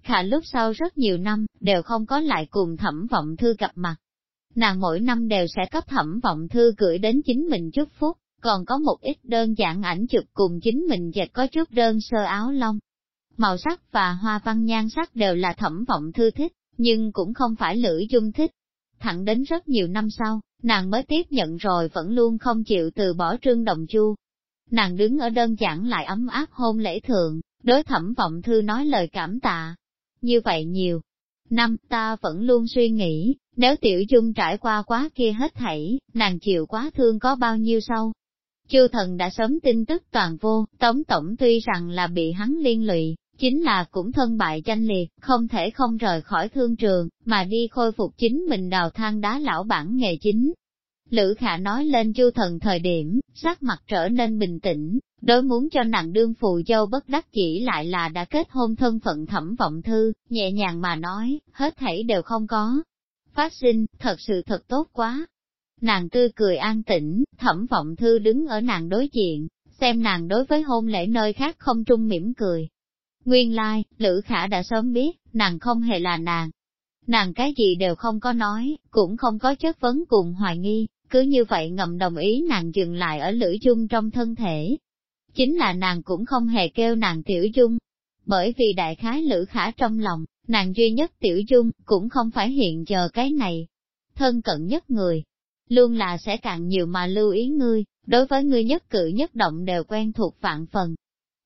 khả lúc sau rất nhiều năm, đều không có lại cùng thẩm vọng thư gặp mặt. Nàng mỗi năm đều sẽ cấp thẩm vọng thư gửi đến chính mình chúc phúc, còn có một ít đơn giản ảnh chụp cùng chính mình dệt có chút đơn sơ áo lông. Màu sắc và hoa văn nhan sắc đều là thẩm vọng thư thích, nhưng cũng không phải lữ dung thích. Thẳng đến rất nhiều năm sau, nàng mới tiếp nhận rồi vẫn luôn không chịu từ bỏ trương đồng chu. Nàng đứng ở đơn giản lại ấm áp hôn lễ thượng, đối thẩm vọng thư nói lời cảm tạ. Như vậy nhiều. Năm, ta vẫn luôn suy nghĩ, nếu tiểu dung trải qua quá kia hết thảy, nàng chịu quá thương có bao nhiêu sâu. Chư thần đã sớm tin tức toàn vô, Tống Tổng tuy rằng là bị hắn liên lụy, chính là cũng thân bại tranh liệt, không thể không rời khỏi thương trường, mà đi khôi phục chính mình đào thang đá lão bản nghề chính. Lữ Khả nói lên chu thần thời điểm, sắc mặt trở nên bình tĩnh, đối muốn cho nàng đương phù dâu bất đắc chỉ lại là đã kết hôn thân phận thẩm vọng thư, nhẹ nhàng mà nói, hết thảy đều không có. Phát sinh, thật sự thật tốt quá. Nàng tươi cười an tĩnh, thẩm vọng thư đứng ở nàng đối diện, xem nàng đối với hôn lễ nơi khác không trung mỉm cười, Nguyên lai, like, Lữ Khả đã sớm biết, nàng không hề là nàng. Nàng cái gì đều không có nói, cũng không có chất vấn cùng hoài nghi, cứ như vậy ngầm đồng ý nàng dừng lại ở Lữ Dung trong thân thể. Chính là nàng cũng không hề kêu nàng Tiểu Dung, bởi vì đại khái Lữ Khả trong lòng, nàng duy nhất Tiểu Dung cũng không phải hiện giờ cái này. Thân cận nhất người, luôn là sẽ càng nhiều mà lưu ý ngươi, đối với ngươi nhất cử nhất động đều quen thuộc vạn phần.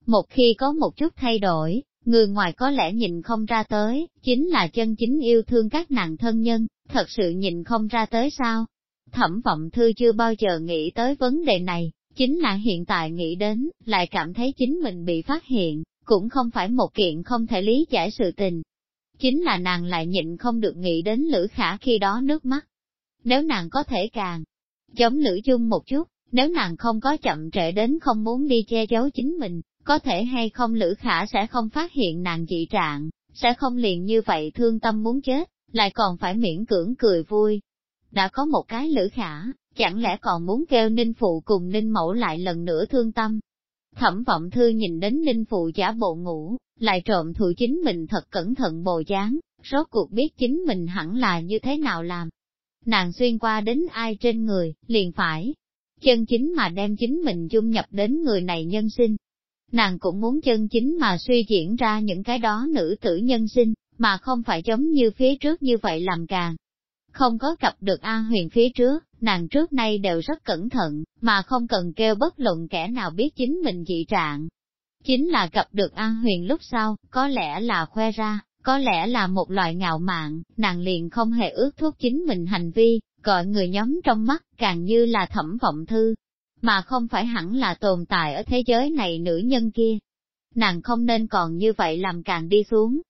Một khi có một chút thay đổi, người ngoài có lẽ nhìn không ra tới, chính là chân chính yêu thương các nàng thân nhân, thật sự nhìn không ra tới sao. Thẩm vọng thư chưa bao giờ nghĩ tới vấn đề này, chính là hiện tại nghĩ đến, lại cảm thấy chính mình bị phát hiện, cũng không phải một kiện không thể lý giải sự tình. Chính là nàng lại nhịn không được nghĩ đến Lữ Khả khi đó nước mắt. Nếu nàng có thể càng giống Lữ Dung một chút, nếu nàng không có chậm trễ đến không muốn đi che giấu chính mình, có thể hay không Lữ Khả sẽ không phát hiện nàng dị trạng, sẽ không liền như vậy thương tâm muốn chết, lại còn phải miễn cưỡng cười vui. Đã có một cái Lữ Khả, chẳng lẽ còn muốn kêu Ninh Phụ cùng Ninh Mẫu lại lần nữa thương tâm. Thẩm vọng thư nhìn đến Ninh Phụ giả bộ ngủ, lại trộm thụ chính mình thật cẩn thận bồ dáng, rốt cuộc biết chính mình hẳn là như thế nào làm. Nàng xuyên qua đến ai trên người, liền phải, chân chính mà đem chính mình dung nhập đến người này nhân sinh, nàng cũng muốn chân chính mà suy diễn ra những cái đó nữ tử nhân sinh, mà không phải giống như phía trước như vậy làm càng. Không có gặp được a Huyền phía trước, nàng trước nay đều rất cẩn thận, mà không cần kêu bất luận kẻ nào biết chính mình dị trạng. Chính là gặp được a Huyền lúc sau, có lẽ là khoe ra, có lẽ là một loại ngạo mạn, nàng liền không hề ước thúc chính mình hành vi, gọi người nhóm trong mắt càng như là thẩm vọng thư, mà không phải hẳn là tồn tại ở thế giới này nữ nhân kia. Nàng không nên còn như vậy làm càng đi xuống.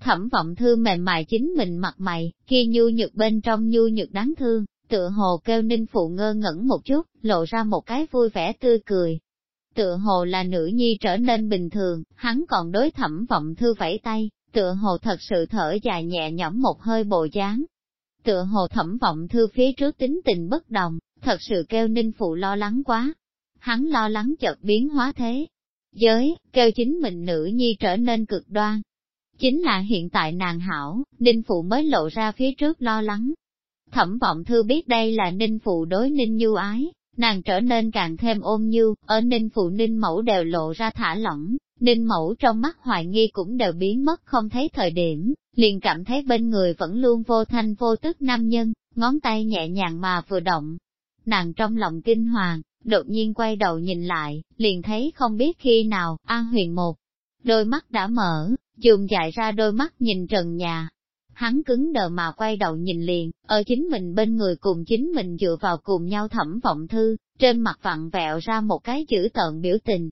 Thẩm vọng thư mềm mại chính mình mặt mày, khi nhu nhược bên trong nhu nhược đáng thương, tựa hồ kêu ninh phụ ngơ ngẩn một chút, lộ ra một cái vui vẻ tươi cười. Tựa hồ là nữ nhi trở nên bình thường, hắn còn đối thẩm vọng thư vẫy tay, tựa hồ thật sự thở dài nhẹ nhõm một hơi bồ dáng. Tựa hồ thẩm vọng thư phía trước tính tình bất đồng, thật sự kêu ninh phụ lo lắng quá. Hắn lo lắng chợt biến hóa thế. Giới, kêu chính mình nữ nhi trở nên cực đoan. Chính là hiện tại nàng hảo, ninh phụ mới lộ ra phía trước lo lắng. Thẩm vọng thư biết đây là ninh phụ đối ninh nhu ái, nàng trở nên càng thêm ôn nhu, ở ninh phụ ninh mẫu đều lộ ra thả lỏng, ninh mẫu trong mắt hoài nghi cũng đều biến mất không thấy thời điểm, liền cảm thấy bên người vẫn luôn vô thanh vô tức nam nhân, ngón tay nhẹ nhàng mà vừa động, nàng trong lòng kinh hoàng, đột nhiên quay đầu nhìn lại, liền thấy không biết khi nào, An Huyền một đôi mắt đã mở, dùng dại ra đôi mắt nhìn trần nhà. Hắn cứng đờ mà quay đầu nhìn liền, ở chính mình bên người cùng chính mình dựa vào cùng nhau thẩm vọng thư, trên mặt vặn vẹo ra một cái chữ tợn biểu tình.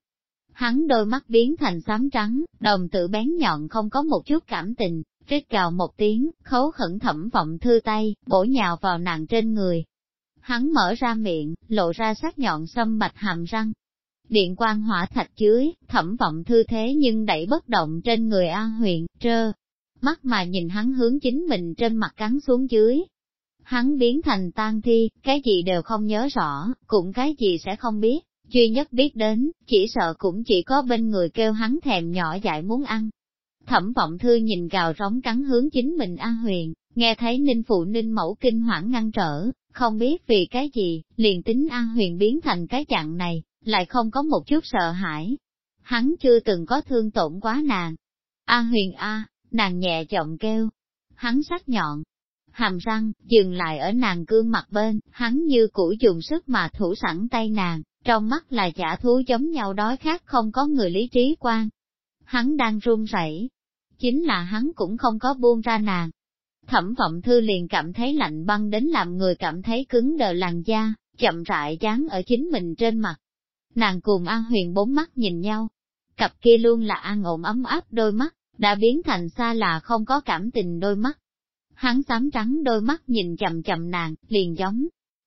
Hắn đôi mắt biến thành xám trắng, đồng tử bén nhọn không có một chút cảm tình, rít cào một tiếng, khấu khẩn thẩm vọng thư tay, bổ nhào vào nàng trên người. Hắn mở ra miệng, lộ ra sắc nhọn xâm bạch hàm răng. Điện quan hỏa thạch dưới, thẩm vọng thư thế nhưng đẩy bất động trên người a huyền, trơ. Mắt mà nhìn hắn hướng chính mình trên mặt cắn xuống dưới. Hắn biến thành tan thi, cái gì đều không nhớ rõ, cũng cái gì sẽ không biết, duy nhất biết đến, chỉ sợ cũng chỉ có bên người kêu hắn thèm nhỏ dại muốn ăn. Thẩm vọng thư nhìn gào rống cắn hướng chính mình a Huyền, nghe thấy ninh phụ ninh mẫu kinh hoảng ngăn trở, không biết vì cái gì, liền tính An Huyền biến thành cái dạng này, lại không có một chút sợ hãi. Hắn chưa từng có thương tổn quá nàng. An Huyền A, nàng nhẹ giọng kêu. Hắn sắc nhọn, hàm răng, dừng lại ở nàng gương mặt bên, hắn như cũ dùng sức mà thủ sẵn tay nàng, trong mắt là giả thú giống nhau đói khác không có người lý trí quan. Hắn đang run rẩy, chính là hắn cũng không có buông ra nàng. Thẩm vọng thư liền cảm thấy lạnh băng đến làm người cảm thấy cứng đờ làn da, chậm rãi dán ở chính mình trên mặt. Nàng cùng An Huyền bốn mắt nhìn nhau. Cặp kia luôn là an ổn ấm áp đôi mắt, đã biến thành xa là không có cảm tình đôi mắt. Hắn xám trắng đôi mắt nhìn chậm chậm nàng, liền giống,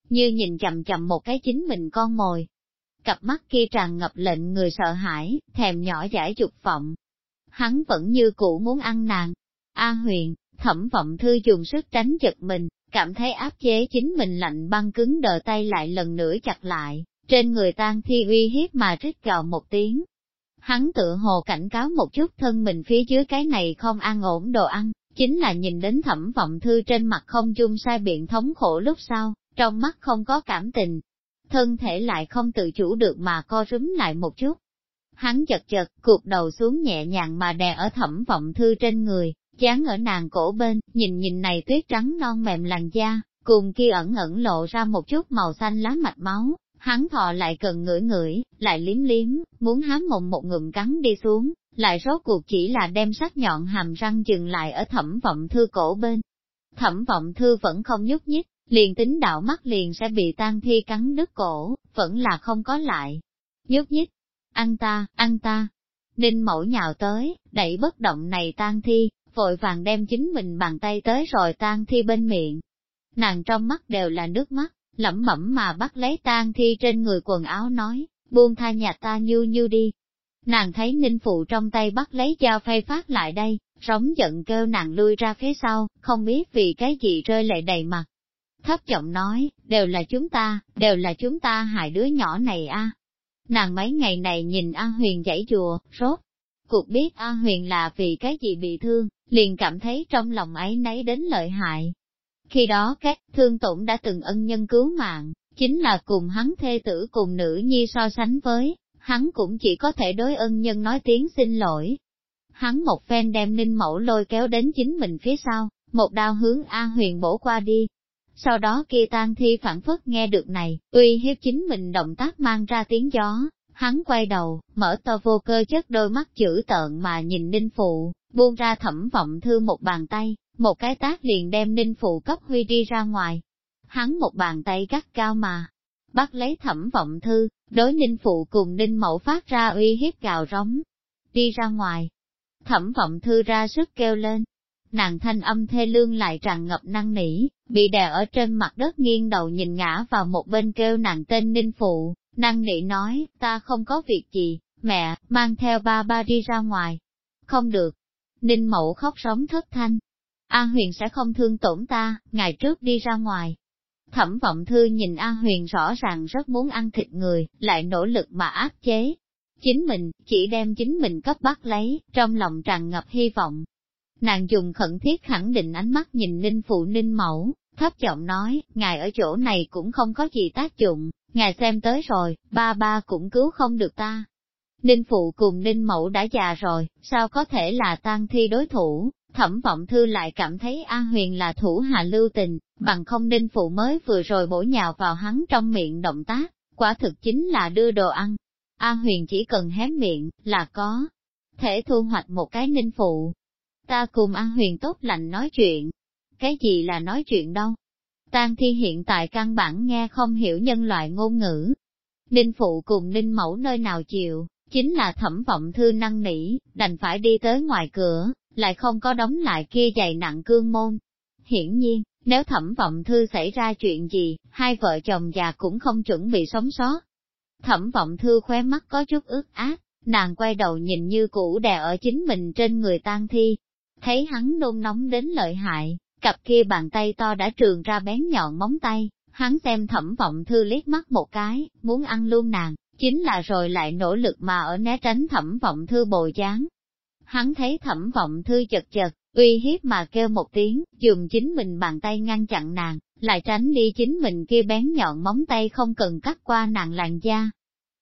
như nhìn chậm chậm một cái chính mình con mồi. Cặp mắt kia tràn ngập lệnh người sợ hãi, thèm nhỏ giải dục vọng, hắn vẫn như cũ muốn ăn nàng. A huyền, thẩm vọng thư dùng sức tránh giật mình, cảm thấy áp chế chính mình lạnh băng cứng đờ tay lại lần nữa chặt lại, trên người tan thi uy hiếp mà rít gào một tiếng. Hắn tự hồ cảnh cáo một chút thân mình phía dưới cái này không ăn ổn đồ ăn, chính là nhìn đến thẩm vọng thư trên mặt không chung sai biện thống khổ lúc sau, trong mắt không có cảm tình. Thân thể lại không tự chủ được mà co rúm lại một chút, Hắn chật chật, cuộc đầu xuống nhẹ nhàng mà đè ở thẩm vọng thư trên người, dán ở nàng cổ bên, nhìn nhìn này tuyết trắng non mềm làn da, cùng kia ẩn ẩn lộ ra một chút màu xanh lá mạch máu, hắn thò lại cần ngửi ngửi, lại liếm liếm, muốn hám mộng một ngụm cắn đi xuống, lại rốt cuộc chỉ là đem sắc nhọn hàm răng dừng lại ở thẩm vọng thư cổ bên. Thẩm vọng thư vẫn không nhúc nhích, liền tính đạo mắt liền sẽ bị tan thi cắn đứt cổ, vẫn là không có lại. Nhúc nhích, ăn ta, ăn ta. Ninh mẫu nhào tới, đẩy bất động này tan thi, vội vàng đem chính mình bàn tay tới rồi tan thi bên miệng. Nàng trong mắt đều là nước mắt, lẩm bẩm mà bắt lấy tan thi trên người quần áo nói, buông tha nhà ta như như đi. Nàng thấy ninh phụ trong tay bắt lấy dao phay phát lại đây, rống giận kêu nàng lui ra phía sau, không biết vì cái gì rơi lệ đầy mặt. Thấp giọng nói, đều là chúng ta, đều là chúng ta hại đứa nhỏ này a. Nàng mấy ngày này nhìn A Huyền dãy chùa, rốt. Cuộc biết A Huyền là vì cái gì bị thương, liền cảm thấy trong lòng ấy nấy đến lợi hại. Khi đó các thương tổn đã từng ân nhân cứu mạng, chính là cùng hắn thê tử cùng nữ nhi so sánh với, hắn cũng chỉ có thể đối ân nhân nói tiếng xin lỗi. Hắn một phen đem ninh mẫu lôi kéo đến chính mình phía sau, một đao hướng A huyền bổ qua đi, sau đó kia tan thi phản phất nghe được này, uy hiếp chính mình động tác mang ra tiếng gió, hắn quay đầu, mở to vô cơ chất đôi mắt chữ tợn mà nhìn ninh phụ, buông ra thẩm vọng thư một bàn tay, một cái tác liền đem ninh phụ cấp huy đi ra ngoài. Hắn một bàn tay gắt cao mà, bắt lấy thẩm vọng thư, đối ninh phụ cùng ninh mẫu phát ra uy hiếp gào rống. Đi ra ngoài, thẩm vọng thư ra sức kêu lên, nàng thanh âm thê lương lại tràn ngập năng nỉ, bị đè ở trên mặt đất nghiêng đầu nhìn ngã vào một bên kêu nàng tên Ninh Phụ, năng nỉ nói, ta không có việc gì, mẹ, mang theo ba ba đi ra ngoài. Không được. Ninh Mậu khóc sống thất thanh. A Huyền sẽ không thương tổn ta, ngày trước đi ra ngoài. Thẩm vọng thư nhìn A Huyền rõ ràng rất muốn ăn thịt người, lại nỗ lực mà áp chế. Chính mình, chỉ đem chính mình cấp bắt lấy, trong lòng tràn ngập hy vọng, Nàng dùng khẩn thiết khẳng định ánh mắt nhìn Ninh Phụ Ninh Mẫu, thấp giọng nói, ngài ở chỗ này cũng không có gì tác dụng, ngài xem tới rồi, ba ba cũng cứu không được ta. Ninh Phụ cùng Ninh Mẫu đã già rồi, sao có thể là tan thi đối thủ, thẩm vọng thư lại cảm thấy A Huyền là thủ hạ lưu tình, bằng không Ninh Phụ mới vừa rồi bổ nhào vào hắn trong miệng động tác, quả thực chính là đưa đồ ăn. A Huyền chỉ cần hé miệng, là có, thể thu hoạch một cái ninh phụ. Ta cùng A Huyền tốt lành nói chuyện. Cái gì là nói chuyện đâu? Tang Thi hiện tại căn bản nghe không hiểu nhân loại ngôn ngữ. Ninh phụ cùng Ninh mẫu nơi nào chịu, chính là thẩm vọng thư năng nỉ, đành phải đi tới ngoài cửa, lại không có đóng lại kia dày nặng cương môn. Hiển nhiên, nếu thẩm vọng thư xảy ra chuyện gì, hai vợ chồng già cũng không chuẩn bị sống sót. Thẩm vọng thư khóe mắt có chút ướt át, nàng quay đầu nhìn như cũ đè ở chính mình trên người tang thi. Thấy hắn nôn nóng đến lợi hại, cặp kia bàn tay to đã trường ra bén nhọn móng tay, hắn xem thẩm vọng thư liếc mắt một cái, muốn ăn luôn nàng, chính là rồi lại nỗ lực mà ở né tránh thẩm vọng thư bồi dáng Hắn thấy thẩm vọng thư chật chật, uy hiếp mà kêu một tiếng, dùng chính mình bàn tay ngăn chặn nàng, lại tránh đi chính mình kia bén nhọn móng tay không cần cắt qua nàng làn da.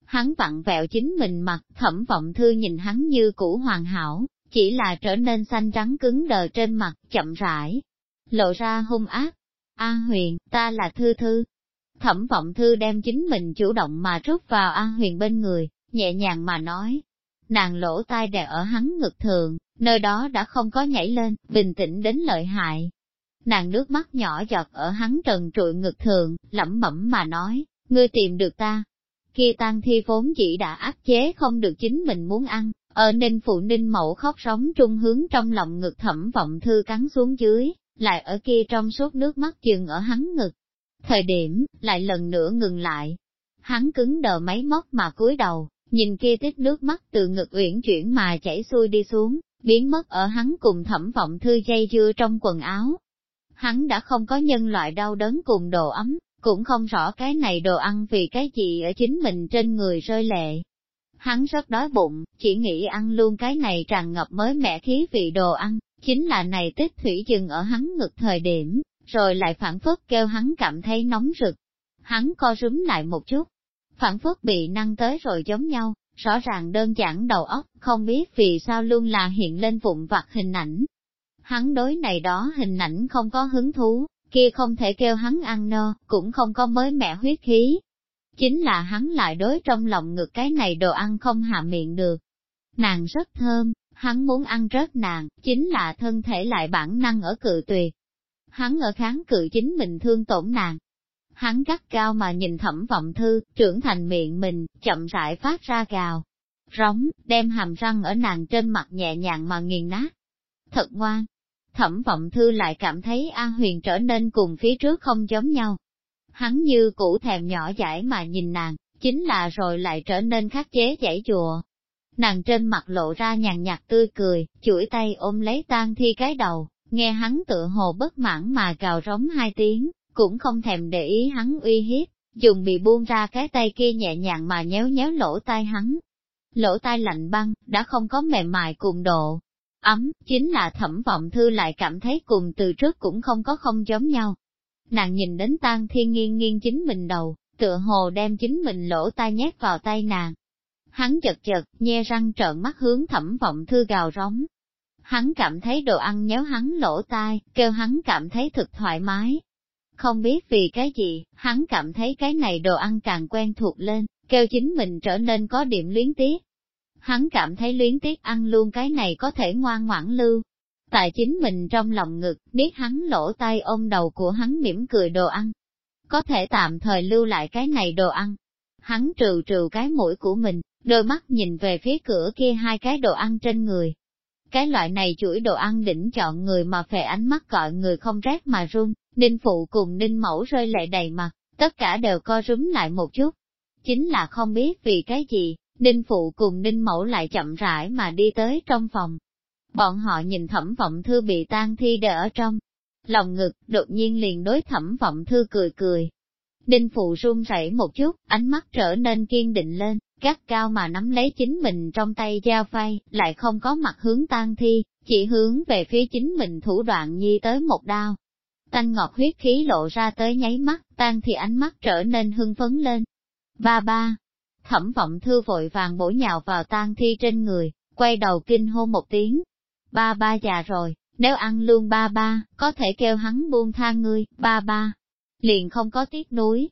Hắn vặn vẹo chính mình mặt, thẩm vọng thư nhìn hắn như cũ hoàn hảo, chỉ là trở nên xanh trắng cứng đờ trên mặt, chậm rãi, lộ ra hung ác. A huyền, ta là thư thư. Thẩm vọng thư đem chính mình chủ động mà rút vào A huyền bên người, nhẹ nhàng mà nói. Nàng lỗ tai đè ở hắn ngực thường, nơi đó đã không có nhảy lên, bình tĩnh đến lợi hại. Nàng nước mắt nhỏ giọt ở hắn trần trụi ngực thường, lẩm bẩm mà nói, ngươi tìm được ta. Khi tang thi vốn chỉ đã áp chế không được chính mình muốn ăn, ở nên phụ ninh mẫu khóc sống trung hướng trong lòng ngực thẩm vọng thư cắn xuống dưới, lại ở kia trong suốt nước mắt chừng ở hắn ngực. Thời điểm, lại lần nữa ngừng lại. Hắn cứng đờ máy móc mà cúi đầu, nhìn kia tích nước mắt từ ngực uyển chuyển mà chảy xuôi đi xuống, biến mất ở hắn cùng thẩm vọng thư dây dưa trong quần áo. Hắn đã không có nhân loại đau đớn cùng đồ ấm, cũng không rõ cái này đồ ăn vì cái gì ở chính mình trên người rơi lệ. Hắn rất đói bụng, chỉ nghĩ ăn luôn cái này tràn ngập mới mẻ khí vị đồ ăn, chính là này tích thủy dừng ở hắn ngực thời điểm, rồi lại phản phất kêu hắn cảm thấy nóng rực. Hắn co rúm lại một chút, phản phất bị năng tới rồi giống nhau, rõ ràng đơn giản đầu óc, không biết vì sao luôn là hiện lên vụn vặt hình ảnh. Hắn đối này đó hình ảnh không có hứng thú, kia không thể kêu hắn ăn no, cũng không có mới mẹ huyết khí. Chính là hắn lại đối trong lòng ngực cái này đồ ăn không hạ miệng được. Nàng rất thơm, hắn muốn ăn rớt nàng, chính là thân thể lại bản năng ở cự tuyệt. Hắn ở kháng cự chính mình thương tổn nàng. Hắn gắt cao mà nhìn thẩm vọng thư, trưởng thành miệng mình, chậm rãi phát ra gào. Róng, đem hàm răng ở nàng trên mặt nhẹ nhàng mà nghiền nát. Thật ngoan. Thẩm vọng thư lại cảm thấy A Huyền trở nên cùng phía trước không giống nhau. Hắn như cũ thèm nhỏ dãi mà nhìn nàng, chính là rồi lại trở nên khắc chế chảy chùa, Nàng trên mặt lộ ra nhàn nhạt tươi cười, chuỗi tay ôm lấy tang thi cái đầu, nghe hắn tựa hồ bất mãn mà gào rống hai tiếng, cũng không thèm để ý hắn uy hiếp, dùng bị buông ra cái tay kia nhẹ nhàng mà nhéo nhéo lỗ tai hắn. Lỗ tai lạnh băng, đã không có mềm mại cùng độ. Ấm, chính là thẩm vọng thư lại cảm thấy cùng từ trước cũng không có không giống nhau. Nàng nhìn đến tang thiên nghiêng nghiêng chính mình đầu, tựa hồ đem chính mình lỗ tai nhét vào tay nàng, Hắn chật chật, nhe răng trợn mắt hướng thẩm vọng thư gào rống. Hắn cảm thấy đồ ăn nhéo hắn lỗ tai, kêu hắn cảm thấy thực thoải mái. Không biết vì cái gì, hắn cảm thấy cái này đồ ăn càng quen thuộc lên, kêu chính mình trở nên có điểm luyến tiếc. Hắn cảm thấy luyến tiếc ăn luôn cái này có thể ngoan ngoãn lưu. Tại chính mình trong lòng ngực, biết hắn lỗ tai ôm đầu của hắn mỉm cười đồ ăn. Có thể tạm thời lưu lại cái này đồ ăn. Hắn trừ trừ cái mũi của mình, đôi mắt nhìn về phía cửa kia hai cái đồ ăn trên người. Cái loại này chuỗi đồ ăn đỉnh chọn người mà phệ ánh mắt gọi người không rét mà run, ninh phụ cùng ninh mẫu rơi lệ đầy mặt, tất cả đều co rúm lại một chút. Chính là không biết vì cái gì, ninh phụ cùng ninh mẫu lại chậm rãi mà đi tới trong phòng. Bọn họ nhìn thẩm vọng thư bị tan thi để ở trong. Lòng ngực, đột nhiên liền đối thẩm vọng thư cười cười. Đinh phụ run rẩy một chút, ánh mắt trở nên kiên định lên, gắt cao mà nắm lấy chính mình trong tay dao phay, lại không có mặt hướng tan thi, chỉ hướng về phía chính mình thủ đoạn nhi tới một đao. Tanh ngọt huyết khí lộ ra tới nháy mắt, tan thì ánh mắt trở nên hưng phấn lên. Ba ba, thẩm vọng thư vội vàng bổ nhào vào tan thi trên người, quay đầu kinh hô một tiếng. Ba ba già rồi, nếu ăn luôn ba ba, có thể kêu hắn buông tha ngươi, ba ba. Liền không có tiếc nuối,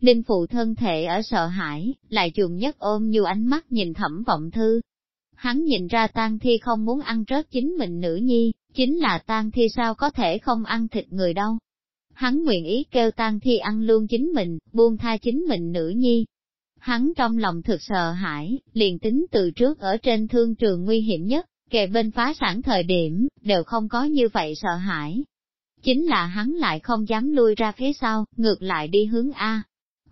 Linh phụ thân thể ở sợ hãi, lại dùng nhất ôm như ánh mắt nhìn thẩm vọng thư. Hắn nhìn ra tang thi không muốn ăn rớt chính mình nữ nhi, chính là tang thi sao có thể không ăn thịt người đâu. Hắn nguyện ý kêu tang thi ăn luôn chính mình, buông tha chính mình nữ nhi. Hắn trong lòng thực sợ hãi, liền tính từ trước ở trên thương trường nguy hiểm nhất, kề bên phá sản thời điểm, đều không có như vậy sợ hãi. Chính là hắn lại không dám lui ra phía sau, ngược lại đi hướng A.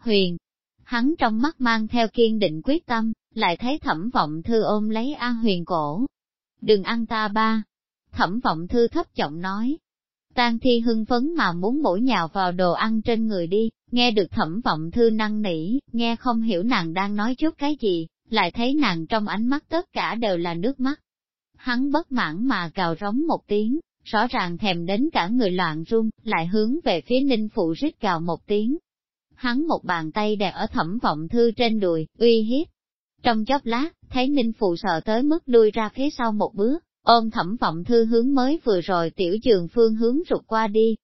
Huyền, hắn trong mắt mang theo kiên định quyết tâm, lại thấy thẩm vọng thư ôm lấy A Huyền cổ. Đừng ăn ta ba. Thẩm vọng thư thấp giọng nói. Tang thi hưng phấn mà muốn bổ nhào vào đồ ăn trên người đi, nghe được thẩm vọng thư năng nỉ, nghe không hiểu nàng đang nói chút cái gì, lại thấy nàng trong ánh mắt tất cả đều là nước mắt. Hắn bất mãn mà cào rống một tiếng, rõ ràng thèm đến cả người loạn run, lại hướng về phía ninh phụ rít cào một tiếng. Hắn một bàn tay đè ở thẩm vọng thư trên đùi, uy hiếp. Trong chốc lát, thấy ninh phụ sợ tới mức lui ra phía sau một bước, ôm thẩm vọng thư hướng mới vừa rồi tiểu trường phương hướng rụt qua đi.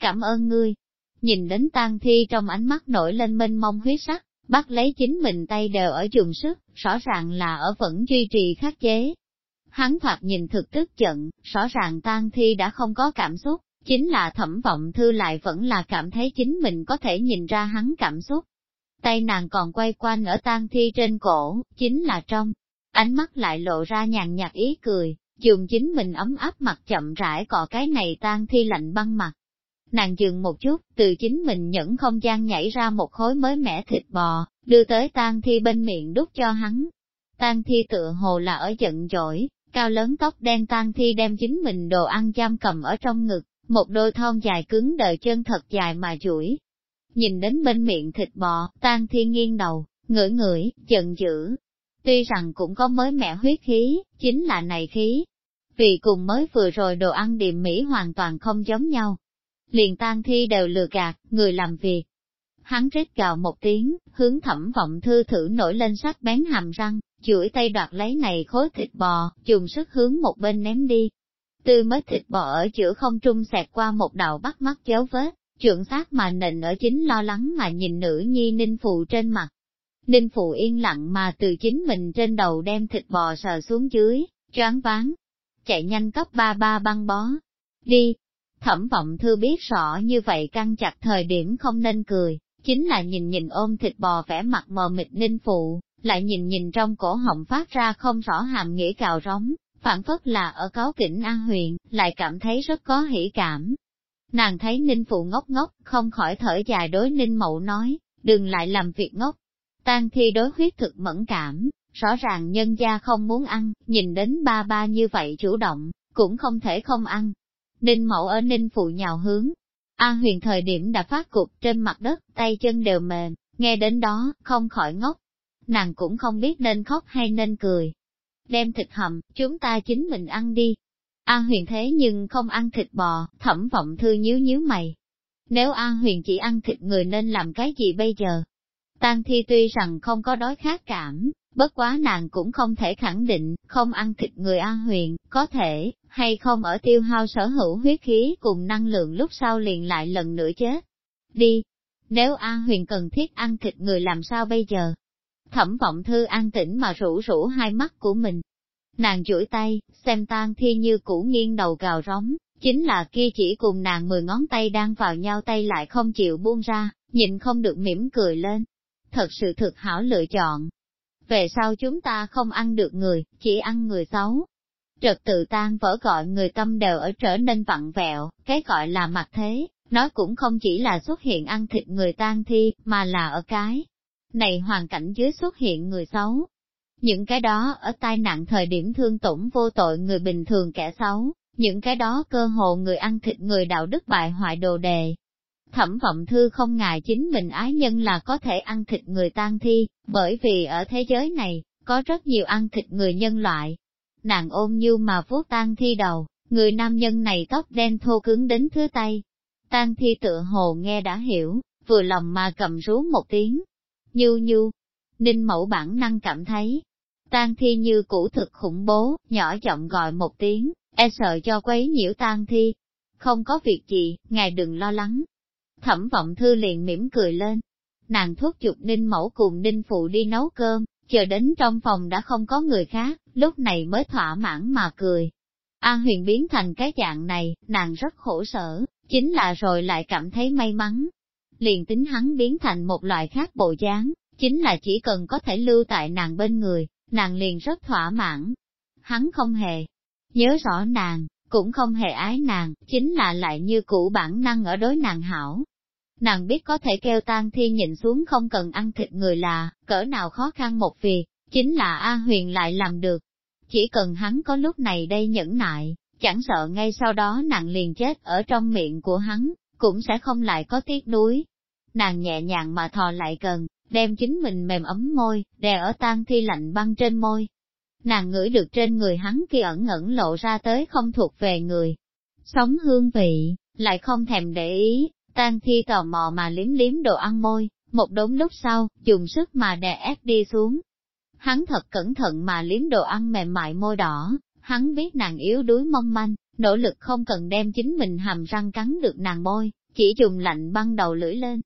Cảm ơn ngươi. Nhìn đến tang thi trong ánh mắt nổi lên mênh mông huyết sắc, bắt lấy chính mình tay đều ở dùng sức, rõ ràng là ở vẫn duy trì khắc chế, Hắn thoạt nhìn thực tức giận, rõ ràng tang thi đã không có cảm xúc, chính là thẩm vọng thư lại vẫn là cảm thấy chính mình có thể nhìn ra hắn cảm xúc. Tay nàng còn quay quanh ở tang thi trên cổ, chính là trong, ánh mắt lại lộ ra nhàn nhạt ý cười, dùng chính mình ấm áp mặt chậm rãi cọ cái này tang thi lạnh băng mặt. Nàng dừng một chút, từ chính mình nhẫn không gian nhảy ra một khối mới mẻ thịt bò, đưa tới tang thi bên miệng đút cho hắn. Tang thi tựa hồ là ở giận dỗi, Cao lớn tóc đen tan thi đem chính mình đồ ăn giam cầm ở trong ngực, một đôi thon dài cứng đợi chân thật dài mà chuỗi. Nhìn đến bên miệng thịt bò, tan thi nghiêng đầu, ngửi ngửi, giận dữ. Tuy rằng cũng có mới mẹ huyết khí, chính là này khí. Vì cùng mới vừa rồi đồ ăn điểm mỹ hoàn toàn không giống nhau. Liền tan thi đều lừa gạt, người làm việc. Hắn rít gào một tiếng, hướng thẩm vọng thư thử nổi lên sắc bén hàm răng, chuỗi tay đoạt lấy này khối thịt bò, dùng sức hướng một bên ném đi. Tư mới thịt bò ở giữa không trung xẹt qua một đạo bắt mắt chéo vết, trượng sát mà nịnh ở chính lo lắng mà nhìn nữ nhi ninh phụ trên mặt. Ninh phụ yên lặng mà từ chính mình trên đầu đem thịt bò sờ xuống dưới, choáng váng. Chạy nhanh cấp ba ba băng bó. Đi! Thẩm vọng thư biết rõ như vậy căng chặt thời điểm không nên cười, chính là nhìn nhìn ôm thịt bò vẻ mặt mờ mịt ninh phụ, lại nhìn nhìn trong cổ họng phát ra không rõ hàm nghĩa cào rống, phản phất là ở cáo kỉnh An Huyền, lại cảm thấy rất có hỷ cảm. Nàng thấy Ninh Phụ ngốc ngốc, không khỏi thở dài đối Ninh Mậu nói, đừng lại làm việc ngốc. Tan thi đối huyết thực mẫn cảm, rõ ràng nhân gia không muốn ăn, nhìn đến ba ba như vậy chủ động, cũng không thể không ăn. Ninh Mậu ở Ninh Phụ nhào hướng. A Huyền thời điểm đã phát cục trên mặt đất, tay chân đều mềm, nghe đến đó, không khỏi ngốc, nàng cũng không biết nên khóc hay nên cười. Đem thịt hầm, chúng ta chính mình ăn đi. A huyền thế nhưng không ăn thịt bò, thẩm vọng thư nhíu nhíu mày. Nếu A huyền chỉ ăn thịt người nên làm cái gì bây giờ? Tang thi tuy rằng không có đói khát cảm, bất quá nàng cũng không thể khẳng định, không ăn thịt người A huyền, có thể, hay không ở tiêu hao sở hữu huyết khí cùng năng lượng lúc sau liền lại lần nữa chết. Đi! Nếu A huyền cần thiết ăn thịt người làm sao bây giờ? Thẩm vọng thư an tĩnh mà rủ rủ hai mắt của mình. Nàng chuỗi tay, xem tan thi như cũ nghiêng đầu gào rống, chính là kia chỉ cùng nàng mười ngón tay đang vào nhau tay lại không chịu buông ra, nhịn không được mỉm cười lên. Thật sự thực hảo lựa chọn. Về sau chúng ta không ăn được người, chỉ ăn người xấu. Trật tự tan vỡ gọi người tâm đều ở trở nên vặn vẹo, cái gọi là mặt thế, nó cũng không chỉ là xuất hiện ăn thịt người tan thi, mà là ở cái này hoàn cảnh dưới xuất hiện người xấu. Những cái đó ở tai nạn thời điểm thương tổn vô tội người bình thường kẻ xấu, những cái đó cơ hồ người ăn thịt người đạo đức bại hoại đồ đề. Thẩm vọng thư không ngại chính mình ái nhân là có thể ăn thịt người tan thi, bởi vì ở thế giới này, có rất nhiều ăn thịt người nhân loại. Nàng ôm như mà vuốt tan thi đầu, người nam nhân này tóc đen thô cứng đến thứ tay. Tan thi tựa hồ nghe đã hiểu, vừa lòng mà cầm rú một tiếng, như như, ninh mẫu bản năng cảm thấy, tang thi như cũ thực khủng bố, nhỏ giọng gọi một tiếng, e sợ cho quấy nhiễu tang thi. Không có việc gì, ngài đừng lo lắng. Thẩm vọng thư liền mỉm cười lên. Nàng thuốc chụp ninh mẫu cùng ninh phụ đi nấu cơm, chờ đến trong phòng đã không có người khác, lúc này mới thỏa mãn mà cười. A huyền biến thành cái dạng này, nàng rất khổ sở, chính là rồi lại cảm thấy may mắn. Liền tính hắn biến thành một loại khác bộ dáng, chính là chỉ cần có thể lưu tại nàng bên người, nàng liền rất thỏa mãn. Hắn không hề nhớ rõ nàng, cũng không hề ái nàng, chính là lại như cũ bản năng ở đối nàng hảo. Nàng biết có thể kêu tan thi nhìn xuống không cần ăn thịt người là, cỡ nào khó khăn một việc, chính là A Huyền lại làm được. Chỉ cần hắn có lúc này đây nhẫn nại, chẳng sợ ngay sau đó nàng liền chết ở trong miệng của hắn, cũng sẽ không lại có tiếc nuối. Nàng nhẹ nhàng mà thò lại gần, đem chính mình mềm ấm môi, đè ở tan thi lạnh băng trên môi. Nàng ngửi được trên người hắn kia ẩn ẩn lộ ra tới không thuộc về người. Sống hương vị, lại không thèm để ý, tan thi tò mò mà liếm liếm đồ ăn môi, một đống lúc sau, dùng sức mà đè ép đi xuống. Hắn thật cẩn thận mà liếm đồ ăn mềm mại môi đỏ, hắn biết nàng yếu đuối mong manh, nỗ lực không cần đem chính mình hàm răng cắn được nàng môi, chỉ dùng lạnh băng đầu lưỡi lên,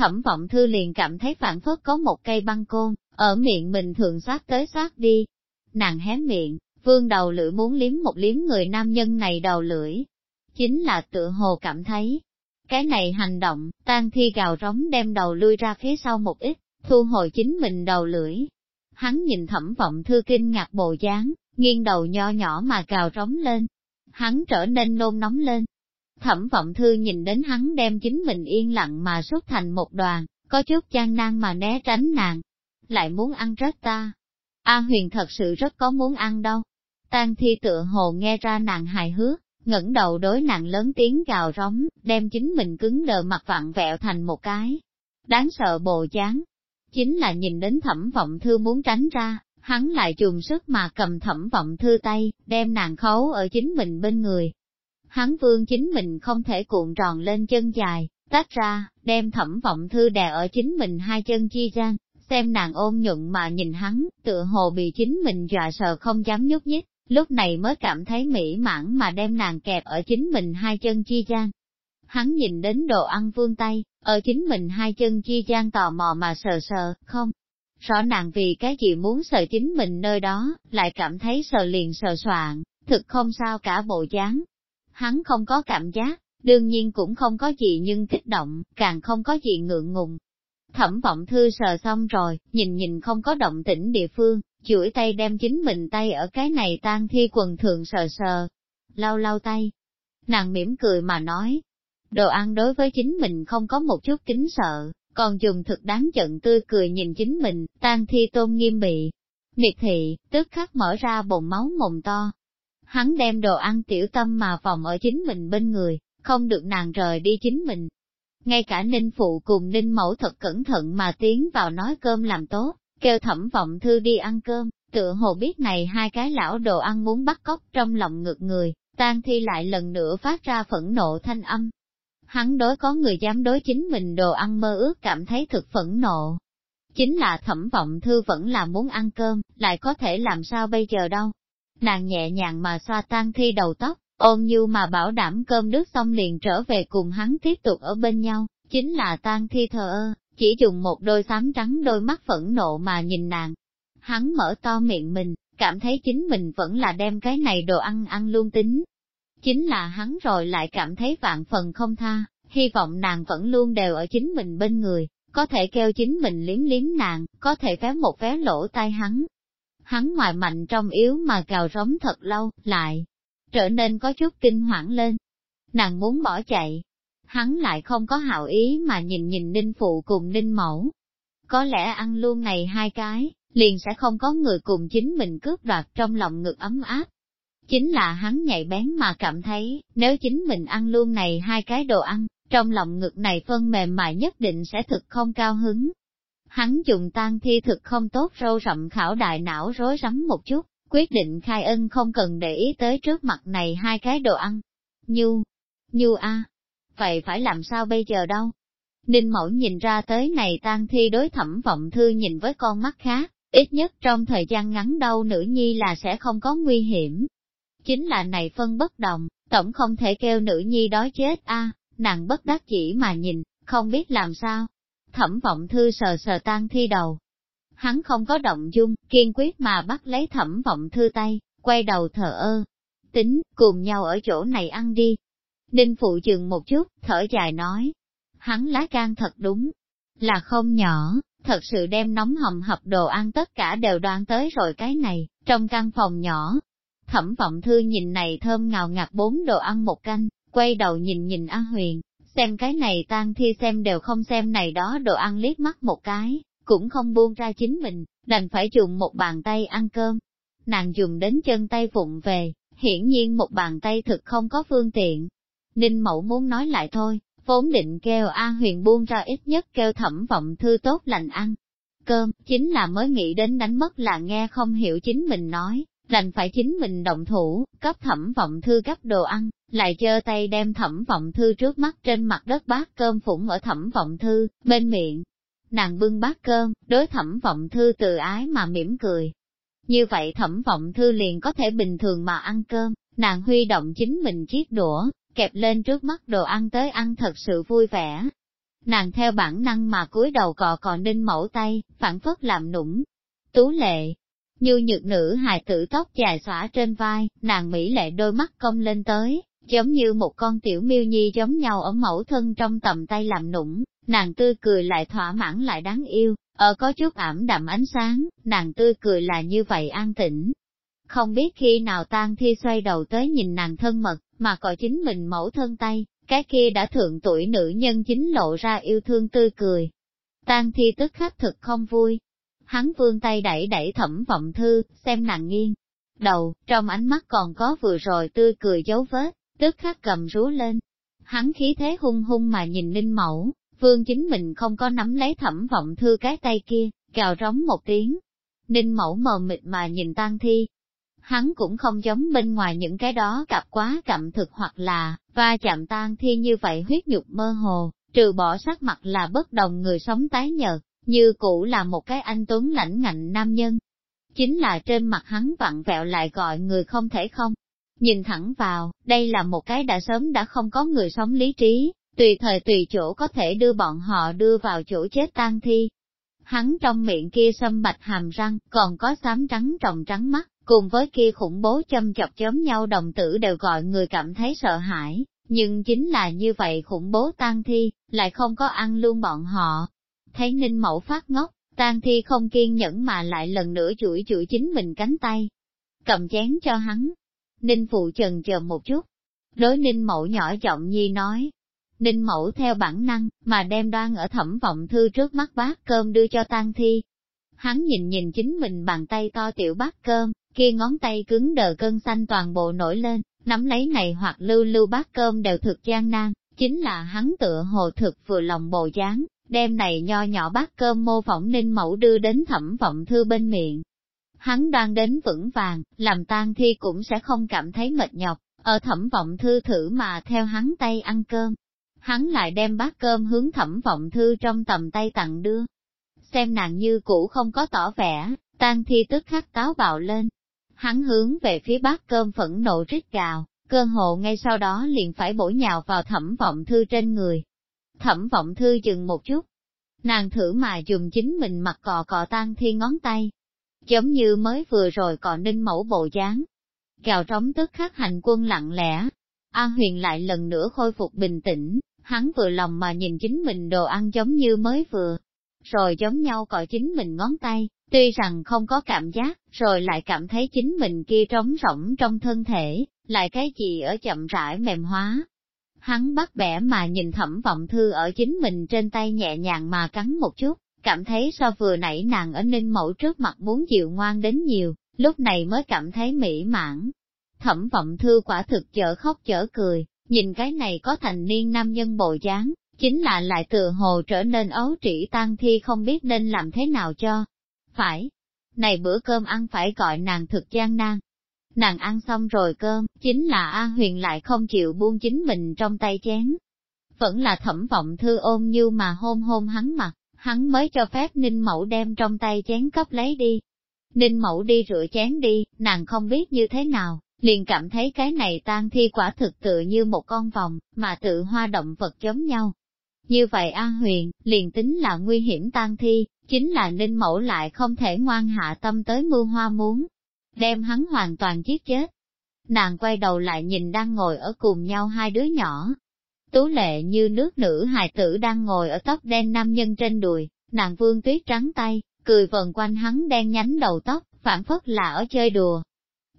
Thẩm vọng thư liền cảm thấy phản phất có một cây băng côn, ở miệng mình thường xoát tới xoát đi. Nàng hé miệng, vương đầu lưỡi muốn liếm một liếm người nam nhân này đầu lưỡi. Chính là tự hồ cảm thấy, cái này hành động, tan thi gào rống đem đầu lui ra phía sau một ít, thu hồi chính mình đầu lưỡi. Hắn nhìn thẩm vọng thư kinh ngạc bồ dáng, nghiêng đầu nho nhỏ mà gào rống lên. Hắn trở nên nôn nóng lên, Thẩm vọng thư nhìn đến hắn đem chính mình yên lặng mà xuất thành một đoàn, có chút gian nan mà né tránh nàng. Lại muốn ăn rớt ta. A huyền thật sự rất có muốn ăn đâu. Tang thi tựa hồ nghe ra nàng hài hước, ngẩng đầu đối nàng lớn tiếng gào rống, đem chính mình cứng đờ mặt vặn vẹo thành một cái. Đáng sợ bồ chán. Chính là nhìn đến thẩm vọng thư muốn tránh ra, hắn lại dùng sức mà cầm thẩm vọng thư tay, đem nàng khấu ở chính mình bên người, hắn vương chính mình không thể cuộn tròn lên chân dài, tách ra, đem thẩm vọng thư đè ở chính mình hai chân chi gian, xem nàng ôm nhuận mà nhìn hắn, tựa hồ bị chính mình dọa sợ không dám nhúc nhích, lúc này mới cảm thấy mỹ mãn mà đem nàng kẹp ở chính mình hai chân chi gian. Hắn nhìn đến đồ ăn vương tay, ở chính mình hai chân chi gian tò mò mà sờ sờ, không. Rõ nàng vì cái gì muốn sờ chính mình nơi đó, lại cảm thấy sờ liền sờ soạn, thực không sao cả bộ dáng, hắn không có cảm giác, đương nhiên cũng không có gì nhưng kích động, càng không có gì ngượng ngùng. Thẩm vọng thư sờ xong rồi, nhìn nhìn không có động tĩnh địa phương, chuỗi tay đem chính mình tay ở cái này tan thi quần thường sờ sờ, lau lau tay. Nàng mỉm cười mà nói, đồ ăn đối với chính mình không có một chút kính sợ, còn dùng thực đáng giận tươi cười nhìn chính mình, tan thi tôn nghiêm bị. Miệt thị, tức khắc mở ra bồn máu mồm to, hắn đem đồ ăn tiểu tâm mà phòng ở chính mình bên người, không được nàng rời đi chính mình. Ngay cả Ninh Phụ cùng Ninh Mẫu thật cẩn thận mà tiến vào nói cơm làm tốt, kêu thẩm vọng thư đi ăn cơm, tựa hồ biết này hai cái lão đồ ăn muốn bắt cóc trong lòng ngực người, tan thi lại lần nữa phát ra phẫn nộ thanh âm. Hắn đối có người dám đối chính mình đồ ăn mơ ước cảm thấy thực phẫn nộ. Chính là thẩm vọng thư vẫn là muốn ăn cơm, lại có thể làm sao bây giờ đâu. Nàng nhẹ nhàng mà xoa tan thi đầu tóc, ôm như mà bảo đảm cơm nước xong liền trở về cùng hắn tiếp tục ở bên nhau, chính là tan thi thờ ơ, chỉ dùng một đôi xám trắng đôi mắt phẫn nộ mà nhìn nàng. Hắn mở to miệng mình, cảm thấy chính mình vẫn là đem cái này đồ ăn ăn luôn tính. Chính là hắn rồi lại cảm thấy vạn phần không tha, hy vọng nàng vẫn luôn đều ở chính mình bên người, có thể kêu chính mình liếm liếm nàng, có thể phép một vé lỗ tai hắn, hắn ngoài mạnh trong yếu mà cào rống thật lâu, lại trở nên có chút kinh hoảng lên. Nàng muốn bỏ chạy, hắn lại không có hảo ý mà nhìn nhìn Ninh Phụ cùng Ninh Mẫu. Có lẽ ăn luôn này hai cái, liền sẽ không có người cùng chính mình cướp đoạt trong lòng ngực ấm áp. Chính là hắn nhạy bén mà cảm thấy, nếu chính mình ăn luôn này hai cái đồ ăn, trong lòng ngực này phân mềm mại nhất định sẽ thực không cao hứng. Hắn dùng tan thi thực không tốt râu rậm khảo đại não rối rắm một chút, quyết định khai ân không cần để ý tới trước mặt này hai cái đồ ăn. Nhu, nhu a, vậy phải làm sao bây giờ đâu? Ninh mẫu nhìn ra tới này tan thi đối thẩm vọng thư nhìn với con mắt khác, ít nhất trong thời gian ngắn đâu nữ nhi là sẽ không có nguy hiểm. Chính là này phân bất đồng, tổng không thể kêu nữ nhi đói chết a, nàng bất đắc chỉ mà nhìn, không biết làm sao, Thẩm vọng thư sờ sờ tan thi đầu. Hắn không có động dung, kiên quyết mà bắt lấy thẩm vọng thư tay, quay đầu thở ơ. Tính, cùng nhau ở chỗ này ăn đi. Đinh phụ chừng một chút, thở dài nói. Hắn lá gan thật đúng, là không nhỏ, thật sự đem nóng hầm hập đồ ăn tất cả đều đoan tới rồi cái này, trong căn phòng nhỏ. Thẩm vọng thư nhìn này thơm ngào ngạt bốn đồ ăn một canh, quay đầu nhìn nhìn A Huyền, xem cái này tan thi xem đều không xem này đó đồ ăn liếc mắt một cái, cũng không buông ra chính mình, đành phải dùng một bàn tay ăn cơm. Nàng dùng đến chân tay vụng về, hiển nhiên một bàn tay thực không có phương tiện. Ninh mẫu muốn nói lại thôi, vốn định kêu A huyền buông ra ít nhất kêu thẩm vọng thư tốt lành ăn. Cơm, chính là mới nghĩ đến đánh mất là nghe không hiểu chính mình nói, đành phải chính mình động thủ, cấp thẩm vọng thư gấp đồ ăn, lại chơ tay đem thẩm vọng thư trước mắt trên mặt đất bát cơm phủng ở thẩm vọng thư, bên miệng. Nàng bưng bát cơm, đối thẩm vọng thư từ ái mà mỉm cười. Như vậy thẩm vọng thư liền có thể bình thường mà ăn cơm, nàng huy động chính mình chiếc đũa, kẹp lên trước mắt đồ ăn tới ăn thật sự vui vẻ. Nàng theo bản năng mà cúi đầu cọ cọ ninh mẫu tay, phản phất làm nũng. Tú lệ, như nhược nữ hài tử tóc dài xõa trên vai, nàng mỹ lệ đôi mắt cong lên tới, giống như một con tiểu miêu nhi giống nhau ở mẫu thân trong tầm tay làm nũng, nàng tươi cười lại thỏa mãn lại đáng yêu, ở có chút ảm đạm ánh sáng, nàng tươi cười là như vậy an tĩnh. Không biết khi nào tang thi xoay đầu tới nhìn nàng thân mật, mà coi chính mình mẫu thân tay, cái kia đã thượng tuổi nữ nhân chính lộ ra yêu thương tươi cười. Tang thi tức khắc thực không vui. Hắn vương tay đẩy đẩy thẩm vọng thư, xem nàng nghiêng. Đầu, trong ánh mắt còn có vừa rồi tươi cười dấu vết, tức khắc cầm rú lên. Hắn khí thế hung hung mà nhìn ninh mẫu, vương chính mình không có nắm lấy thẩm vọng thư cái tay kia, gào rống một tiếng. Ninh mẫu mờ mịt mà nhìn tang thi, hắn cũng không giống bên ngoài những cái đó cặp quá cặm thực hoặc là, va chạm tan thi như vậy huyết nhục mơ hồ, trừ bỏ sắc mặt là bất đồng người sống tái nhợt, như cũ là một cái anh tuấn lãnh ngạnh nam nhân. Chính là trên mặt hắn vặn vẹo lại gọi người không thể không. Nhìn thẳng vào, đây là một cái đã sớm đã không có người sống lý trí, tùy thời tùy chỗ có thể đưa bọn họ đưa vào chỗ chết tan thi. Hắn trong miệng kia sâm bạch hàm răng, còn có xám trắng trồng trắng mắt, cùng với kia khủng bố châm chọc chớm nhau đồng tử đều gọi người cảm thấy sợ hãi, nhưng chính là như vậy khủng bố tan thi, lại không có ăn luôn bọn họ. Thấy ninh mẫu phát ngốc, tan thi không kiên nhẫn mà lại lần nữa chuỗi chuỗi chính mình cánh tay. Cầm chén cho hắn. Ninh phụ trần chờ một chút. Đối ninh mẫu nhỏ giọng nhi nói. Ninh mẫu theo bản năng, mà đem đoan ở thẩm vọng thư trước mắt bát cơm đưa cho tan thi. Hắn nhìn nhìn chính mình bàn tay to tiểu bát cơm, kia ngón tay cứng đờ cơn xanh toàn bộ nổi lên, nắm lấy này hoặc lưu lưu bát cơm đều thực gian nan, chính là hắn tựa hồ thực vừa lòng bồ dáng, đem này nho nhỏ bát cơm mô phỏng ninh mẫu đưa đến thẩm vọng thư bên miệng. Hắn đang đến vững vàng, làm tan thi cũng sẽ không cảm thấy mệt nhọc, ở thẩm vọng thư thử mà theo hắn tay ăn cơm. Hắn lại đem bát cơm hướng thẩm vọng thư trong tầm tay tặng đưa. Xem nàng như cũ không có tỏ vẻ, tan thi tức khắc táo bạo lên, hắn hướng về phía bát cơm phẫn nộ rít gào, cơ hồ ngay sau đó liền phải bổ nhào vào thẩm vọng thư trên người. Thẩm vọng thư chừng một chút, nàng thử mà dùng chính mình mặt cò cò tan thi ngón tay, giống như mới vừa rồi còn ninh mẫu bộ dáng. Gào trống tức khắc hành quân lặng lẽ, A huyền lại lần nữa khôi phục bình tĩnh, hắn vừa lòng mà nhìn chính mình đồ ăn giống như mới vừa, rồi giống nhau cọ chính mình ngón tay, Tuy rằng không có cảm giác, rồi lại cảm thấy chính mình kia trống rỗng trong thân thể, lại cái gì ở chậm rãi mềm hóa. Hắn bắt bẻ mà nhìn thẩm vọng thư ở chính mình trên tay nhẹ nhàng mà cắn một chút, cảm thấy so vừa nãy nàng ở ninh mẫu trước mặt muốn chịu ngoan đến nhiều, lúc này mới cảm thấy mỹ mãn. Thẩm vọng thư quả thực chở khóc chở cười, nhìn cái này có thành niên nam nhân bồi dáng, chính là lại tựa hồ trở nên ấu trĩ tan thi không biết nên làm thế nào cho, phải, này bữa cơm ăn phải gọi nàng thực gian nan. Nàng ăn xong rồi cơm, chính là A Huyền lại không chịu buông chính mình trong tay chén. Vẫn là thẩm vọng thư ôm như mà hôn hôn hắn mặt, hắn mới cho phép Ninh Mẫu đem trong tay chén cấp lấy đi. Ninh Mẫu đi rửa chén đi, nàng không biết như thế nào, liền cảm thấy cái này tan thi quả thực tự như một con vòng, mà tự hoa động vật giống nhau. Như vậy A Huyền, liền tính là nguy hiểm tan thi, chính là Ninh Mẫu lại không thể ngoan hạ tâm tới mưu hoa muốn, đem hắn hoàn toàn giết chết. Nàng quay đầu lại nhìn đang ngồi ở cùng nhau hai đứa nhỏ. Tú lệ như nước nữ hài tử đang ngồi ở tóc đen nam nhân trên đùi, nàng vương tuyết trắng tay, cười vần quanh hắn đen nhánh đầu tóc, phản phất là ở chơi đùa.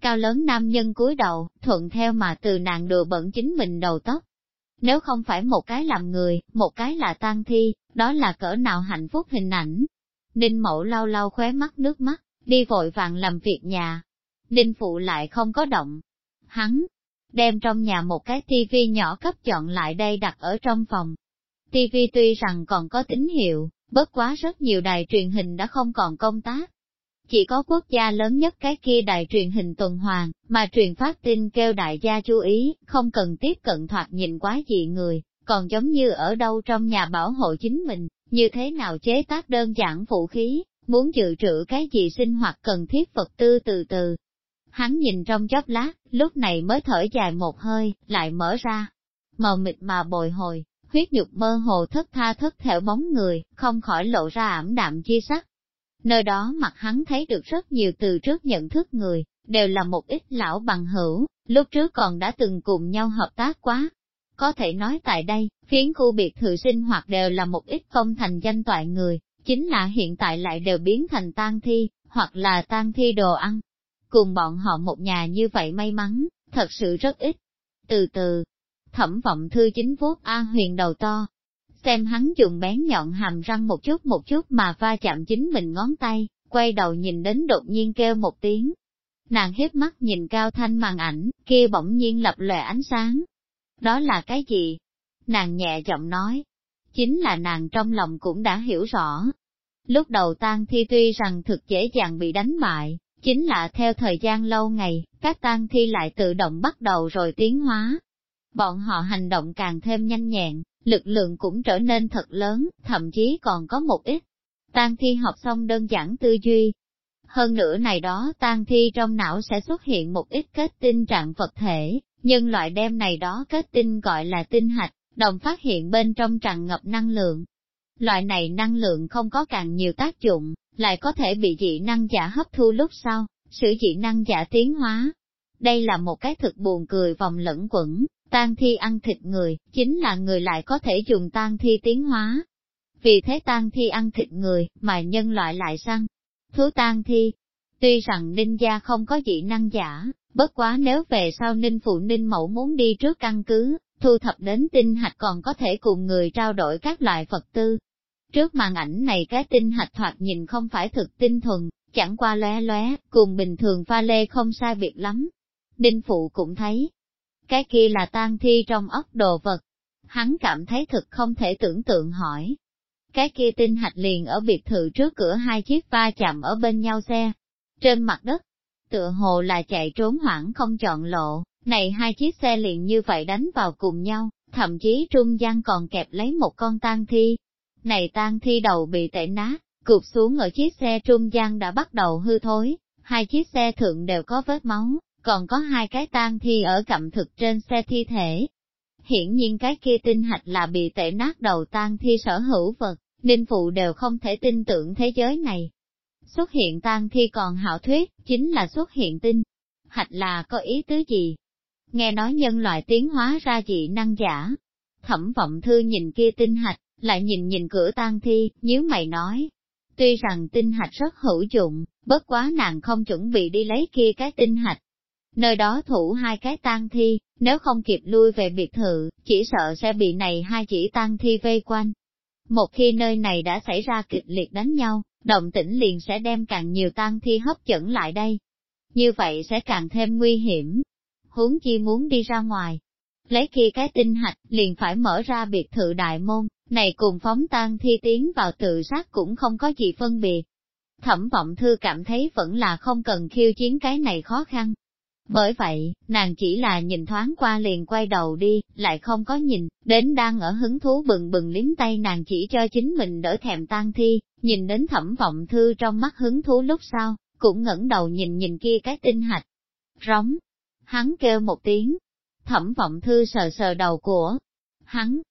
Cao lớn nam nhân cúi đầu, thuận theo mà từ nàng đùa bẩn chính mình đầu tóc. Nếu không phải một cái làm người, một cái là tang thi, đó là cỡ nào hạnh phúc hình ảnh. Ninh mẫu lau lau khóe mắt nước mắt, đi vội vàng làm việc nhà. Ninh phụ lại không có động. Hắn, đem trong nhà một cái tivi nhỏ cấp chọn lại đây đặt ở trong phòng. Tivi tuy rằng còn có tín hiệu, bất quá rất nhiều đài truyền hình đã không còn công tác. Chỉ có quốc gia lớn nhất cái kia đài truyền hình tuần hoàn, mà truyền phát tin kêu đại gia chú ý, không cần tiếp cận thoạt nhìn quá dị người, còn giống như ở đâu trong nhà bảo hộ chính mình, như thế nào chế tác đơn giản vũ khí, muốn dự trữ cái gì sinh hoạt cần thiết vật tư từ từ. Hắn nhìn trong chốc lát, lúc này mới thở dài một hơi, lại mở ra. Màu mịt mà bồi hồi, huyết nhục mơ hồ thất tha thất thểu bóng người, không khỏi lộ ra ảm đạm chi sắc. Nơi đó mặt hắn thấy được rất nhiều từ trước nhận thức người, đều là một ít lão bằng hữu, lúc trước còn đã từng cùng nhau hợp tác quá. Có thể nói tại đây, phiến khu biệt thự sinh hoạt đều là một ít công thành danh toại người, chính là hiện tại lại đều biến thành tan thi, hoặc là tan thi đồ ăn. Cùng bọn họ một nhà như vậy may mắn, thật sự rất ít. Từ từ, thẩm vọng thư chính vuốt A huyền đầu to, xem hắn dùng bén nhọn hàm răng một chút một chút mà va chạm chính mình ngón tay, quay đầu nhìn đến đột nhiên kêu một tiếng. Nàng hiếp mắt nhìn cao thanh màn ảnh, kia bỗng nhiên lập lòe ánh sáng. Đó là cái gì? Nàng nhẹ giọng nói. Chính là nàng trong lòng cũng đã hiểu rõ. Lúc đầu tang thi tuy rằng thực dễ dàng bị đánh bại, chính là theo thời gian lâu ngày, các tang thi lại tự động bắt đầu rồi tiến hóa. Bọn họ hành động càng thêm nhanh nhẹn, lực lượng cũng trở nên thật lớn, thậm chí còn có một ít. Tang thi học xong đơn giản tư duy. Hơn nữa này đó tang thi trong não sẽ xuất hiện một ít kết tinh trạng vật thể, nhưng loại đem này đó kết tinh gọi là tinh hạch, đồng phát hiện bên trong tràn ngập năng lượng. Loại này năng lượng không có càng nhiều tác dụng, lại có thể bị dị năng giả hấp thu lúc sau, sử dị năng giả tiến hóa. Đây là một cái thực buồn cười vòng lẫn quẩn, Tang thi ăn thịt người, chính là người lại có thể dùng tang thi tiến hóa. Vì thế tang thi ăn thịt người, mà nhân loại lại săn. Thú tang thi. Tuy rằng ninh gia không có dị năng giả, bất quá nếu về sau ninh phụ ninh mẫu muốn đi trước căn cứ, thu thập đến tinh hạch còn có thể cùng người trao đổi các loại vật tư. Trước màn ảnh này cái tinh hạch thoạt nhìn không phải thực tinh thuần, chẳng qua lóe lóe, cùng bình thường pha lê không sai biệt lắm. Đinh Phụ cũng thấy, cái kia là tang thi trong ốc đồ vật. Hắn cảm thấy thực không thể tưởng tượng hỏi. Cái kia tinh hạch liền ở biệt thự trước cửa hai chiếc va chạm ở bên nhau xe. Trên mặt đất, tựa hồ là chạy trốn hoảng không chọn lộ, này hai chiếc xe liền như vậy đánh vào cùng nhau, thậm chí trung gian còn kẹp lấy một con tang thi. Này tang thi đầu bị tệ nát, cụp xuống ở chiếc xe trung gian đã bắt đầu hư thối, hai chiếc xe thượng đều có vết máu, còn có hai cái tang thi ở cặm thực trên xe thi thể. Hiển nhiên cái kia tinh hạch là bị tệ nát đầu tang thi sở hữu vật, Ninh Phụ đều không thể tin tưởng thế giới này. Xuất hiện tang thi còn hảo thuyết, chính là xuất hiện tinh. Hạch là có ý tứ gì? Nghe nói nhân loại tiến hóa ra dị năng giả. Thẩm vọng thư nhìn kia tinh hạch, lại nhìn nhìn cửa tang thi, nhíu mày nói. Tuy rằng tinh hạch rất hữu dụng, bất quá nàng không chuẩn bị đi lấy kia cái tinh hạch, Nơi đó thủ hai cái tang thi, nếu không kịp lui về biệt thự, chỉ sợ sẽ bị này hai chỉ tang thi vây quanh. Một khi nơi này đã xảy ra kịch liệt đánh nhau, động tĩnh liền sẽ đem càng nhiều tang thi hấp dẫn lại đây. Như vậy sẽ càng thêm nguy hiểm. Huống chi muốn đi ra ngoài. Lấy khi cái tinh hạch liền phải mở ra biệt thự đại môn, này cùng phóng tang thi tiến vào tự sát cũng không có gì phân biệt. Thẩm vọng thư cảm thấy vẫn là không cần khiêu chiến cái này khó khăn, bởi vậy, nàng chỉ là nhìn thoáng qua liền quay đầu đi, lại không có nhìn, đến đang ở hứng thú bừng bừng liếm tay nàng chỉ cho chính mình đỡ thèm tan thi, nhìn đến thẩm vọng thư trong mắt hứng thú lúc sau, cũng ngẩng đầu nhìn nhìn kia cái tinh hạch. Rống, hắn kêu một tiếng, thẩm vọng thư sờ sờ đầu của hắn,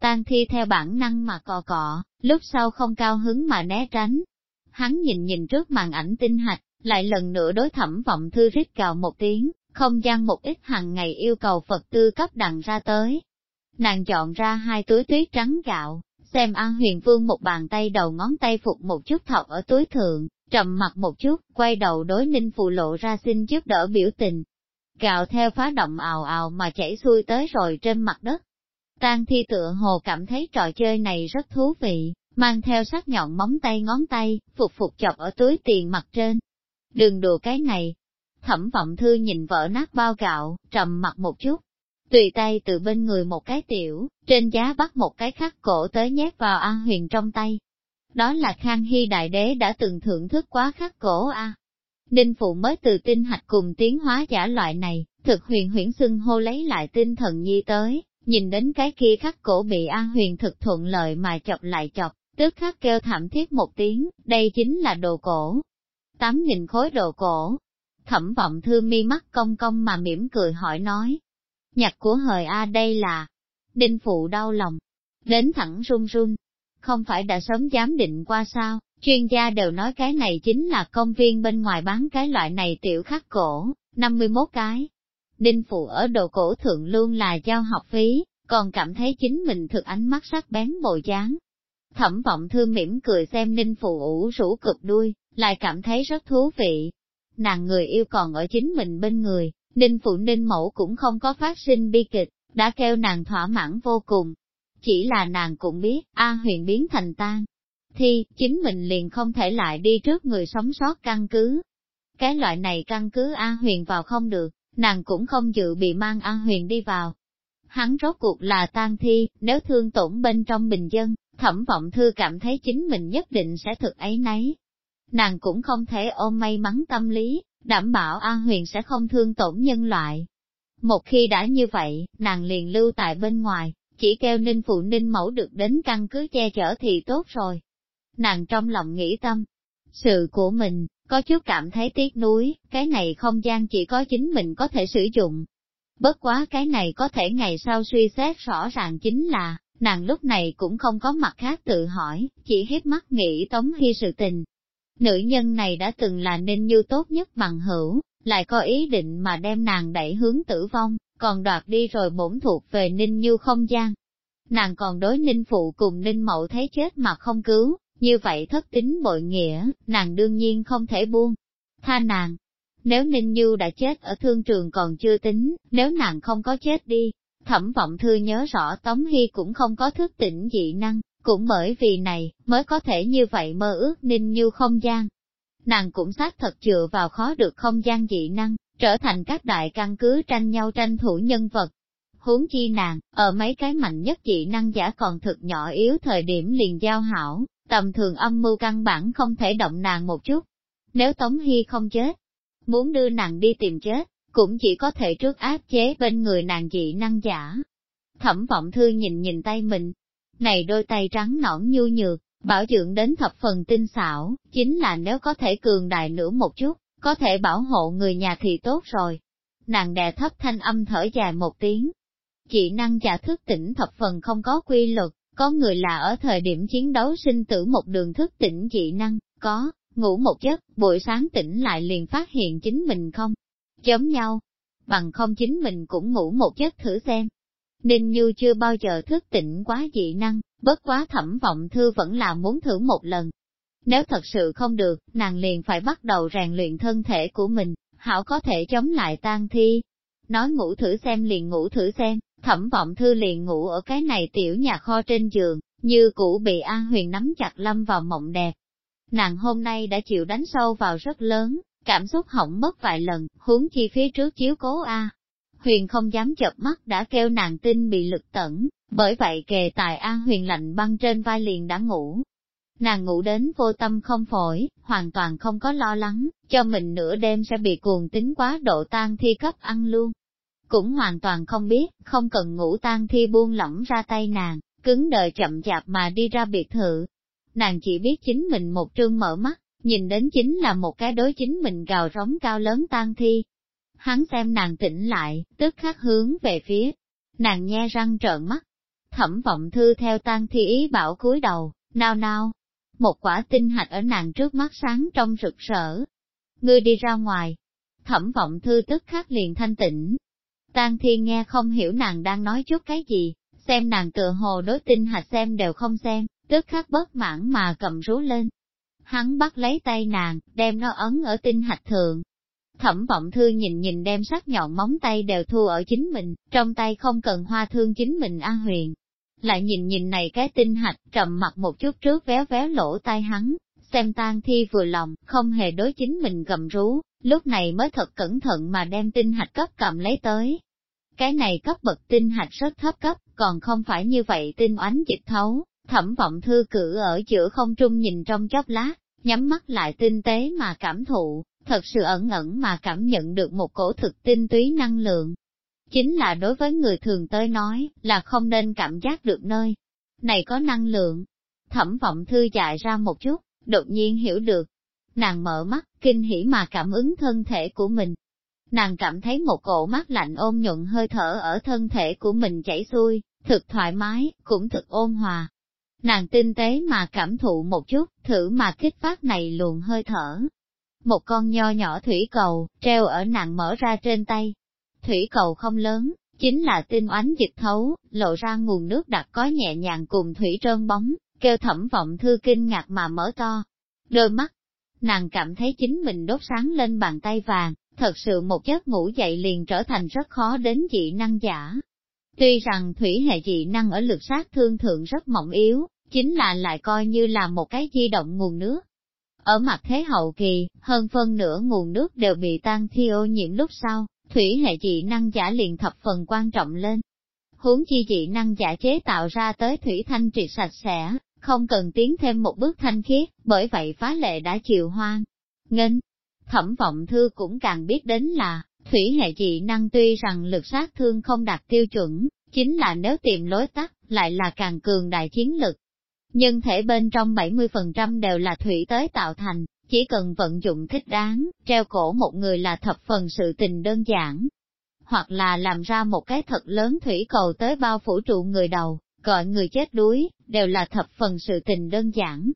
Tang thi theo bản năng mà cò cọ, lúc sau không cao hứng mà né tránh. Hắn nhìn nhìn trước màn ảnh tinh hạch, lại lần nữa đối thẩm vọng thư rít cào một tiếng, không gian một ít hàng ngày yêu cầu Phật tư cấp đặng ra tới. Nàng chọn ra hai túi tuyết trắng gạo, xem An Huyền Vương một bàn tay đầu ngón tay phục một chút thọc ở túi thượng, trầm mặt một chút, quay đầu đối ninh phụ lộ ra xin giúp đỡ biểu tình. Gạo theo phá động ào ào mà chảy xuôi tới rồi trên mặt đất. Tang thi tựa hồ cảm thấy trò chơi này rất thú vị, mang theo sắc nhọn móng tay ngón tay, phục phục chọc ở túi tiền mặt trên. Đừng đùa cái này. Thẩm vọng thư nhìn vỡ nát bao gạo, trầm mặt một chút. Tùy tay từ bên người một cái tiểu, trên giá bắt một cái khắc cổ tới nhét vào A Huyền trong tay. Đó là Khang Hy Đại Đế đã từng thưởng thức quá khắc cổ a. Ninh Phụ mới từ tinh hạch cùng tiến hóa giả loại này, thực huyền huyễn xưng hô lấy lại tinh thần nhi tới, nhìn đến cái kia khắc cổ bị a Huyền thực thuận lợi mà chọc lại chọc, tức khắc kêu thảm thiết một tiếng, đây chính là đồ cổ. Tám nghìn khối đồ cổ. Thẩm vọng thư mi mắt cong cong mà mỉm cười hỏi nói. Nhạc của hời A đây là, đinh phụ đau lòng, đến thẳng run run. Không phải đã sớm dám định qua sao, chuyên gia đều nói cái này chính là công viên bên ngoài bán cái loại này tiểu khắc cổ, 51 cái. Đinh phụ ở đồ cổ thượng luôn là giao học phí, còn cảm thấy chính mình thực ánh mắt sắc bén bồ dáng, Thẩm vọng thư mỉm cười xem ninh phụ ủ rũ cực đuôi, lại cảm thấy rất thú vị. Nàng người yêu còn ở chính mình bên người, ninh phụ ninh mẫu cũng không có phát sinh bi kịch, đã kêu nàng thỏa mãn vô cùng. Chỉ là nàng cũng biết, A huyền biến thành tan. Thì, chính mình liền không thể lại đi trước người sống sót căn cứ. Cái loại này căn cứ A huyền vào không được, nàng cũng không dự bị mang A huyền đi vào. Hắn rốt cuộc là tan thi, nếu thương tổn bên trong bình dân, Thẩm vọng thư cảm thấy chính mình nhất định sẽ thực ấy nấy. Nàng cũng không thể ôm may mắn tâm lý, đảm bảo a Huyền sẽ không thương tổn nhân loại. Một khi đã như vậy, nàng liền lưu tại bên ngoài, chỉ kêu ninh phụ ninh mẫu được đến căn cứ che chở thì tốt rồi. Nàng trong lòng nghĩ tâm, sự của mình, có chút cảm thấy tiếc nuối, cái này không gian chỉ có chính mình có thể sử dụng. Bất quá cái này có thể ngày sau suy xét rõ ràng chính là, nàng lúc này cũng không có mặt khác tự hỏi, chỉ hết mắt nghĩ Tống Hy sự tình. Nữ nhân này đã từng là nên như tốt nhất bằng hữu, lại có ý định mà đem nàng đẩy hướng tử vong, còn đoạt đi rồi bổn thuộc về Ninh Như không gian. Nàng còn đối Ninh Phụ cùng Ninh Mậu thấy chết mà không cứu, như vậy thất tính bội nghĩa, nàng đương nhiên không thể buông. Tha nàng, nếu Ninh Như đã chết ở thương trường còn chưa tính, nếu nàng không có chết đi, Thẩm vọng thư nhớ rõ Tống Hy cũng không có thức tỉnh dị năng, cũng bởi vì này, mới có thể như vậy mơ ước ninh như không gian. Nàng cũng xác thật dựa vào khó được không gian dị năng, trở thành các đại căn cứ tranh nhau tranh thủ nhân vật. Huống chi nàng, ở mấy cái mạnh nhất dị năng giả còn thực nhỏ yếu thời điểm liền giao hảo, tầm thường âm mưu căn bản không thể động nàng một chút. Nếu Tống Hy không chết, muốn đưa nàng đi tìm chết, cũng chỉ có thể trước áp chế bên người nàng dị năng giả. Thẩm vọng thư nhìn nhìn tay mình, này đôi tay trắng nõn nhu nhược, bảo dưỡng đến thập phần tinh xảo, chính là nếu có thể cường đại nữa một chút, có thể bảo hộ người nhà thì tốt rồi. Nàng đè thấp thanh âm thở dài một tiếng. Chị năng giả thức tỉnh thập phần không có quy luật, có người là ở thời điểm chiến đấu sinh tử một đường thức tỉnh dị năng, có, ngủ một giấc, buổi sáng tỉnh lại liền phát hiện chính mình không giống nhau, bằng không chính mình cũng ngủ một giấc thử xem. Ninh Như chưa bao giờ thức tỉnh quá dị năng, bất quá thẩm vọng thư vẫn là muốn thử một lần. Nếu thật sự không được, nàng liền phải bắt đầu rèn luyện thân thể của mình, hảo có thể chống lại tan thi. Nói ngủ thử xem liền ngủ thử xem, thẩm vọng thư liền ngủ ở cái này tiểu nhà kho trên giường, như cũ bị An Huyền nắm chặt lâm vào mộng đẹp. Nàng hôm nay đã chịu đánh sâu vào rất lớn, Cảm xúc hỏng mất vài lần, huống chi phía trước chiếu cố A. Huyền không dám chợp mắt đã kêu nàng tin bị lực tẩn, bởi vậy kề tài An Huyền lạnh băng trên vai liền đã ngủ. Nàng ngủ đến vô tâm không phổi, hoàn toàn không có lo lắng, cho mình nửa đêm sẽ bị cuồng tính quá độ tan thi cấp ăn luôn. Cũng hoàn toàn không biết, không cần ngủ tan thi buông lỏng ra tay nàng, cứng đờ chậm chạp mà đi ra biệt thự. Nàng chỉ biết chính mình một trương mở mắt, nhìn đến chính là một cái đối chính mình gào rống cao lớn tan thi. Hắn xem nàng tỉnh lại, tức khắc hướng về phía, nàng nhe răng trợn mắt. Thẩm vọng thư theo tan thi ý bảo cúi đầu, nao nao. Một quả tinh hạch ở nàng trước mắt sáng trong rực rỡ. Ngươi đi ra ngoài. Thẩm vọng thư tức khắc liền thanh tĩnh. Tan thiên nghe không hiểu nàng đang nói chút cái gì, xem nàng tựa hồ đối tinh hạch xem đều không xem, tức khắc bất mãn mà cầm rú lên. Hắn bắt lấy tay nàng, đem nó ấn ở tinh hạch thượng. Thẩm vọng thư nhìn nhìn đem sắc nhọn móng tay đều thu ở chính mình, trong tay không cần hoa thương chính mình A huyền. Lại nhìn nhìn này cái tinh hạch, trầm mặt một chút trước véo véo lỗ tai hắn, xem tang thi vừa lòng, không hề đối chính mình gầm rú, lúc này mới thật cẩn thận mà đem tinh hạch cấp cầm lấy tới. Cái này cấp bậc tinh hạch rất thấp cấp, còn không phải như vậy tinh oánh dịch thấu, thẩm vọng thư cử ở giữa không trung nhìn trong chốc lát, nhắm mắt lại tinh tế mà cảm thụ, thật sự ẩn ẩn mà cảm nhận được một cổ thực tinh túy năng lượng. Chính là đối với người thường tới nói, là không nên cảm giác được nơi này có năng lượng. Thẩm vọng thư chạy ra một chút, đột nhiên hiểu được. Nàng mở mắt, kinh hỉ mà cảm ứng thân thể của mình. Nàng cảm thấy một cổ mắt lạnh ôn nhuận hơi thở ở thân thể của mình chảy xuôi, thực thoải mái, cũng thực ôn hòa. Nàng tinh tế mà cảm thụ một chút, thử mà kích phát này luồn hơi thở. Một con nho nhỏ thủy cầu, treo ở nàng mở ra trên tay. Thủy cầu không lớn, chính là tinh oánh dịch thấu, lộ ra nguồn nước đặc có nhẹ nhàng cùng thủy trơn bóng, kêu thẩm vọng thư kinh ngạc mà mở to. Đôi mắt, nàng cảm thấy chính mình đốt sáng lên bàn tay vàng, thật sự một giấc ngủ dậy liền trở thành rất khó đến dị năng giả. Tuy rằng thủy hệ dị năng ở lực sát thương thượng rất mỏng yếu, chính là lại coi như là một cái di động nguồn nước. Ở mặt thế hậu kỳ, hơn phân nửa nguồn nước đều bị tan thi ô nhiễm lúc sau, thủy hệ dị năng giả liền thập phần quan trọng lên. Huống chi dị năng giả chế tạo ra tới thủy thanh triệt sạch sẽ, không cần tiến thêm một bước thanh khiết, bởi vậy phá lệ đã chịu hoang. Nghênh, thẩm vọng thư cũng càng biết đến là, thủy hệ dị năng tuy rằng lực sát thương không đạt tiêu chuẩn, chính là nếu tìm lối tắt, lại là càng cường đại chiến lực. Nhân thể bên trong 70% đều là thủy tới tạo thành, chỉ cần vận dụng thích đáng, treo cổ một người là thập phần sự tình đơn giản. Hoặc là làm ra một cái thật lớn thủy cầu tới bao phủ trụ người đầu, gọi người chết đuối, đều là thập phần sự tình đơn giản.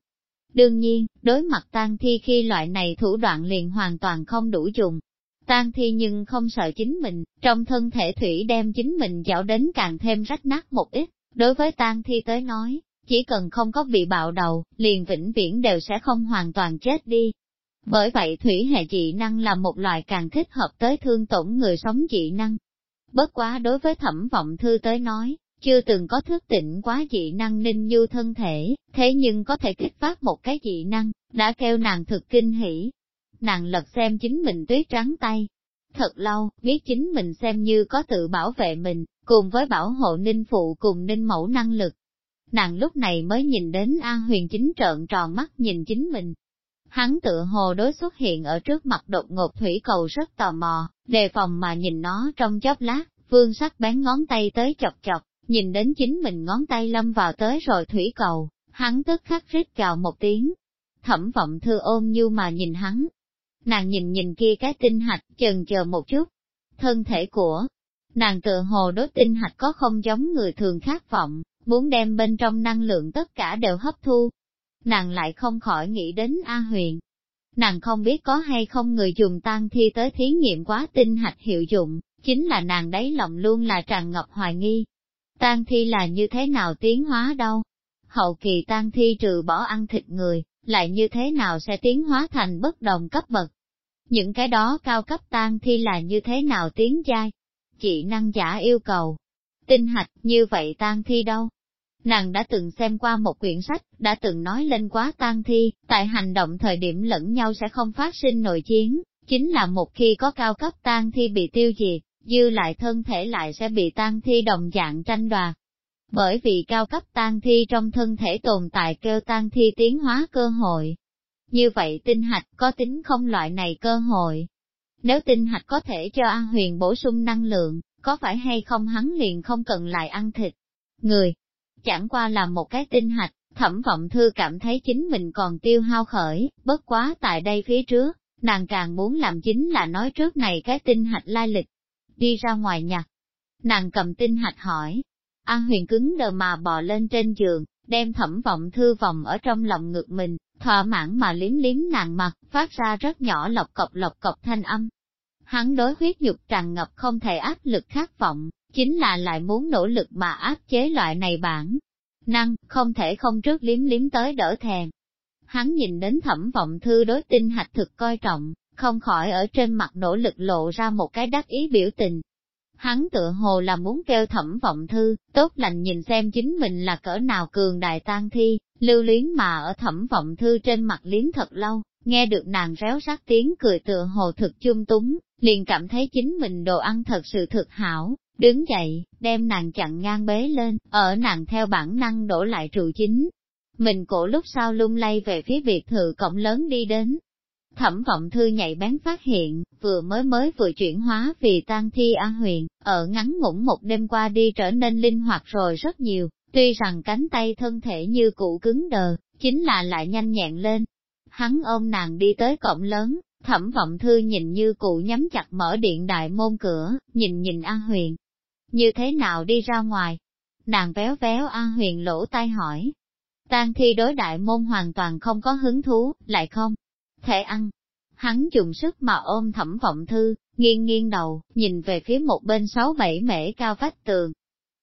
Đương nhiên, đối mặt tang thi khi loại này thủ đoạn liền hoàn toàn không đủ dùng. Tang thi nhưng không sợ chính mình, trong thân thể thủy đem chính mình dạo đến càng thêm rách nát một ít, đối với tang thi tới nói, chỉ cần không có bị bạo đầu, liền vĩnh viễn đều sẽ không hoàn toàn chết đi. Bởi vậy thủy hệ dị năng là một loại càng thích hợp tới thương tổn người sống dị năng. Bất quá đối với thẩm vọng thư tới nói, chưa từng có thức tỉnh quá dị năng ninh như thân thể, thế nhưng có thể kích phát một cái dị năng, đã kêu nàng thực kinh hỉ. Nàng lật xem chính mình tuyết trắng tay. Thật lâu, biết chính mình xem như có tự bảo vệ mình, cùng với bảo hộ ninh phụ cùng ninh mẫu năng lực. Nàng lúc này mới nhìn đến An Huyền chính trợn tròn mắt nhìn chính mình. Hắn tựa hồ đối xuất hiện ở trước mặt đột ngột thủy cầu rất tò mò, đề phòng mà nhìn nó trong chớp lát, vương sắc bén ngón tay tới chọc chọc, nhìn đến chính mình ngón tay lâm vào tới rồi thủy cầu, hắn tức khắc rít gào một tiếng. Thẩm vọng thư ôm như mà nhìn hắn. Nàng nhìn nhìn kia cái tinh hạch, chần chờ một chút. Thân thể của nàng tựa hồ đối tinh hạch có không giống người thường khát vọng, muốn đem bên trong năng lượng tất cả đều hấp thu. Nàng lại không khỏi nghĩ đến A huyền. Nàng không biết có hay không người dùng tan thi tới thí nghiệm quá tinh hạch hiệu dụng, chính là nàng đấy lòng luôn là tràn ngập hoài nghi, Tang thi là như thế nào tiến hóa đâu? Hậu kỳ tang thi trừ bỏ ăn thịt người, lại như thế nào sẽ tiến hóa thành bất đồng cấp bậc? Những cái đó cao cấp tang thi là như thế nào tiến giai? Chị năng giả yêu cầu. Tinh hạch như vậy tang thi đâu? Nàng đã từng xem qua một quyển sách, đã từng nói lên quá tang thi, tại hành động thời điểm lẫn nhau sẽ không phát sinh nội chiến, chính là một khi có cao cấp tang thi bị tiêu diệt, dư lại thân thể lại sẽ bị tan thi đồng dạng tranh đoạt. Bởi vì cao cấp tan thi trong thân thể tồn tại kêu tan thi tiến hóa cơ hội. Như vậy tinh hạch có tính không loại này cơ hội. Nếu tinh hạch có thể cho An Huyền bổ sung năng lượng, có phải hay không hắn liền không cần lại ăn thịt? Người, chẳng qua là một cái tinh hạch, thẩm vọng thư cảm thấy chính mình còn tiêu hao khởi, bất quá tại đây phía trước, nàng càng muốn làm chính là nói trước này cái tinh hạch lai lịch đi ra ngoài nhặt. Nàng cầm tinh hạch hỏi, A huyền cứng đờ mà bò lên trên giường, đem thẩm vọng thư vòng ở trong lòng ngực mình, thỏa mãn mà liếm liếm nàng mặt, phát ra rất nhỏ lọc cọc lọc cọc thanh âm. Hắn đối huyết nhục tràn ngập không thể áp lực khát vọng, chính là lại muốn nỗ lực mà áp chế loại này bản. Năng, không thể không trước liếm liếm tới đỡ thèm. Hắn nhìn đến thẩm vọng thư đối tinh hạch thực coi trọng, không khỏi ở trên mặt nỗ lực lộ ra một cái đắc ý biểu tình. Hắn tựa hồ là muốn kêu thẩm vọng thư, tốt lành nhìn xem chính mình là cỡ nào cường đại tan thi, lưu luyến mà ở thẩm vọng thư trên mặt liếm thật lâu, nghe được nàng réo rắt tiếng cười tựa hồ thực chung túng, liền cảm thấy chính mình đồ ăn thật sự thực hảo, đứng dậy, đem nàng chặn ngang bế lên, ở nàng theo bản năng đổ lại trụ chính. Mình cổ lúc sau lung lay về phía biệt thự cổng lớn đi đến, Thẩm vọng thư nhạy bén phát hiện, vừa mới mới vừa chuyển hóa vì tan thi A huyền, ở ngắn ngủn một đêm qua đi trở nên linh hoạt rồi rất nhiều, tuy rằng cánh tay thân thể như cụ cứng đờ, chính là lại nhanh nhẹn lên. Hắn ôm nàng đi tới cổng lớn, thẩm vọng thư nhìn như cụ nhắm chặt mở điện đại môn cửa, nhìn nhìn A huyền. Như thế nào đi ra ngoài? Nàng véo véo A huyền lỗ tai hỏi. Tan thi đối đại môn hoàn toàn không có hứng thú, lại không? Thể ăn. Hắn dùng sức mà ôm thẩm vọng thư, nghiêng nghiêng đầu, nhìn về phía một bên sáu bảy mễ cao vách tường.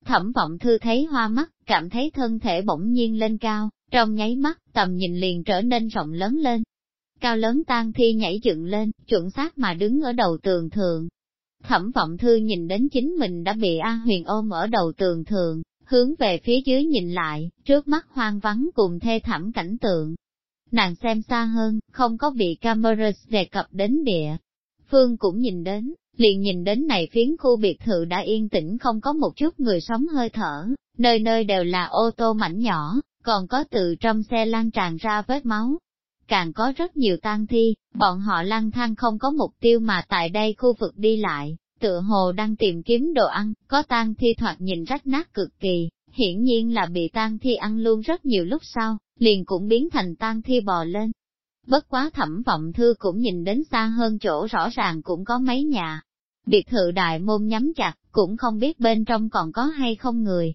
Thẩm vọng thư thấy hoa mắt, cảm thấy thân thể bỗng nhiên lên cao, trong nháy mắt, tầm nhìn liền trở nên rộng lớn lên. Cao lớn tan thi nhảy dựng lên, chuẩn xác mà đứng ở đầu tường thượng Thẩm vọng thư nhìn đến chính mình đã bị A huyền ôm ở đầu tường thượng hướng về phía dưới nhìn lại, trước mắt hoang vắng cùng thê thảm cảnh tượng, Nàng xem xa hơn, không có bị camera đề cập đến địa. Phương cũng nhìn đến, liền nhìn đến này phiến khu biệt thự đã yên tĩnh không có một chút người sống hơi thở, nơi nơi đều là ô tô mảnh nhỏ, còn có từ trong xe lan tràn ra vết máu. Càng có rất nhiều tang thi, bọn họ lang thang không có mục tiêu mà tại đây khu vực đi lại, tựa hồ đang tìm kiếm đồ ăn, có tang thi thoạt nhìn rách nát cực kỳ, hiển nhiên là bị tang thi ăn luôn rất nhiều lúc sau, liền cũng biến thành tan thi bò lên. Bất quá thẩm vọng thư cũng nhìn đến xa hơn chỗ rõ ràng cũng có mấy nhà. Biệt thự đại môn nhắm chặt, cũng không biết bên trong còn có hay không người.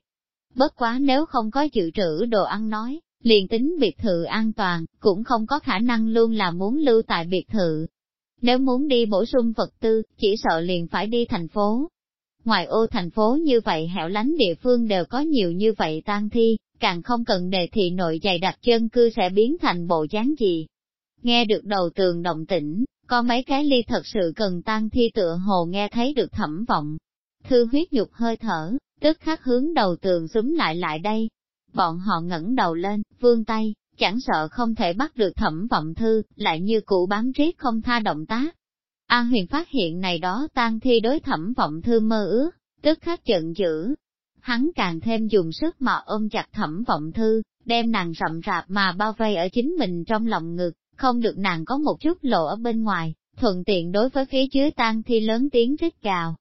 Bất quá nếu không có dự trữ đồ ăn nói, liền tính biệt thự an toàn, cũng không có khả năng luôn là muốn lưu tại biệt thự. Nếu muốn đi bổ sung vật tư, chỉ sợ liền phải đi thành phố. Ngoài ô thành phố như vậy hẻo lánh địa phương đều có nhiều như vậy tan thi, càng không cần đề thị nội dày đặc chân cư sẽ biến thành bộ dáng gì. Nghe được đầu tường động tĩnh, có mấy cái ly thật sự cần tan thi tựa hồ nghe thấy được thẩm vọng. Thư huyết nhục hơi thở, tức khắc hướng đầu tường súng lại lại đây. Bọn họ ngẩng đầu lên, vương tay, chẳng sợ không thể bắt được thẩm vọng thư, lại như cụ bám riết không tha động tác. A huyền phát hiện này đó tan thi đối thẩm vọng thư mơ ước, tức khắc giận dữ, hắn càng thêm dùng sức mà ôm chặt thẩm vọng thư, đem nàng rậm rạp mà bao vây ở chính mình trong lòng ngực, không được nàng có một chút lộ ở bên ngoài, thuận tiện đối với phía dưới tan thi lớn tiếng rít gào.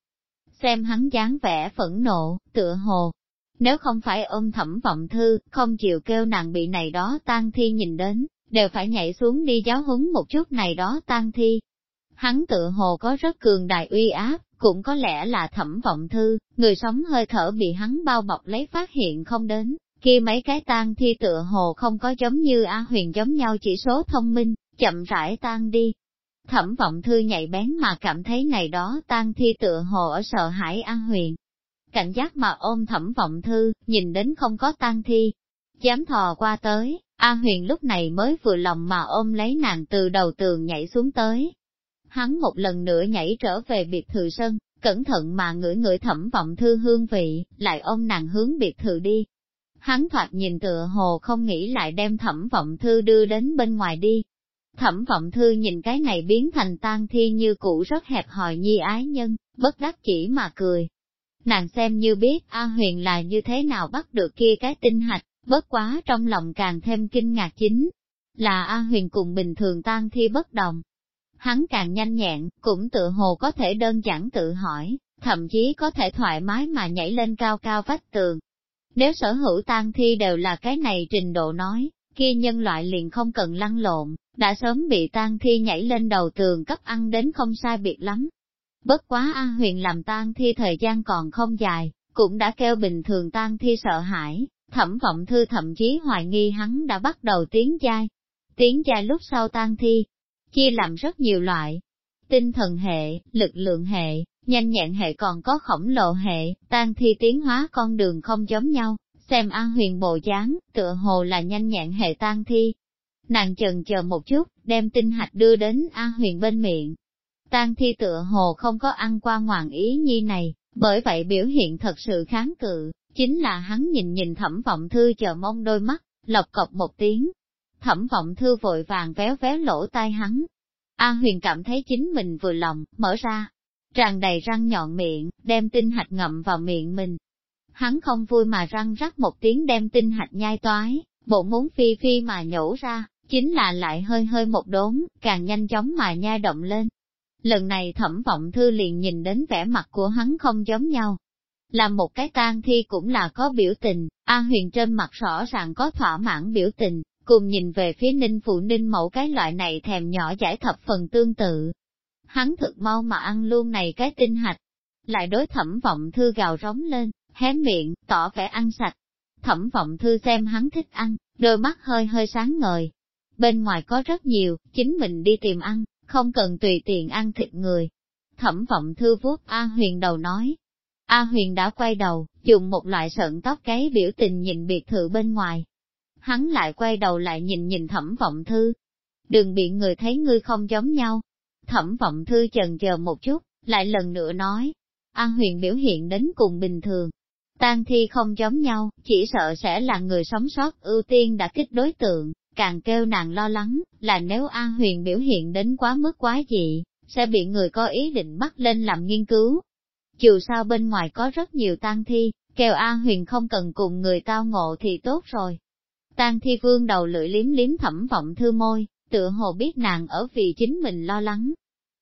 Xem hắn dáng vẻ phẫn nộ, tựa hồ. Nếu không phải ôm thẩm vọng thư, không chịu kêu nàng bị này đó tan thi nhìn đến, đều phải nhảy xuống đi giáo huấn một chút này đó tan thi. Hắn tự hồ có rất cường đại uy áp, cũng có lẽ là thẩm vọng thư, người sống hơi thở bị hắn bao bọc lấy phát hiện không đến, kia mấy cái tan thi tựa hồ không có giống như A huyền giống nhau chỉ số thông minh, chậm rãi tan đi. Thẩm vọng thư nhạy bén mà cảm thấy này đó tan thi tựa hồ ở sợ hãi A huyền. Cảnh giác mà ôm thẩm vọng thư, nhìn đến không có tan thi, dám thò qua tới, A huyền lúc này mới vừa lòng mà ôm lấy nàng từ đầu tường nhảy xuống tới, Hắn một lần nữa nhảy trở về biệt thự sân, cẩn thận mà ngửi ngửi thẩm vọng thư hương vị, lại ôm nàng hướng biệt thự đi. Hắn thoạt nhìn tựa hồ không nghĩ lại đem thẩm vọng thư đưa đến bên ngoài đi. Thẩm vọng thư nhìn cái này biến thành tan thi như cũ rất hẹp hòi nhi ái nhân, bất đắc chỉ mà cười. Nàng xem như biết A huyền là như thế nào bắt được kia cái tinh hạch, bất quá trong lòng càng thêm kinh ngạc chính. Là A huyền cùng bình thường tan thi bất đồng, hắn càng nhanh nhẹn, cũng tự hồ có thể đơn giản tự hỏi, thậm chí có thể thoải mái mà nhảy lên cao cao vách tường. Nếu sở hữu tang thi đều là cái này trình độ nói, kia nhân loại liền không cần lăn lộn, đã sớm bị tang thi nhảy lên đầu tường cấp ăn đến không sai biệt lắm. Bất quá A huyền làm tang thi thời gian còn không dài, cũng đã kêu bình thường tan thi sợ hãi, thẩm vọng thư thậm chí hoài nghi hắn đã bắt đầu tiến giai. Tiến giai lúc sau tan thi, chia làm rất nhiều loại. Tinh thần hệ, lực lượng hệ, nhanh nhẹn hệ còn có khổng lồ hệ, tan thi tiến hóa con đường không giống nhau, xem An Huyền bộ dáng, tựa hồ là nhanh nhẹn hệ tan thi. Nàng chần chờ một chút, đem tinh hạch đưa đến An Huyền bên miệng. Tan thi tựa hồ không có ăn qua ngoạn ý nhi này, bởi vậy biểu hiện thật sự kháng cự, chính là hắn nhìn nhìn thẩm vọng thư chờ mong đôi mắt, lọc cọc một tiếng. Thẩm vọng thư vội vàng véo véo lỗ tai hắn. A huyền cảm thấy chính mình vừa lòng, mở ra, tràn đầy răng nhọn miệng, đem tinh hạch ngậm vào miệng mình. Hắn không vui mà răng rắc một tiếng đem tinh hạch nhai toái, bộ muốn phi phi mà nhổ ra, chính là lại hơi hơi một đốn, càng nhanh chóng mà nhai động lên. Lần này thẩm vọng thư liền nhìn đến vẻ mặt của hắn không giống nhau. Làm một cái tang thi cũng là có biểu tình, A huyền trên mặt rõ ràng có thỏa mãn biểu tình, cùng nhìn về phía ninh phụ ninh mẫu cái loại này thèm nhỏ giải thập phần tương tự. Hắn thực mau mà ăn luôn này cái tinh hạch, lại đối thẩm vọng thư gào rống lên, hé miệng, tỏ vẻ ăn sạch. Thẩm vọng thư xem hắn thích ăn, đôi mắt hơi hơi sáng ngời. Bên ngoài có rất nhiều, chính mình đi tìm ăn, không cần tùy tiện ăn thịt người. Thẩm vọng thư vuốt A Huyền đầu nói. A Huyền đã quay đầu, dùng một loại sợn tóc cái biểu tình nhìn biệt thự bên ngoài. Hắn lại quay đầu lại nhìn nhìn thẩm vọng thư. Đừng bị người thấy ngươi không giống nhau. Thẩm vọng thư chần chờ một chút, lại lần nữa nói. an Huyền biểu hiện đến cùng bình thường. Tang thi không giống nhau, chỉ sợ sẽ là người sống sót ưu tiên đã kích đối tượng, càng kêu nàng lo lắng, là nếu An Huyền biểu hiện đến quá mức quá dị, sẽ bị người có ý định bắt lên làm nghiên cứu. Dù sao bên ngoài có rất nhiều tang thi, kêu An Huyền không cần cùng người tao ngộ thì tốt rồi. Tang thi vương đầu lưỡi liếm liếm thẩm vọng thư môi, tựa hồ biết nàng ở vì chính mình lo lắng.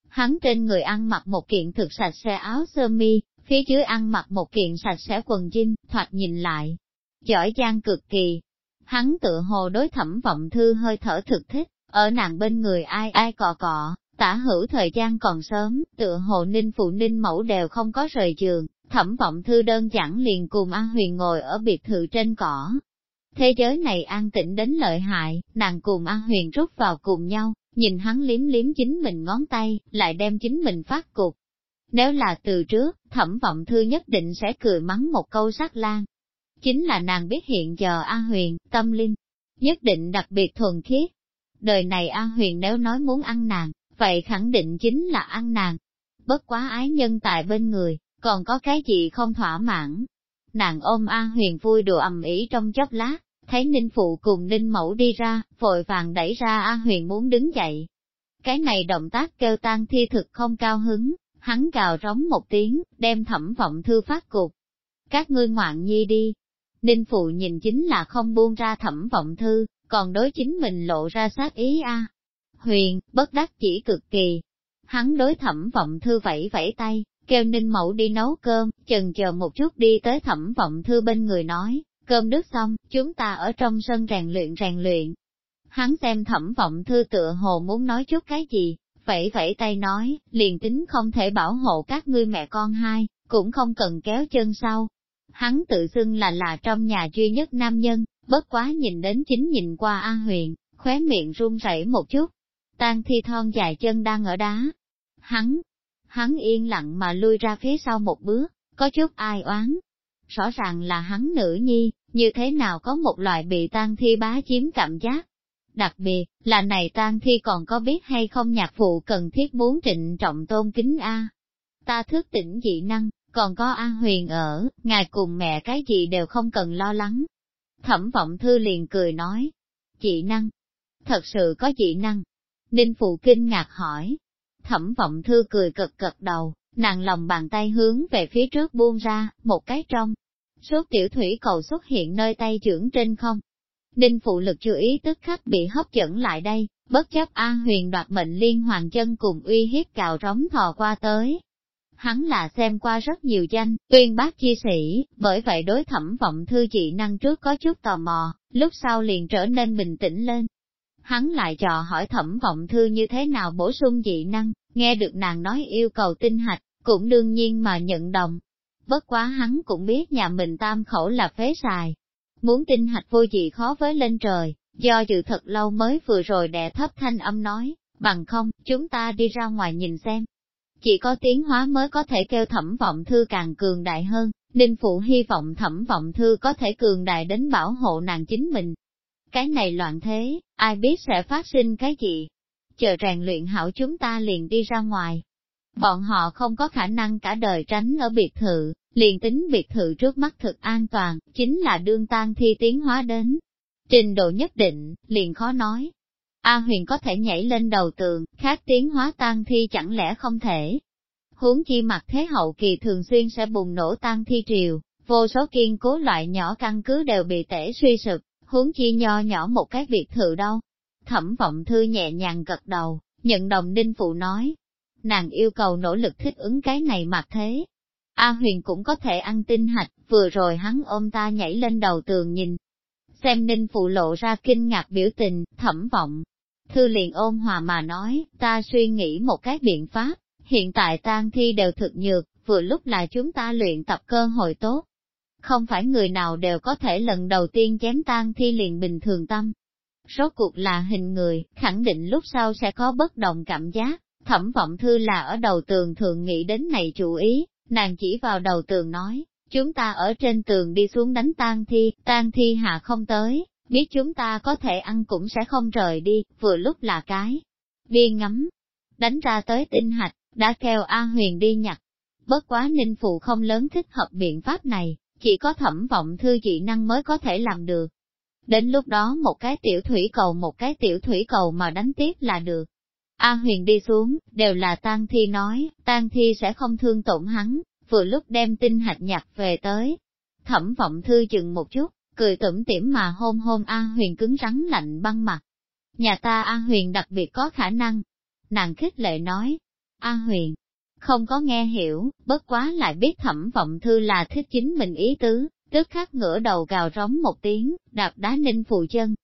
Hắn trên người ăn mặc một kiện thực sạch xe áo sơ mi, phía dưới ăn mặc một kiện sạch sẽ quần jean, thoạt nhìn lại. Giỏi giang cực kỳ, Hắn tựa hồ đối thẩm vọng thư hơi thở thực thích, ở nàng bên người ai ai cọ cọ, tả hữu thời gian còn sớm, tựa hồ ninh phụ ninh mẫu đều không có rời giường, thẩm vọng thư đơn giản liền cùng An Huyền ngồi ở biệt thự trên cỏ. Thế giới này an tĩnh đến lợi hại, nàng cùng An Huyền rút vào cùng nhau, nhìn hắn liếm liếm chính mình ngón tay, lại đem chính mình phát cục. Nếu là từ trước, thẩm vọng thư nhất định sẽ cười mắng một câu sắc lan, chính là nàng biết hiện giờ A Huyền, tâm linh, nhất định đặc biệt thuần khiết. Đời này A Huyền nếu nói muốn ăn nàng, vậy khẳng định chính là ăn nàng. Bất quá ái nhân tại bên người, còn có cái gì không thỏa mãn. Nàng ôm A Huyền vui đùa ầm ĩ trong chốc lát, thấy Ninh Phụ cùng Ninh Mẫu đi ra, vội vàng đẩy ra A Huyền muốn đứng dậy. Cái này động tác kêu tan thi thực không cao hứng, hắn gào rống một tiếng, đem thẩm vọng thư phát cục. Các ngươi ngoạn nhi đi, Ninh Phụ nhìn chính là không buông ra thẩm vọng thư, còn đối chính mình lộ ra sát ý a. Huyền, bất đắc chỉ cực kỳ. Hắn đối thẩm vọng thư vẫy vẫy tay, kêu Ninh Mẫu đi nấu cơm, chần chờ một chút đi tới thẩm vọng thư bên người nói, cơm nước xong, chúng ta ở trong sân rèn luyện rèn luyện. Hắn xem thẩm vọng thư tựa hồ muốn nói chút cái gì, vẫy vẫy tay nói, liền tính không thể bảo hộ các ngươi mẹ con hai, cũng không cần kéo chân sau, Hắn tự xưng là là trong nhà duy nhất nam nhân, bất quá nhìn đến chính nhìn qua An Huyền, khóe miệng run rẩy một chút. Tan thi thon dài chân đang ở đá. Hắn, hắn yên lặng mà lui ra phía sau một bước, có chút ai oán. Rõ ràng là hắn nữ nhi, như thế nào có một loại bị tan thi bá chiếm cảm giác. Đặc biệt, là này tan thi còn có biết hay không nhạc phụ cần thiết muốn trịnh trọng tôn kính A. Ta thức tỉnh dị năng, còn có An Huyền ở, ngài cùng mẹ cái gì đều không cần lo lắng. Thẩm vọng thư liền cười nói, dị năng, thật sự có dị năng. Ninh Phụ kinh ngạc hỏi, thẩm vọng thư cười cực cực đầu, nàng lòng bàn tay hướng về phía trước buông ra, một cái trong. Suốt tiểu thủy cầu xuất hiện nơi tay trưởng trên không. Ninh Phụ lực chú ý tức khắc bị hấp dẫn lại đây, bất chấp An Huyền đoạt mệnh liên hoàng chân cùng uy hiếp cào rống thò qua tới, hắn là xem qua rất nhiều danh, tuyên bác chi sĩ, bởi vậy đối thẩm vọng thư chị năng trước có chút tò mò, lúc sau liền trở nên bình tĩnh lên. Hắn lại trò hỏi thẩm vọng thư như thế nào bổ sung dị năng, nghe được nàng nói yêu cầu tinh hạch, cũng đương nhiên mà nhận đồng. bất quá hắn cũng biết nhà mình tam khẩu là phế xài. Muốn tinh hạch vô dị khó với lên trời, do dự thật lâu mới vừa rồi đè thấp thanh âm nói, bằng không, chúng ta đi ra ngoài nhìn xem. Chỉ có tiến hóa mới có thể kêu thẩm vọng thư càng cường đại hơn, Ninh Phụ hy vọng thẩm vọng thư có thể cường đại đến bảo hộ nàng chính mình. Cái này loạn thế, ai biết sẽ phát sinh cái gì? Chờ rèn luyện hảo chúng ta liền đi ra ngoài. Bọn họ không có khả năng cả đời tránh ở biệt thự, liền tính biệt thự trước mắt thực an toàn, chính là đương tan thi tiến hóa đến. Trình độ nhất định, liền khó nói. A huyền có thể nhảy lên đầu tường, khác tiến hóa tan thi chẳng lẽ không thể. Huống chi mặt thế hậu kỳ thường xuyên sẽ bùng nổ tan thi triều, vô số kiên cố loại nhỏ căn cứ đều bị tể suy sụp, huống chi nho nhỏ một cái biệt thự đâu. Thẩm vọng thư nhẹ nhàng gật đầu, nhận đồng đinh phụ nói. Nàng yêu cầu nỗ lực thích ứng cái này mặt thế, A huyền cũng có thể ăn tinh hạch, vừa rồi hắn ôm ta nhảy lên đầu tường nhìn. Xem ninh phụ lộ ra kinh ngạc biểu tình, thẩm vọng. Thư liền ôm hòa mà nói, ta suy nghĩ một cái biện pháp, hiện tại tang thi đều thực nhược, vừa lúc là chúng ta luyện tập cơ hội tốt. Không phải người nào đều có thể lần đầu tiên chém tang thi liền bình thường tâm. Rốt cuộc là hình người, khẳng định lúc sau sẽ có bất đồng cảm giác, thẩm vọng thư là ở đầu tường thường nghĩ đến này chủ ý, Nàng chỉ vào đầu tường nói, chúng ta ở trên tường đi xuống đánh tang thi, tang thi hạ không tới, biết chúng ta có thể ăn cũng sẽ không rời đi, vừa lúc là cái. Biên ngắm, đánh ra tới tinh hạch, đã kêu A Huyền đi nhặt. Bất quá ninh phụ không lớn thích hợp biện pháp này, chỉ có thẩm vọng thư dị năng mới có thể làm được. Đến lúc đó một cái tiểu thủy cầu một cái tiểu thủy cầu mà đánh tiếp là được. A huyền đi xuống, đều là tang thi nói, tang thi sẽ không thương tổn hắn, vừa lúc đem tinh hạch nhặt về tới. Thẩm vọng thư chừng một chút, cười tủm tỉm mà hôn hôn A huyền cứng rắn lạnh băng mặt. Nhà ta A huyền đặc biệt có khả năng. Nàng khích lệ nói, A huyền, không có nghe hiểu, bất quá lại biết thẩm vọng thư là thích chính mình ý tứ, tức khắc ngửa đầu gào rống một tiếng, đạp đá ninh phù chân,